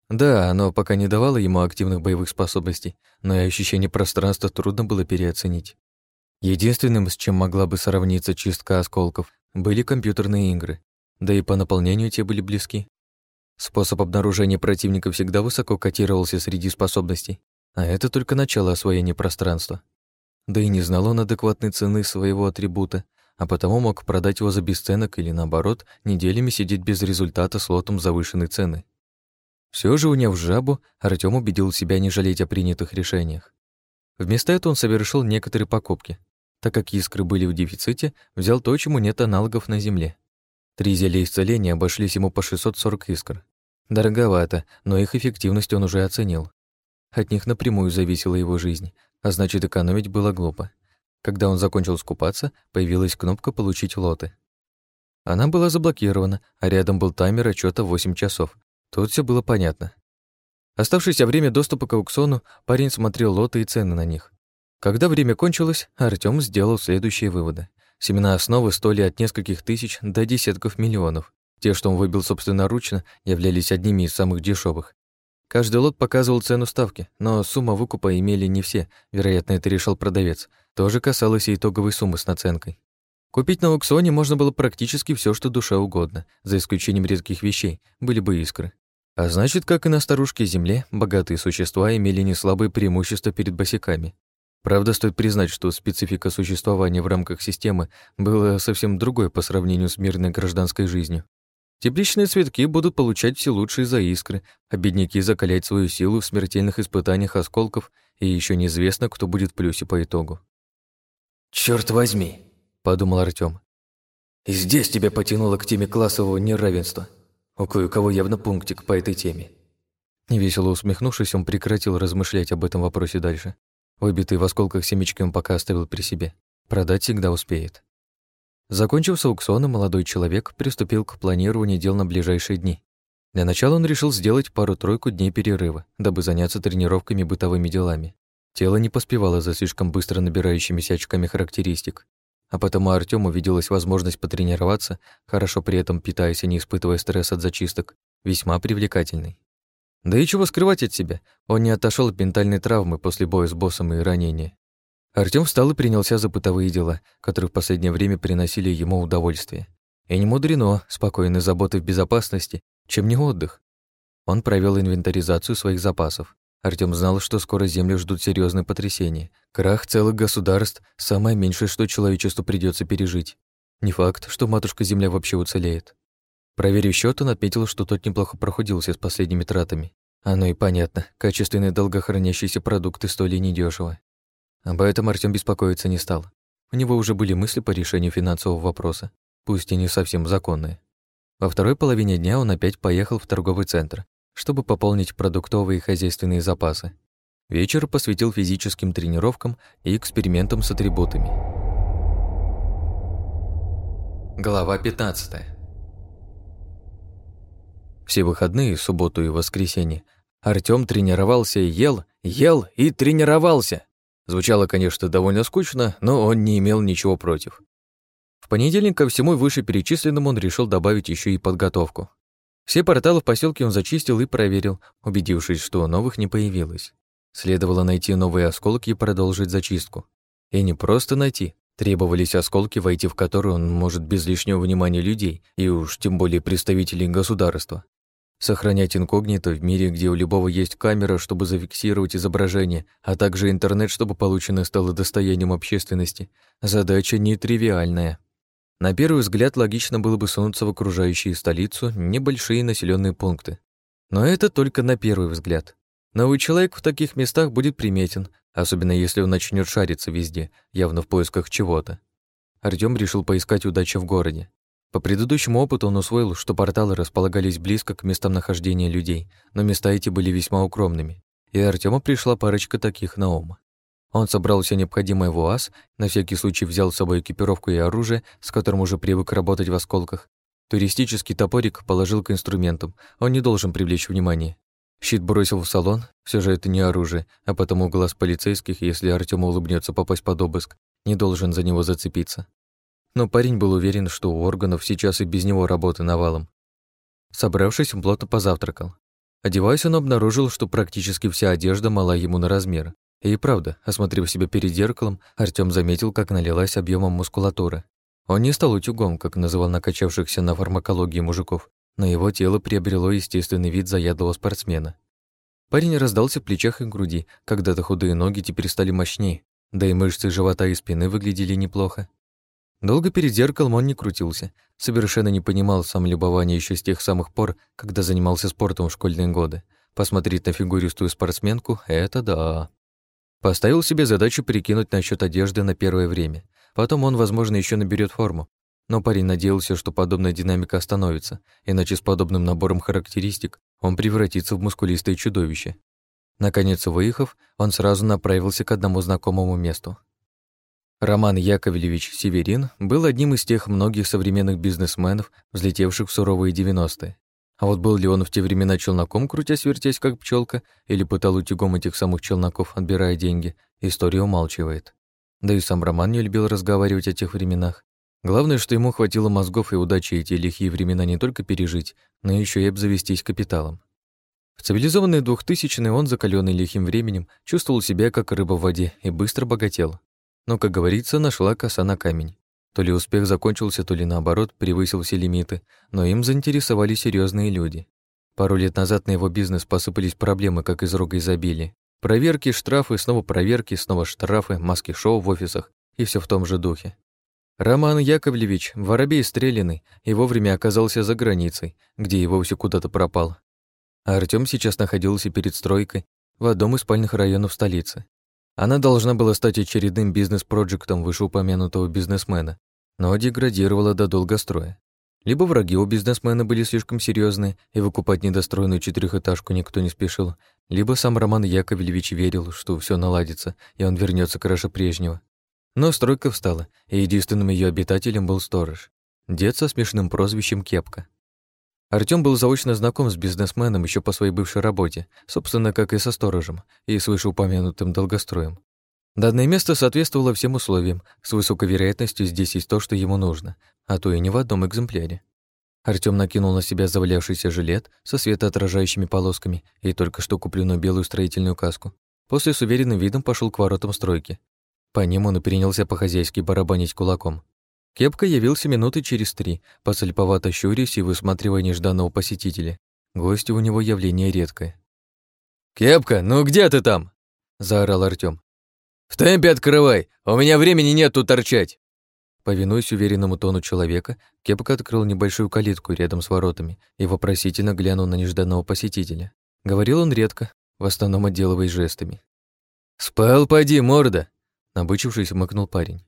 Да, оно пока не давало ему активных боевых способностей, но и ощущение пространства трудно было переоценить. Единственным, с чем могла бы сравниться чистка осколков, были компьютерные игры, да и по наполнению те были близки. Способ обнаружения противника всегда высоко котировался среди способностей, а это только начало освоения пространства. Да и не знал он адекватной цены своего атрибута, а потому мог продать его за бесценок или, наоборот, неделями сидеть без результата с лотом завышенной цены. Все же, уняв жабу, Артём убедил себя не жалеть о принятых решениях. Вместо этого он совершил некоторые покупки. Так как искры были в дефиците, взял то, чему нет аналогов на Земле. Три зелья исцеления обошлись ему по 640 искр. Дороговато, но их эффективность он уже оценил. От них напрямую зависела его жизнь, а значит, экономить было глупо. Когда он закончил скупаться, появилась кнопка «Получить лоты». Она была заблокирована, а рядом был таймер отчета 8 часов. Тут все было понятно. Оставшееся время доступа к аукциону, парень смотрел лоты и цены на них. Когда время кончилось, Артём сделал следующие выводы. Семена основы стоили от нескольких тысяч до десятков миллионов. Те, что он выбил собственноручно, являлись одними из самых дешевых. Каждый лот показывал цену ставки, но сумма выкупа имели не все, вероятно, это решил продавец. Тоже касалось и итоговой суммы с наценкой. Купить на аукционе можно было практически все, что душа угодно, за исключением редких вещей, были бы искры. А значит, как и на старушке Земле, богатые существа имели неслабые преимущества перед босиками. Правда, стоит признать, что специфика существования в рамках системы была совсем другой по сравнению с мирной гражданской жизнью. Тепличные цветки будут получать все лучшие за искры, а бедняки закалять свою силу в смертельных испытаниях осколков, и еще неизвестно, кто будет в плюсе по итогу. Черт возьми!» — подумал Артём. «И здесь тебя потянуло к теме классового неравенства. У кое-кого явно пунктик по этой теме». Невесело усмехнувшись, он прекратил размышлять об этом вопросе дальше. Выбитые в осколках семечки он пока оставил при себе. Продать всегда успеет. Закончив с аукционом, молодой человек приступил к планированию дел на ближайшие дни. Для начала он решил сделать пару-тройку дней перерыва, дабы заняться тренировками и бытовыми делами. Тело не поспевало за слишком быстро набирающимися очками характеристик, а потому Артёму виделась возможность потренироваться, хорошо при этом питаясь и не испытывая стресс от зачисток, весьма привлекательной. Да и чего скрывать от себя, он не отошел от ментальной травмы после боя с боссом и ранения. Артём встал и принялся за бытовые дела, которые в последнее время приносили ему удовольствие. И не мудрено, спокойной заботы в безопасности, чем не отдых. Он провел инвентаризацию своих запасов. Артём знал, что скоро Землю ждут серьезные потрясения. Крах целых государств – самое меньшее, что человечеству придется пережить. Не факт, что матушка Земля вообще уцелеет. Проверив счет, он отметил, что тот неплохо проходился с последними тратами. Оно и понятно, качественные долгохранящиеся продукты стоили недешево. Об этом Артём беспокоиться не стал. У него уже были мысли по решению финансового вопроса, пусть и не совсем законные. Во второй половине дня он опять поехал в торговый центр, чтобы пополнить продуктовые и хозяйственные запасы. Вечер посвятил физическим тренировкам и экспериментам с атрибутами. Глава 15 все выходные, субботу и воскресенье, Артём тренировался и ел, ел и тренировался. Звучало, конечно, довольно скучно, но он не имел ничего против. В понедельник ко всему вышеперечисленному он решил добавить еще и подготовку. Все порталы в поселке он зачистил и проверил, убедившись, что новых не появилось. Следовало найти новые осколки и продолжить зачистку. И не просто найти, требовались осколки, войти в которые он может без лишнего внимания людей и уж тем более представителей государства. Сохранять инкогнито в мире, где у любого есть камера, чтобы зафиксировать изображение, а также интернет, чтобы полученное стало достоянием общественности, задача нетривиальная. На первый взгляд логично было бы сунуться в окружающие столицу небольшие населенные пункты. Но это только на первый взгляд. Новый человек в таких местах будет приметен, особенно если он начнет шариться везде, явно в поисках чего-то. Артём решил поискать удачи в городе. По предыдущему опыту он усвоил, что порталы располагались близко к местам нахождения людей, но места эти были весьма укромными, и Артему пришла парочка таких на ум. Он собрал все необходимое в УАЗ, на всякий случай взял с собой экипировку и оружие, с которым уже привык работать в осколках. Туристический топорик положил к инструментам, он не должен привлечь внимание. Щит бросил в салон, все же это не оружие, а потому глаз полицейских, если Артему улыбнется попасть под обыск, не должен за него зацепиться но парень был уверен, что у органов сейчас и без него работы навалом. Собравшись, он плотно позавтракал. Одеваясь, он обнаружил, что практически вся одежда мала ему на размер. И правда, осмотрев себя перед зеркалом, Артём заметил, как налилась объемом мускулатура. Он не стал утюгом, как называл накачавшихся на фармакологии мужиков, но его тело приобрело естественный вид заядлого спортсмена. Парень раздался в плечах и груди, когда-то худые ноги теперь стали мощнее, да и мышцы живота и спины выглядели неплохо. Долго перед зеркалом он не крутился, совершенно не понимал сам любования еще с тех самых пор, когда занимался спортом в школьные годы. Посмотреть на фигуристую спортсменку — это да. Поставил себе задачу перекинуть насчет одежды на первое время. Потом он, возможно, еще наберет форму. Но парень надеялся, что подобная динамика остановится, иначе с подобным набором характеристик он превратится в мускулистое чудовище. Наконец, выехав, он сразу направился к одному знакомому месту. Роман Яковлевич Северин был одним из тех многих современных бизнесменов, взлетевших в суровые 90-е. А вот был ли он в те времена челноком, крутясь-вертясь, как пчелка, или пытал утюгом этих самых челноков, отбирая деньги, история умалчивает. Да и сам Роман не любил разговаривать о тех временах. Главное, что ему хватило мозгов и удачи эти лихие времена не только пережить, но еще и обзавестись капиталом. В цивилизованные двухтысячные он, закаленный лихим временем, чувствовал себя как рыба в воде и быстро богател. Но, как говорится, нашла коса на камень. То ли успех закончился, то ли наоборот превысил все лимиты, но им заинтересовали серьезные люди. Пару лет назад на его бизнес посыпались проблемы, как из рога изобилия. Проверки, штрафы, снова проверки, снова штрафы, маски-шоу в офисах и все в том же духе. Роман Яковлевич, воробей стреляный, и вовремя оказался за границей, где и вовсе куда-то пропал. А Артём сейчас находился перед стройкой в одном из спальных районов столицы. Она должна была стать очередным бизнес-проектом вышеупомянутого бизнесмена, но деградировала до долгостроя. Либо враги у бизнесмена были слишком серьезные, и выкупать недостроенную четырехэтажку никто не спешил, либо сам Роман Яковлевич верил, что все наладится, и он вернется краше прежнего. Но стройка встала, и единственным ее обитателем был сторож. Дед со смешным прозвищем Кепка. Артём был заочно знаком с бизнесменом еще по своей бывшей работе, собственно, как и со сторожем, и с вышеупомянутым долгостроем. Данное место соответствовало всем условиям, с высокой вероятностью здесь есть то, что ему нужно, а то и не в одном экземпляре. Артём накинул на себя завалявшийся жилет со светоотражающими полосками и только что купленную белую строительную каску. После с уверенным видом пошел к воротам стройки. По ним он и принялся по-хозяйски барабанить кулаком. Кепка явился минуты через три, посольповато щурясь и высматривая нежданного посетителя. Гости у него явление редкое. «Кепка, ну где ты там?» — заорал Артём. «В темпе открывай, у меня времени нет тут торчать!» Повинуясь уверенному тону человека, Кепка открыл небольшую калитку рядом с воротами и вопросительно глянул на нежданного посетителя. Говорил он редко, в основном отделываясь жестами. «Спал, поди, морда!» Набычившись, мыкнул парень.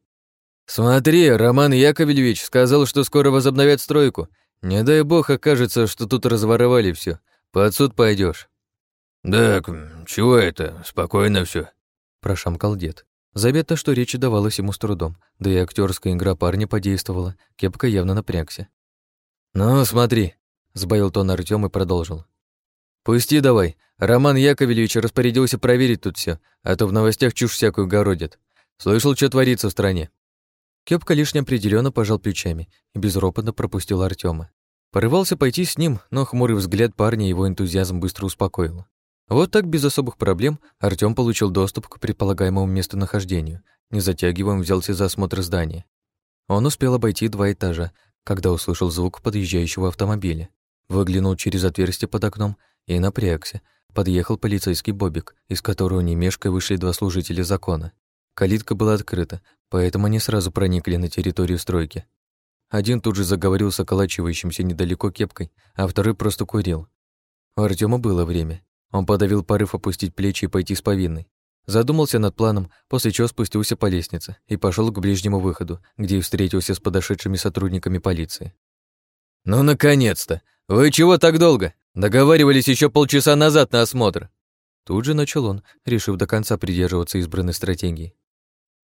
«Смотри, Роман Яковлевич сказал, что скоро возобновят стройку. Не дай бог окажется, что тут разворовали все. Под суд пойдешь. «Так, чего это? Спокойно все, прошамкал дед. Заметно, что речь давалась ему с трудом, да и актерская игра парня подействовала, кепка явно напрягся. «Ну, смотри», — сбавил тон Артём и продолжил. «Пусти давай. Роман Яковлевич распорядился проверить тут все, а то в новостях чушь всякую городит. Слышал, что творится в стране?» Кепка лишь неопределенно пожал плечами и безропотно пропустил Артема. Порывался пойти с ним, но хмурый взгляд парня его энтузиазм быстро успокоил. Вот так без особых проблем Артём получил доступ к предполагаемому местонахождению, не затягиваем взялся за осмотр здания. Он успел обойти два этажа, когда услышал звук подъезжающего автомобиля. Выглянул через отверстие под окном и напрягся. Подъехал полицейский Бобик, из которого не мешкая вышли два служителя закона. Калитка была открыта, поэтому они сразу проникли на территорию стройки. Один тут же заговорил с околачивающимся недалеко кепкой, а второй просто курил. У Артема было время. Он подавил порыв опустить плечи и пойти с повинной. Задумался над планом, после чего спустился по лестнице и пошел к ближнему выходу, где и встретился с подошедшими сотрудниками полиции. «Ну, наконец-то! Вы чего так долго? Договаривались еще полчаса назад на осмотр!» Тут же начал он, решив до конца придерживаться избранной стратегии.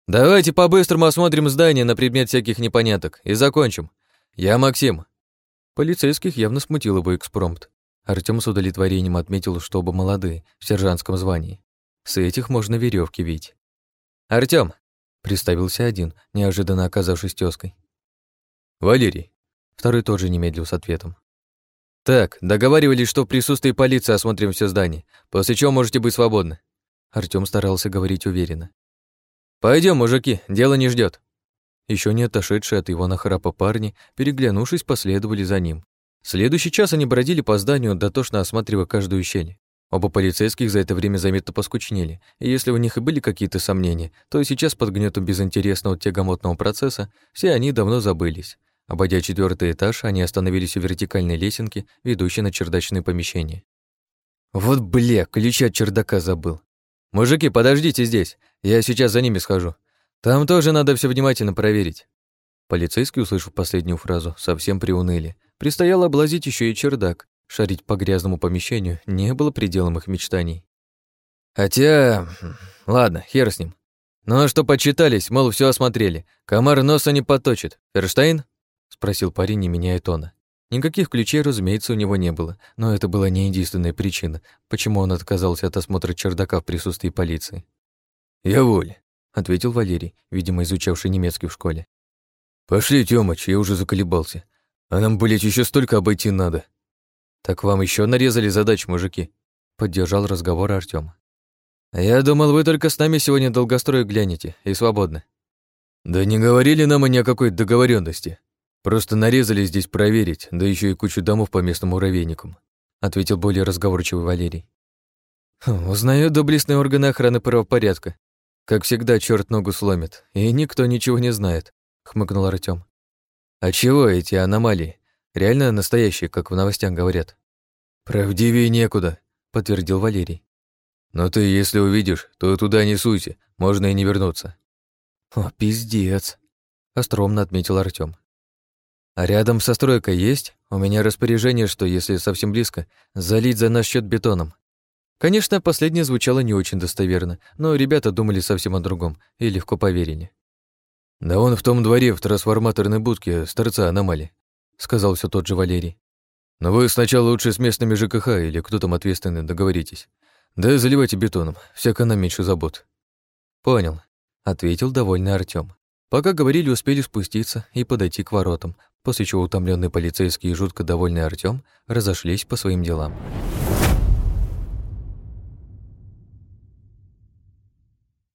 «Давайте по-быстрому осмотрим здание на предмет всяких непоняток и закончим. Я Максим». Полицейских явно смутил его экспромт. Артём с удовлетворением отметил, что оба молодые, в сержантском звании. С этих можно веревки вить. Артём, представился один, неожиданно оказавшись тёзкой. Валерий. Второй тоже не медлил с ответом. Так, договаривались, что в присутствии полиции осмотрим все здание, после чего можете быть свободны. Артём старался говорить уверенно. Пойдем, мужики, дело не ждет. Еще не отошедшие от его нахрапа парни, переглянувшись, последовали за ним. Следующий час они бродили по зданию, дотошно осматривая каждую щель. Оба полицейских за это время заметно поскучнели, и если у них и были какие-то сомнения, то сейчас под гнетом безинтересного тягомотного процесса все они давно забылись. Обойдя четвертый этаж, они остановились у вертикальной лесенки, ведущей на чердачные помещения. «Вот бля, ключи от чердака забыл. Мужики, подождите здесь, я сейчас за ними схожу. Там тоже надо все внимательно проверить». Полицейские, услышав последнюю фразу, совсем приуныли. Предстояло облазить еще и чердак, Шарить по грязному помещению не было пределом их мечтаний. Хотя... Ладно, хер с ним. Ну а что почитались, мол, все осмотрели. Комар носа не поточит. Ферштейн? Спросил парень, не меняя тона. Никаких ключей, разумеется, у него не было, но это была не единственная причина, почему он отказался от осмотра чердака в присутствии полиции. «Я воль», — ответил Валерий, видимо, изучавший немецкий в школе. «Пошли, Тёмыч, я уже заколебался. А нам, блядь, еще столько обойти надо». «Так вам еще нарезали задач, мужики?» — поддержал разговор Артём. «Я думал, вы только с нами сегодня долгострой глянете и свободны». «Да не говорили нам ни о какой договоренности. Просто нарезали здесь проверить, да еще и кучу домов по местным муравейникам», — ответил более разговорчивый Валерий. «Хм, «Узнаю доблестные органы охраны правопорядка. Как всегда, черт ногу сломит, и никто ничего не знает», — хмыкнул Артём. «А чего эти аномалии? Реально настоящие, как в новостях говорят. Правдивее некуда, подтвердил Валерий. Но ты, если увидишь, то туда не суйся, можно и не вернуться. О, пиздец, остромно отметил Артём. А рядом со стройкой есть? У меня распоряжение, что если совсем близко, залить за наш счет бетоном. Конечно, последнее звучало не очень достоверно, но ребята думали совсем о другом и легко поверили. Да он в том дворе в трансформаторной будке с торца аномалии сказал все тот же Валерий. Но вы сначала лучше с местными ЖКХ или кто там ответственный договоритесь. Да заливайте бетоном, всяко нам меньше забот. Понял, ответил довольный Артём. Пока говорили, успели спуститься и подойти к воротам, после чего утомленный полицейский и жутко довольный Артём разошлись по своим делам.